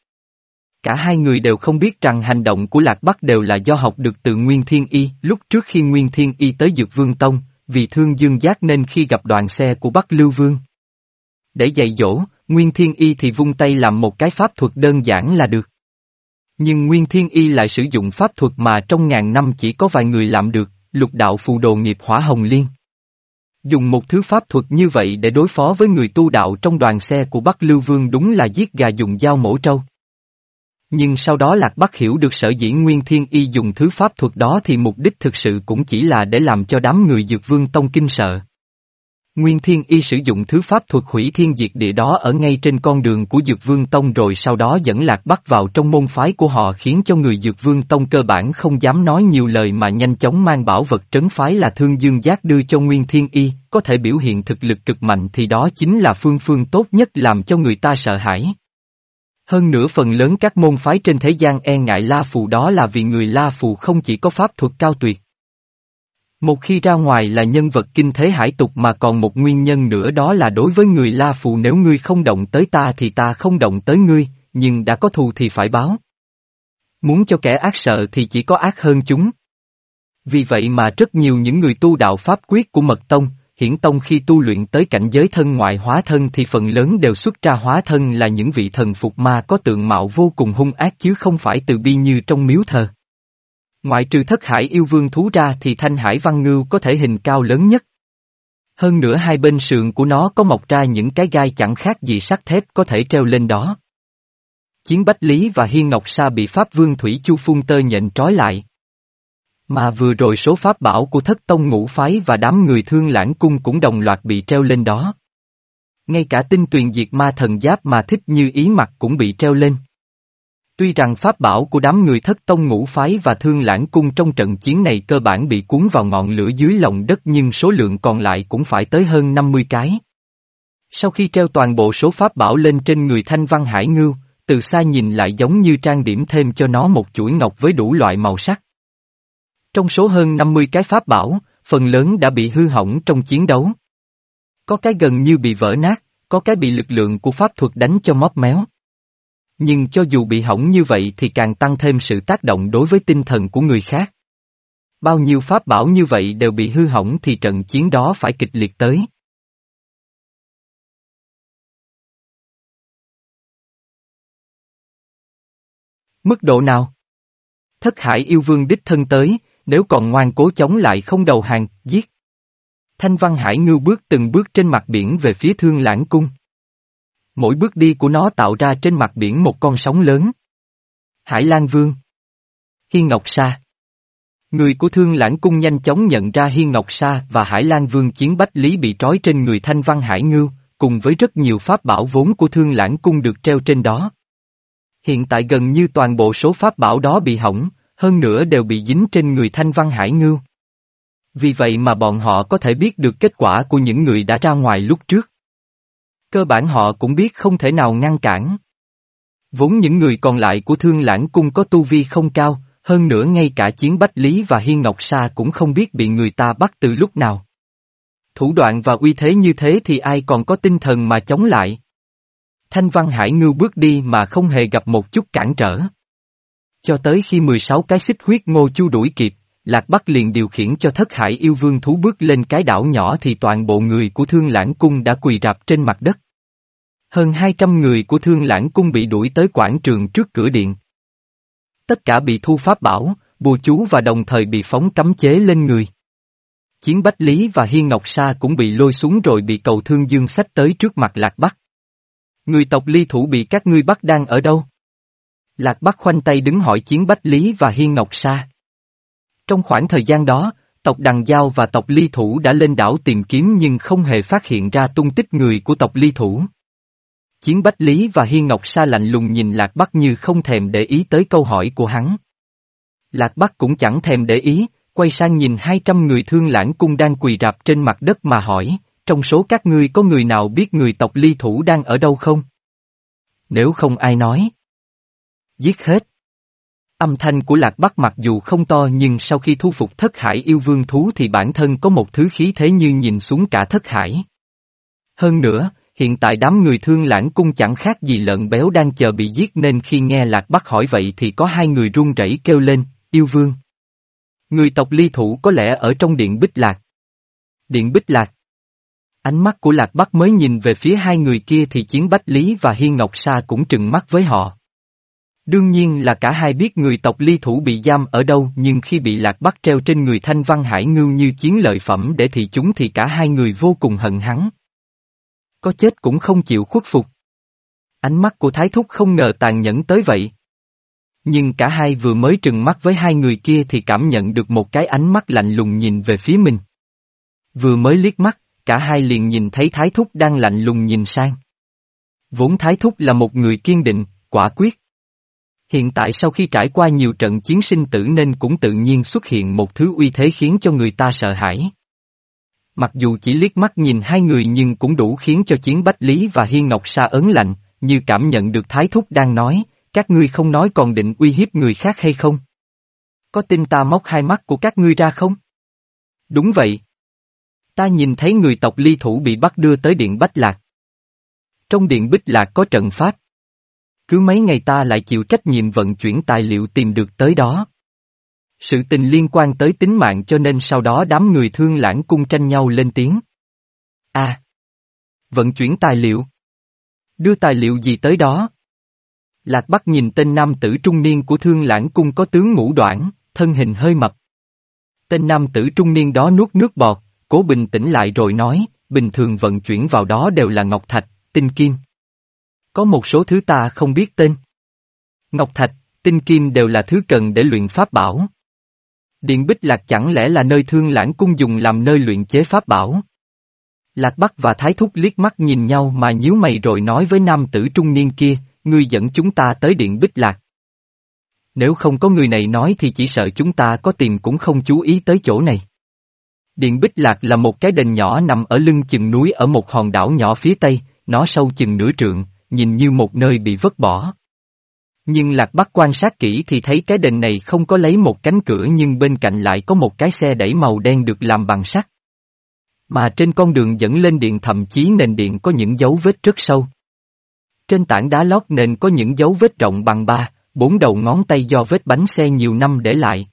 Cả hai người đều không biết rằng hành động của Lạc Bắc đều là do học được từ Nguyên Thiên Y, lúc trước khi Nguyên Thiên Y tới Dược Vương Tông, vì thương dương giác nên khi gặp đoàn xe của Bắc Lưu Vương. Để dạy dỗ, Nguyên Thiên Y thì vung tay làm một cái pháp thuật đơn giản là được. Nhưng Nguyên Thiên Y lại sử dụng pháp thuật mà trong ngàn năm chỉ có vài người làm được, lục đạo phù đồ nghiệp hỏa hồng liên. Dùng một thứ pháp thuật như vậy để đối phó với người tu đạo trong đoàn xe của Bắc Lưu Vương đúng là giết gà dùng dao mổ trâu. Nhưng sau đó Lạc Bắc hiểu được sở dĩ Nguyên Thiên Y dùng thứ pháp thuật đó thì mục đích thực sự cũng chỉ là để làm cho đám người Dược Vương Tông kinh sợ. Nguyên Thiên Y sử dụng thứ pháp thuật hủy thiên diệt địa đó ở ngay trên con đường của Dược Vương Tông rồi sau đó dẫn Lạc Bắc vào trong môn phái của họ khiến cho người Dược Vương Tông cơ bản không dám nói nhiều lời mà nhanh chóng mang bảo vật trấn phái là Thương Dương Giác đưa cho Nguyên Thiên Y, có thể biểu hiện thực lực cực mạnh thì đó chính là phương phương tốt nhất làm cho người ta sợ hãi. Hơn nữa phần lớn các môn phái trên thế gian e ngại La Phù đó là vì người La Phù không chỉ có pháp thuật cao tuyệt một khi ra ngoài là nhân vật kinh thế hải tục mà còn một nguyên nhân nữa đó là đối với người La Phù nếu ngươi không động tới ta thì ta không động tới ngươi, nhưng đã có thù thì phải báo. Muốn cho kẻ ác sợ thì chỉ có ác hơn chúng. Vì vậy mà rất nhiều những người tu đạo pháp quyết của Mật Tông, Hiển Tông khi tu luyện tới cảnh giới thân ngoại hóa thân thì phần lớn đều xuất ra hóa thân là những vị thần phục ma có tượng mạo vô cùng hung ác chứ không phải từ bi như trong miếu thờ. Ngoại trừ thất hải yêu vương thú ra thì thanh hải văn ngưu có thể hình cao lớn nhất. Hơn nữa hai bên sườn của nó có mọc ra những cái gai chẳng khác gì sắt thép có thể treo lên đó. Chiến Bách Lý và Hiên Ngọc Sa bị Pháp Vương Thủy Chu phun tơ nhện trói lại. Mà vừa rồi số pháp bảo của thất tông ngũ phái và đám người thương lãng cung cũng đồng loạt bị treo lên đó. Ngay cả tinh tuyền diệt ma thần giáp mà thích như ý mặt cũng bị treo lên. Tuy rằng pháp bảo của đám người thất tông ngũ phái và thương lãng cung trong trận chiến này cơ bản bị cuốn vào ngọn lửa dưới lòng đất nhưng số lượng còn lại cũng phải tới hơn 50 cái. Sau khi treo toàn bộ số pháp bảo lên trên người thanh văn hải ngưu, từ xa nhìn lại giống như trang điểm thêm cho nó một chuỗi ngọc với đủ loại màu sắc. Trong số hơn 50 cái pháp bảo, phần lớn đã bị hư hỏng trong chiến đấu. Có cái gần như bị vỡ nát, có cái bị lực lượng của pháp thuật đánh cho móp méo. Nhưng cho dù bị hỏng như vậy thì càng tăng thêm sự tác động đối với tinh thần của người khác. Bao nhiêu pháp bảo như vậy đều bị hư hỏng thì trận chiến đó phải kịch liệt tới. Mức độ nào? Thất hải yêu vương đích thân tới, nếu còn ngoan cố chống lại không đầu hàng, giết. Thanh văn hải ngưu bước từng bước trên mặt biển về phía thương lãng cung. Mỗi bước đi của nó tạo ra trên mặt biển một con sóng lớn. Hải Lan Vương Hiên Ngọc Sa Người của Thương Lãng Cung nhanh chóng nhận ra Hiên Ngọc Sa và Hải Lan Vương chiến bách lý bị trói trên người Thanh Văn Hải Ngưu, cùng với rất nhiều pháp bảo vốn của Thương Lãng Cung được treo trên đó. Hiện tại gần như toàn bộ số pháp bảo đó bị hỏng, hơn nữa đều bị dính trên người Thanh Văn Hải Ngưu. Vì vậy mà bọn họ có thể biết được kết quả của những người đã ra ngoài lúc trước. Cơ bản họ cũng biết không thể nào ngăn cản. Vốn những người còn lại của Thương Lãng Cung có tu vi không cao, hơn nữa ngay cả chiến Bách Lý và Hiên Ngọc Sa cũng không biết bị người ta bắt từ lúc nào. Thủ đoạn và uy thế như thế thì ai còn có tinh thần mà chống lại. Thanh Văn Hải Ngưu bước đi mà không hề gặp một chút cản trở. Cho tới khi 16 cái xích huyết ngô chu đuổi kịp, Lạc Bắc liền điều khiển cho thất hải yêu vương thú bước lên cái đảo nhỏ thì toàn bộ người của Thương Lãng Cung đã quỳ rạp trên mặt đất. Hơn 200 người của Thương Lãng Cung bị đuổi tới quảng trường trước cửa điện. Tất cả bị thu pháp bảo, bùa chú và đồng thời bị phóng cấm chế lên người. Chiến Bách Lý và Hiên Ngọc Sa cũng bị lôi xuống rồi bị cầu thương dương sách tới trước mặt Lạc Bắc. Người tộc ly thủ bị các ngươi bắt đang ở đâu? Lạc Bắc khoanh tay đứng hỏi chiến Bách Lý và Hiên Ngọc Sa. Trong khoảng thời gian đó, tộc Đằng Giao và tộc Ly Thủ đã lên đảo tìm kiếm nhưng không hề phát hiện ra tung tích người của tộc Ly Thủ. Chiến Bách Lý và Hiên Ngọc Sa lạnh lùng nhìn Lạc Bắc như không thèm để ý tới câu hỏi của hắn. Lạc Bắc cũng chẳng thèm để ý, quay sang nhìn 200 người thương lãng cung đang quỳ rạp trên mặt đất mà hỏi, trong số các ngươi có người nào biết người tộc ly thủ đang ở đâu không? Nếu không ai nói. Giết hết. Âm thanh của Lạc Bắc mặc dù không to nhưng sau khi thu phục thất hải yêu vương thú thì bản thân có một thứ khí thế như nhìn xuống cả thất hải. Hơn nữa, hiện tại đám người thương lãng cung chẳng khác gì lợn béo đang chờ bị giết nên khi nghe Lạc Bắc hỏi vậy thì có hai người run rẩy kêu lên, yêu vương. Người tộc ly thủ có lẽ ở trong điện Bích Lạc. Điện Bích Lạc. Ánh mắt của Lạc Bắc mới nhìn về phía hai người kia thì chiến Bách Lý và Hiên Ngọc Sa cũng trừng mắt với họ. Đương nhiên là cả hai biết người tộc ly thủ bị giam ở đâu nhưng khi bị Lạc bắt treo trên người Thanh Văn Hải Ngưu như chiến lợi phẩm để thị chúng thì cả hai người vô cùng hận hắn. Có chết cũng không chịu khuất phục. Ánh mắt của Thái Thúc không ngờ tàn nhẫn tới vậy. Nhưng cả hai vừa mới trừng mắt với hai người kia thì cảm nhận được một cái ánh mắt lạnh lùng nhìn về phía mình. Vừa mới liếc mắt, cả hai liền nhìn thấy Thái Thúc đang lạnh lùng nhìn sang. Vốn Thái Thúc là một người kiên định, quả quyết. Hiện tại sau khi trải qua nhiều trận chiến sinh tử nên cũng tự nhiên xuất hiện một thứ uy thế khiến cho người ta sợ hãi. Mặc dù chỉ liếc mắt nhìn hai người nhưng cũng đủ khiến cho chiến Bách Lý và Hiên Ngọc Sa ấn lạnh, như cảm nhận được Thái Thúc đang nói, các ngươi không nói còn định uy hiếp người khác hay không? Có tin ta móc hai mắt của các ngươi ra không? Đúng vậy. Ta nhìn thấy người tộc ly thủ bị bắt đưa tới điện Bách Lạc. Trong điện Bích Lạc có trận pháp. Cứ mấy ngày ta lại chịu trách nhiệm vận chuyển tài liệu tìm được tới đó. Sự tình liên quan tới tính mạng cho nên sau đó đám người thương lãng cung tranh nhau lên tiếng. a à! Vận chuyển tài liệu. Đưa tài liệu gì tới đó? Lạc Bắc nhìn tên nam tử trung niên của thương lãng cung có tướng ngũ đoạn, thân hình hơi mập. Tên nam tử trung niên đó nuốt nước bọt, cố bình tĩnh lại rồi nói, bình thường vận chuyển vào đó đều là ngọc thạch, tinh kim. Có một số thứ ta không biết tên. Ngọc thạch, tinh kim đều là thứ cần để luyện pháp bảo. Điện Bích Lạc chẳng lẽ là nơi thương lãng cung dùng làm nơi luyện chế pháp bảo? Lạc Bắc và Thái Thúc liếc mắt nhìn nhau mà nhíu mày rồi nói với nam tử trung niên kia, ngươi dẫn chúng ta tới điện Bích Lạc. Nếu không có người này nói thì chỉ sợ chúng ta có tìm cũng không chú ý tới chỗ này. Điện Bích Lạc là một cái đền nhỏ nằm ở lưng chừng núi ở một hòn đảo nhỏ phía tây, nó sâu chừng nửa trượng, nhìn như một nơi bị vứt bỏ. Nhưng Lạc Bắc quan sát kỹ thì thấy cái đền này không có lấy một cánh cửa nhưng bên cạnh lại có một cái xe đẩy màu đen được làm bằng sắt. Mà trên con đường dẫn lên điện thậm chí nền điện có những dấu vết rất sâu. Trên tảng đá lót nền có những dấu vết rộng bằng ba, bốn đầu ngón tay do vết bánh xe nhiều năm để lại.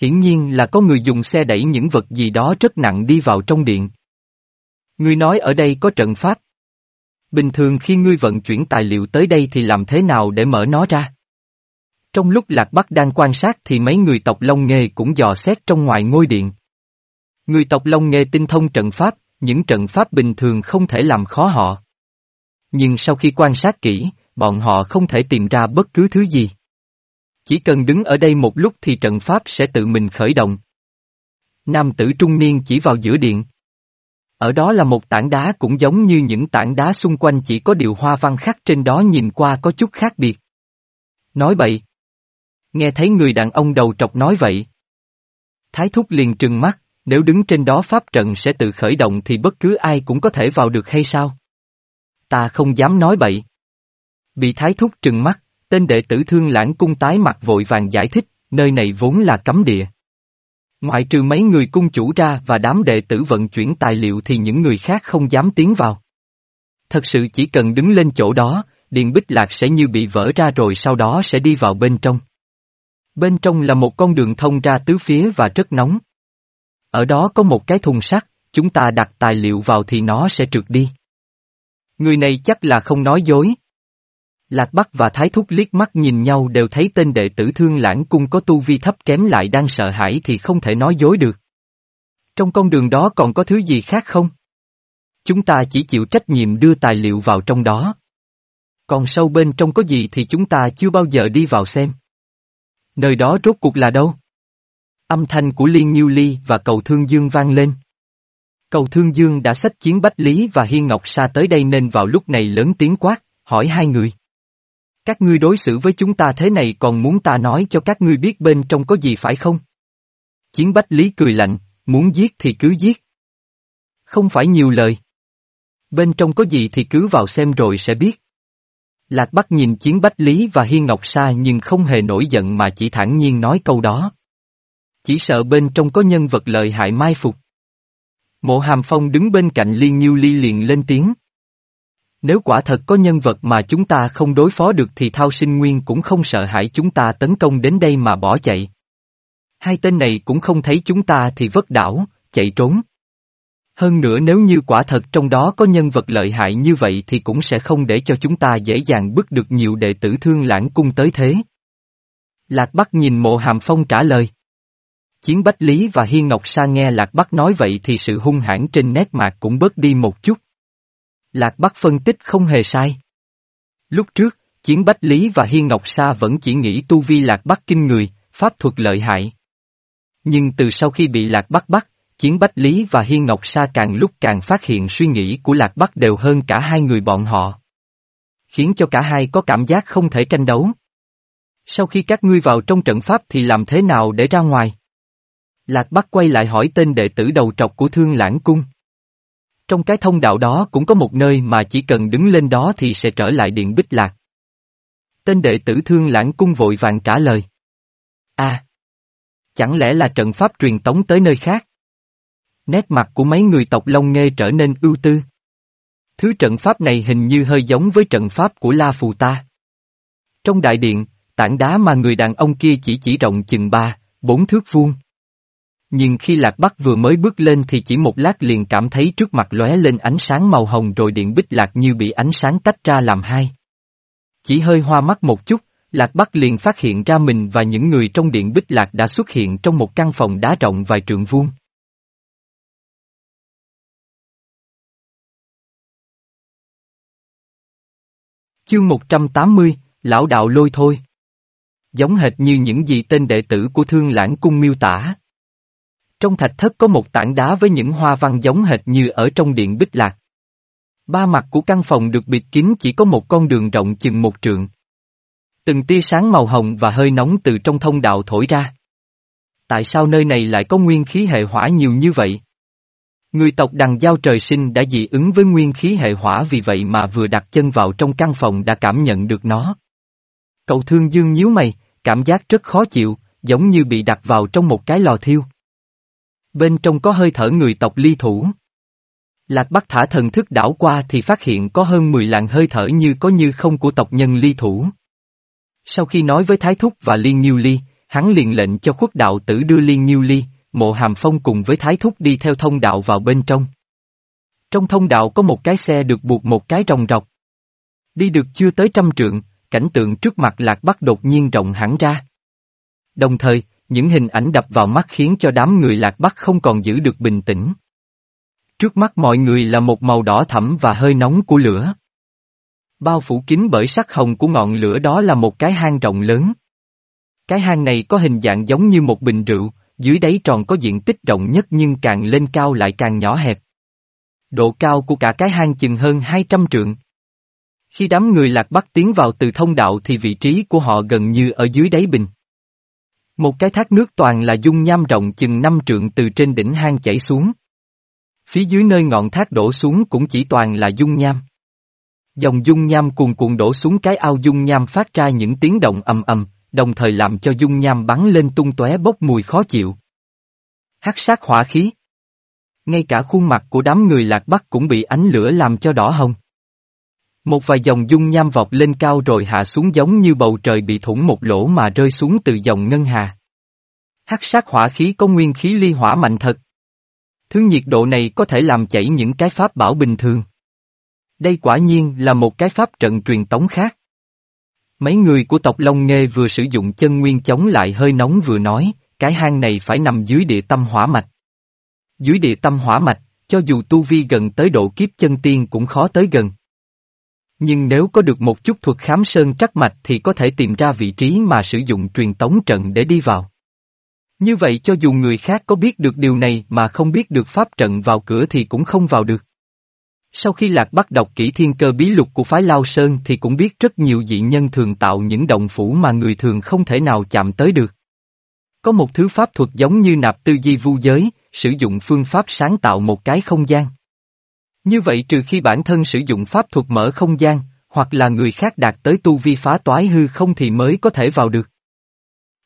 Hiển nhiên là có người dùng xe đẩy những vật gì đó rất nặng đi vào trong điện. Ngươi nói ở đây có trận pháp. Bình thường khi ngươi vận chuyển tài liệu tới đây thì làm thế nào để mở nó ra? Trong lúc Lạc Bắc đang quan sát thì mấy người tộc Long Nghê cũng dò xét trong ngoài ngôi điện. Người tộc Long Nghê tinh thông trận pháp, những trận pháp bình thường không thể làm khó họ. Nhưng sau khi quan sát kỹ, bọn họ không thể tìm ra bất cứ thứ gì. Chỉ cần đứng ở đây một lúc thì trận pháp sẽ tự mình khởi động. Nam tử trung niên chỉ vào giữa điện. Ở đó là một tảng đá cũng giống như những tảng đá xung quanh chỉ có điều hoa văn khắc trên đó nhìn qua có chút khác biệt. Nói bậy. Nghe thấy người đàn ông đầu trọc nói vậy. Thái thúc liền trừng mắt, nếu đứng trên đó pháp trận sẽ tự khởi động thì bất cứ ai cũng có thể vào được hay sao? Ta không dám nói bậy. Bị thái thúc trừng mắt, tên đệ tử thương lãng cung tái mặt vội vàng giải thích, nơi này vốn là cấm địa. Ngoại trừ mấy người cung chủ ra và đám đệ tử vận chuyển tài liệu thì những người khác không dám tiến vào. Thật sự chỉ cần đứng lên chỗ đó, Điện Bích Lạc sẽ như bị vỡ ra rồi sau đó sẽ đi vào bên trong. Bên trong là một con đường thông ra tứ phía và rất nóng. Ở đó có một cái thùng sắt, chúng ta đặt tài liệu vào thì nó sẽ trượt đi. Người này chắc là không nói dối. Lạc Bắc và Thái Thúc liếc mắt nhìn nhau đều thấy tên đệ tử thương lãng cung có tu vi thấp kém lại đang sợ hãi thì không thể nói dối được. Trong con đường đó còn có thứ gì khác không? Chúng ta chỉ chịu trách nhiệm đưa tài liệu vào trong đó. Còn sâu bên trong có gì thì chúng ta chưa bao giờ đi vào xem. Nơi đó rốt cuộc là đâu? Âm thanh của Liên Nhiêu Ly và cầu Thương Dương vang lên. Cầu Thương Dương đã xách chiến Bách Lý và Hiên Ngọc Sa tới đây nên vào lúc này lớn tiếng quát, hỏi hai người. Các ngươi đối xử với chúng ta thế này còn muốn ta nói cho các ngươi biết bên trong có gì phải không? Chiến Bách Lý cười lạnh, muốn giết thì cứ giết. Không phải nhiều lời. Bên trong có gì thì cứ vào xem rồi sẽ biết. Lạc Bắc nhìn Chiến Bách Lý và Hiên Ngọc Sa nhưng không hề nổi giận mà chỉ thản nhiên nói câu đó. Chỉ sợ bên trong có nhân vật lợi hại mai phục. Mộ Hàm Phong đứng bên cạnh Liên Nhiêu Ly liền lên tiếng. Nếu quả thật có nhân vật mà chúng ta không đối phó được thì Thao Sinh Nguyên cũng không sợ hãi chúng ta tấn công đến đây mà bỏ chạy. Hai tên này cũng không thấy chúng ta thì vất đảo, chạy trốn. Hơn nữa nếu như quả thật trong đó có nhân vật lợi hại như vậy thì cũng sẽ không để cho chúng ta dễ dàng bước được nhiều đệ tử thương lãng cung tới thế. Lạc Bắc nhìn mộ hàm phong trả lời. Chiến Bách Lý và Hiên Ngọc Sa nghe Lạc Bắc nói vậy thì sự hung hãn trên nét mặt cũng bớt đi một chút. Lạc Bắc phân tích không hề sai. Lúc trước, Chiến Bách Lý và Hiên Ngọc Sa vẫn chỉ nghĩ tu vi Lạc Bắc kinh người, pháp thuật lợi hại. Nhưng từ sau khi bị Lạc Bắc bắt, Chiến Bách Lý và Hiên Ngọc Sa càng lúc càng phát hiện suy nghĩ của Lạc Bắc đều hơn cả hai người bọn họ. Khiến cho cả hai có cảm giác không thể tranh đấu. Sau khi các ngươi vào trong trận pháp thì làm thế nào để ra ngoài? Lạc Bắc quay lại hỏi tên đệ tử đầu trọc của Thương Lãng Cung. Trong cái thông đạo đó cũng có một nơi mà chỉ cần đứng lên đó thì sẽ trở lại điện Bích Lạc. Tên đệ tử Thương Lãng Cung vội vàng trả lời. À! Chẳng lẽ là trận pháp truyền tống tới nơi khác? Nét mặt của mấy người tộc Long Nghê trở nên ưu tư. Thứ trận pháp này hình như hơi giống với trận pháp của La Phù Ta. Trong đại điện, tảng đá mà người đàn ông kia chỉ chỉ rộng chừng ba, bốn thước vuông. Nhưng khi Lạc Bắc vừa mới bước lên thì chỉ một lát liền cảm thấy trước mặt lóe lên ánh sáng màu hồng rồi điện bích lạc như bị ánh sáng tách ra làm hai. Chỉ hơi hoa mắt một chút, Lạc Bắc liền phát hiện ra mình và những người trong điện bích lạc đã xuất hiện trong một căn phòng đá rộng vài trượng vuông. Chương 180, Lão Đạo Lôi Thôi Giống hệt như những gì tên đệ tử của Thương Lãng Cung miêu tả. Trong thạch thất có một tảng đá với những hoa văn giống hệt như ở trong điện bích lạc. Ba mặt của căn phòng được bịt kín chỉ có một con đường rộng chừng một trượng. Từng tia sáng màu hồng và hơi nóng từ trong thông đạo thổi ra. Tại sao nơi này lại có nguyên khí hệ hỏa nhiều như vậy? Người tộc đằng giao trời sinh đã dị ứng với nguyên khí hệ hỏa vì vậy mà vừa đặt chân vào trong căn phòng đã cảm nhận được nó. Cậu thương dương nhíu mày, cảm giác rất khó chịu, giống như bị đặt vào trong một cái lò thiêu. Bên trong có hơi thở người tộc ly thủ. Lạc Bắc thả thần thức đảo qua thì phát hiện có hơn 10 lạng hơi thở như có như không của tộc nhân ly thủ. Sau khi nói với Thái Thúc và Liên Nhiêu Ly, hắn liền lệnh cho khuất đạo tử đưa Liên Nhiêu Ly, mộ hàm phong cùng với Thái Thúc đi theo thông đạo vào bên trong. Trong thông đạo có một cái xe được buộc một cái rồng rọc. Đi được chưa tới trăm trượng, cảnh tượng trước mặt Lạc Bắc đột nhiên rộng hẳn ra. Đồng thời, những hình ảnh đập vào mắt khiến cho đám người Lạc Bắc không còn giữ được bình tĩnh. Trước mắt mọi người là một màu đỏ thẫm và hơi nóng của lửa. Bao phủ kín bởi sắc hồng của ngọn lửa đó là một cái hang rộng lớn. Cái hang này có hình dạng giống như một bình rượu, dưới đáy tròn có diện tích rộng nhất nhưng càng lên cao lại càng nhỏ hẹp. Độ cao của cả cái hang chừng hơn 200 trượng. Khi đám người lạc bắc tiến vào từ thông đạo thì vị trí của họ gần như ở dưới đáy bình. Một cái thác nước toàn là dung nham rộng chừng năm trượng từ trên đỉnh hang chảy xuống. Phía dưới nơi ngọn thác đổ xuống cũng chỉ toàn là dung nham. Dòng dung nham cuồn cuộn đổ xuống cái ao dung nham phát ra những tiếng động ầm ầm, đồng thời làm cho dung nham bắn lên tung tóe bốc mùi khó chịu. Hắc sát hỏa khí. Ngay cả khuôn mặt của đám người lạc bắc cũng bị ánh lửa làm cho đỏ hồng. Một vài dòng dung nham vọt lên cao rồi hạ xuống giống như bầu trời bị thủng một lỗ mà rơi xuống từ dòng ngân hà. Hắc sát hỏa khí có nguyên khí ly hỏa mạnh thật. Thứ nhiệt độ này có thể làm chảy những cái pháp bảo bình thường. Đây quả nhiên là một cái pháp trận truyền tống khác. Mấy người của tộc Long Nghê vừa sử dụng chân nguyên chống lại hơi nóng vừa nói, cái hang này phải nằm dưới địa tâm hỏa mạch. Dưới địa tâm hỏa mạch, cho dù tu vi gần tới độ kiếp chân tiên cũng khó tới gần. Nhưng nếu có được một chút thuật khám sơn trắc mạch thì có thể tìm ra vị trí mà sử dụng truyền tống trận để đi vào. Như vậy cho dù người khác có biết được điều này mà không biết được pháp trận vào cửa thì cũng không vào được. Sau khi Lạc Bắc đọc kỹ thiên cơ bí lục của phái Lao Sơn thì cũng biết rất nhiều dị nhân thường tạo những động phủ mà người thường không thể nào chạm tới được. Có một thứ pháp thuật giống như nạp tư di vu giới, sử dụng phương pháp sáng tạo một cái không gian. Như vậy trừ khi bản thân sử dụng pháp thuật mở không gian, hoặc là người khác đạt tới tu vi phá toái hư không thì mới có thể vào được.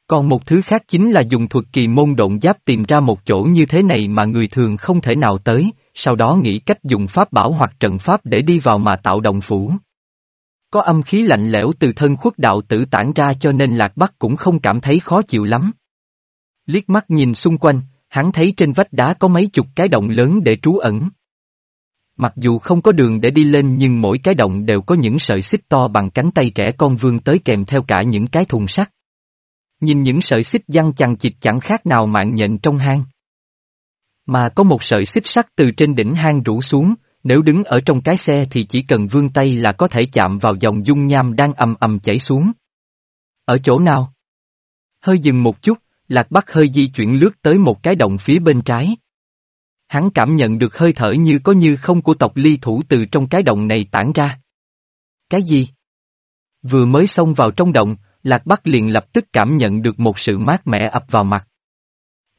Còn một thứ khác chính là dùng thuật kỳ môn độn giáp tìm ra một chỗ như thế này mà người thường không thể nào tới, sau đó nghĩ cách dùng pháp bảo hoặc trận pháp để đi vào mà tạo động phủ. Có âm khí lạnh lẽo từ thân khuất đạo tử tản ra cho nên Lạc Bắc cũng không cảm thấy khó chịu lắm. Liếc mắt nhìn xung quanh, hắn thấy trên vách đá có mấy chục cái động lớn để trú ẩn. Mặc dù không có đường để đi lên nhưng mỗi cái động đều có những sợi xích to bằng cánh tay trẻ con vương tới kèm theo cả những cái thùng sắt. Nhìn những sợi xích văng chằng chịt chẳng khác nào mạng nhện trong hang. Mà có một sợi xích sắt từ trên đỉnh hang rủ xuống, nếu đứng ở trong cái xe thì chỉ cần vươn tay là có thể chạm vào dòng dung nham đang ầm ầm chảy xuống. Ở chỗ nào? Hơi dừng một chút, Lạc Bắc hơi di chuyển lướt tới một cái động phía bên trái. Hắn cảm nhận được hơi thở như có như không của tộc ly thủ từ trong cái động này tản ra. Cái gì? Vừa mới xông vào trong động, Lạc Bắc liền lập tức cảm nhận được một sự mát mẻ ập vào mặt.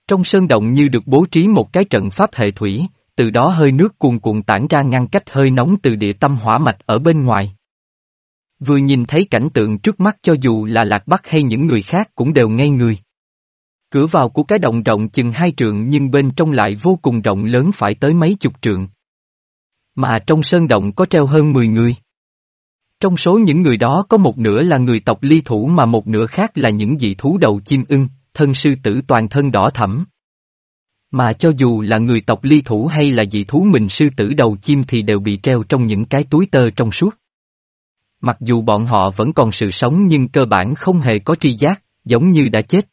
Trong sơn động như được bố trí một cái trận pháp hệ thủy, từ đó hơi nước cuồn cuộn tản ra ngăn cách hơi nóng từ địa tâm hỏa mạch ở bên ngoài. Vừa nhìn thấy cảnh tượng trước mắt cho dù là Lạc Bắc hay những người khác cũng đều ngây người. Cửa vào của cái động rộng chừng hai trượng nhưng bên trong lại vô cùng rộng lớn phải tới mấy chục trượng. Mà trong sơn động có treo hơn 10 người. Trong số những người đó có một nửa là người tộc ly thủ mà một nửa khác là những dị thú đầu chim ưng, thân sư tử toàn thân đỏ thẫm. Mà cho dù là người tộc ly thủ hay là dị thú mình sư tử đầu chim thì đều bị treo trong những cái túi tơ trong suốt. Mặc dù bọn họ vẫn còn sự sống nhưng cơ bản không hề có tri giác, giống như đã chết.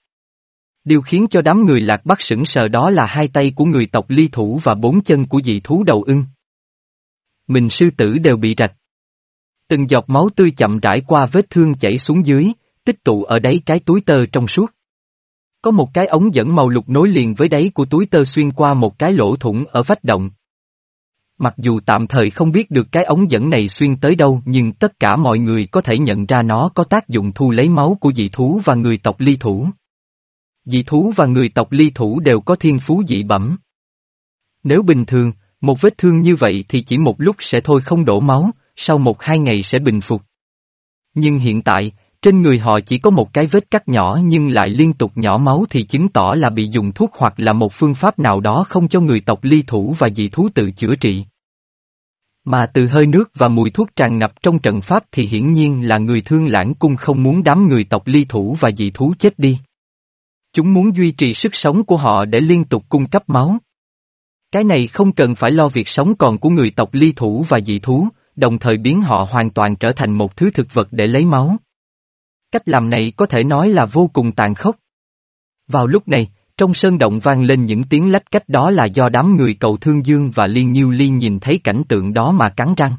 Điều khiến cho đám người lạc bắc sững sờ đó là hai tay của người tộc ly thủ và bốn chân của dị thú đầu ưng. Mình sư tử đều bị rạch. Từng giọt máu tươi chậm rãi qua vết thương chảy xuống dưới, tích tụ ở đáy cái túi tơ trong suốt. Có một cái ống dẫn màu lục nối liền với đáy của túi tơ xuyên qua một cái lỗ thủng ở vách động. Mặc dù tạm thời không biết được cái ống dẫn này xuyên tới đâu nhưng tất cả mọi người có thể nhận ra nó có tác dụng thu lấy máu của dị thú và người tộc ly thủ. Dị thú và người tộc ly thủ đều có thiên phú dị bẩm. Nếu bình thường, một vết thương như vậy thì chỉ một lúc sẽ thôi không đổ máu, sau một hai ngày sẽ bình phục. Nhưng hiện tại, trên người họ chỉ có một cái vết cắt nhỏ nhưng lại liên tục nhỏ máu thì chứng tỏ là bị dùng thuốc hoặc là một phương pháp nào đó không cho người tộc ly thủ và dị thú tự chữa trị. Mà từ hơi nước và mùi thuốc tràn ngập trong trận pháp thì hiển nhiên là người thương lãng cung không muốn đám người tộc ly thủ và dị thú chết đi. Chúng muốn duy trì sức sống của họ để liên tục cung cấp máu. Cái này không cần phải lo việc sống còn của người tộc ly thủ và dị thú, đồng thời biến họ hoàn toàn trở thành một thứ thực vật để lấy máu. Cách làm này có thể nói là vô cùng tàn khốc. Vào lúc này, trong sơn động vang lên những tiếng lách cách đó là do đám người cầu thương dương và liên nhiêu liên nhìn thấy cảnh tượng đó mà cắn răng.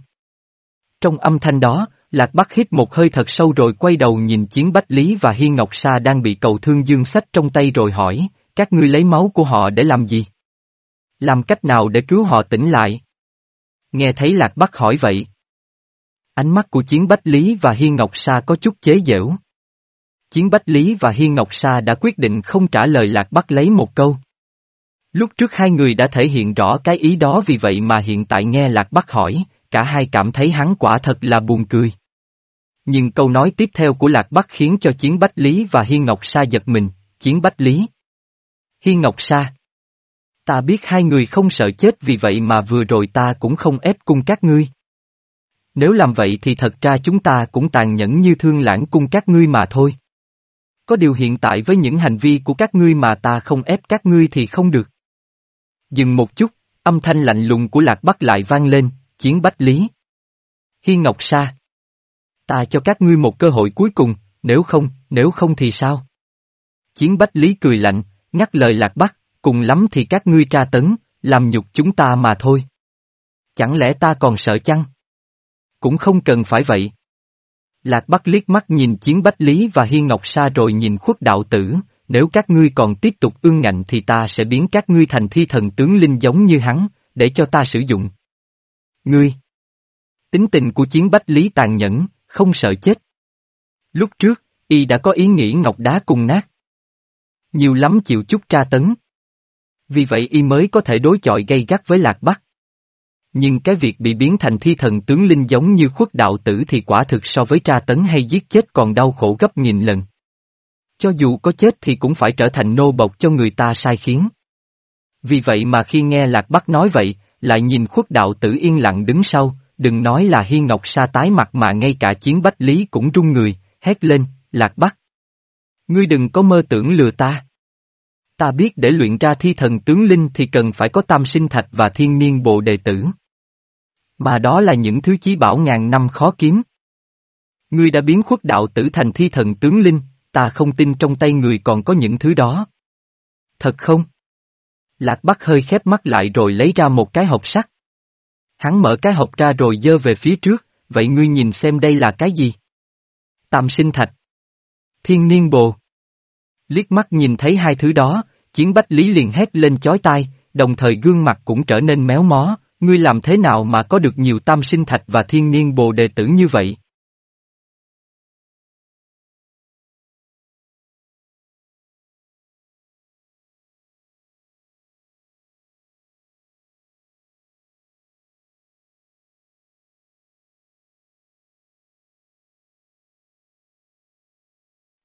Trong âm thanh đó, Lạc Bắc hít một hơi thật sâu rồi quay đầu nhìn chiến Bách Lý và Hiên Ngọc Sa đang bị cầu thương dương sách trong tay rồi hỏi, các ngươi lấy máu của họ để làm gì? Làm cách nào để cứu họ tỉnh lại? Nghe thấy Lạc Bắc hỏi vậy. Ánh mắt của chiến Bách Lý và Hiên Ngọc Sa có chút chế giễu. Chiến Bách Lý và Hiên Ngọc Sa đã quyết định không trả lời Lạc Bắc lấy một câu. Lúc trước hai người đã thể hiện rõ cái ý đó vì vậy mà hiện tại nghe Lạc Bắc hỏi, cả hai cảm thấy hắn quả thật là buồn cười. Nhưng câu nói tiếp theo của Lạc Bắc khiến cho Chiến Bách Lý và Hiên Ngọc Sa giật mình, Chiến Bách Lý. Hiên Ngọc Sa. Ta biết hai người không sợ chết vì vậy mà vừa rồi ta cũng không ép cung các ngươi. Nếu làm vậy thì thật ra chúng ta cũng tàn nhẫn như thương lãng cung các ngươi mà thôi. Có điều hiện tại với những hành vi của các ngươi mà ta không ép các ngươi thì không được. Dừng một chút, âm thanh lạnh lùng của Lạc Bắc lại vang lên, chiến bách lý. Hiên Ngọc Sa. Ta cho các ngươi một cơ hội cuối cùng, nếu không, nếu không thì sao? Chiến bách lý cười lạnh, ngắt lời Lạc Bắc, cùng lắm thì các ngươi tra tấn, làm nhục chúng ta mà thôi. Chẳng lẽ ta còn sợ chăng? Cũng không cần phải vậy. Lạc Bắc liếc mắt nhìn chiến Bách Lý và Hiên Ngọc Sa rồi nhìn khuất đạo tử, nếu các ngươi còn tiếp tục ương ngạnh thì ta sẽ biến các ngươi thành thi thần tướng linh giống như hắn, để cho ta sử dụng. Ngươi! Tính tình của chiến Bách Lý tàn nhẫn, không sợ chết. Lúc trước, y đã có ý nghĩ ngọc đá cùng nát. Nhiều lắm chịu chút tra tấn. Vì vậy y mới có thể đối chọi gây gắt với Lạc Bắc. Nhưng cái việc bị biến thành thi thần tướng linh giống như khuất đạo tử thì quả thực so với tra tấn hay giết chết còn đau khổ gấp nghìn lần. Cho dù có chết thì cũng phải trở thành nô bộc cho người ta sai khiến. Vì vậy mà khi nghe Lạc Bắc nói vậy, lại nhìn khuất đạo tử yên lặng đứng sau, đừng nói là Hiên Ngọc Sa tái mặt mà ngay cả chiến bách lý cũng run người, hét lên, Lạc Bắc. Ngươi đừng có mơ tưởng lừa ta. Ta biết để luyện ra thi thần tướng linh thì cần phải có tam sinh thạch và thiên niên bộ đệ tử. Mà đó là những thứ chí bảo ngàn năm khó kiếm. Ngươi đã biến khuất đạo tử thành thi thần tướng linh, ta không tin trong tay người còn có những thứ đó. Thật không? Lạc Bắc hơi khép mắt lại rồi lấy ra một cái hộp sắt. Hắn mở cái hộp ra rồi dơ về phía trước, vậy ngươi nhìn xem đây là cái gì? Tam sinh thạch. Thiên niên bồ. Liếc mắt nhìn thấy hai thứ đó, chiến bách lý liền hét lên chói tai, đồng thời gương mặt cũng trở nên méo mó, ngươi làm thế nào mà có được nhiều tam sinh thạch và thiên niên bồ đệ tử như vậy?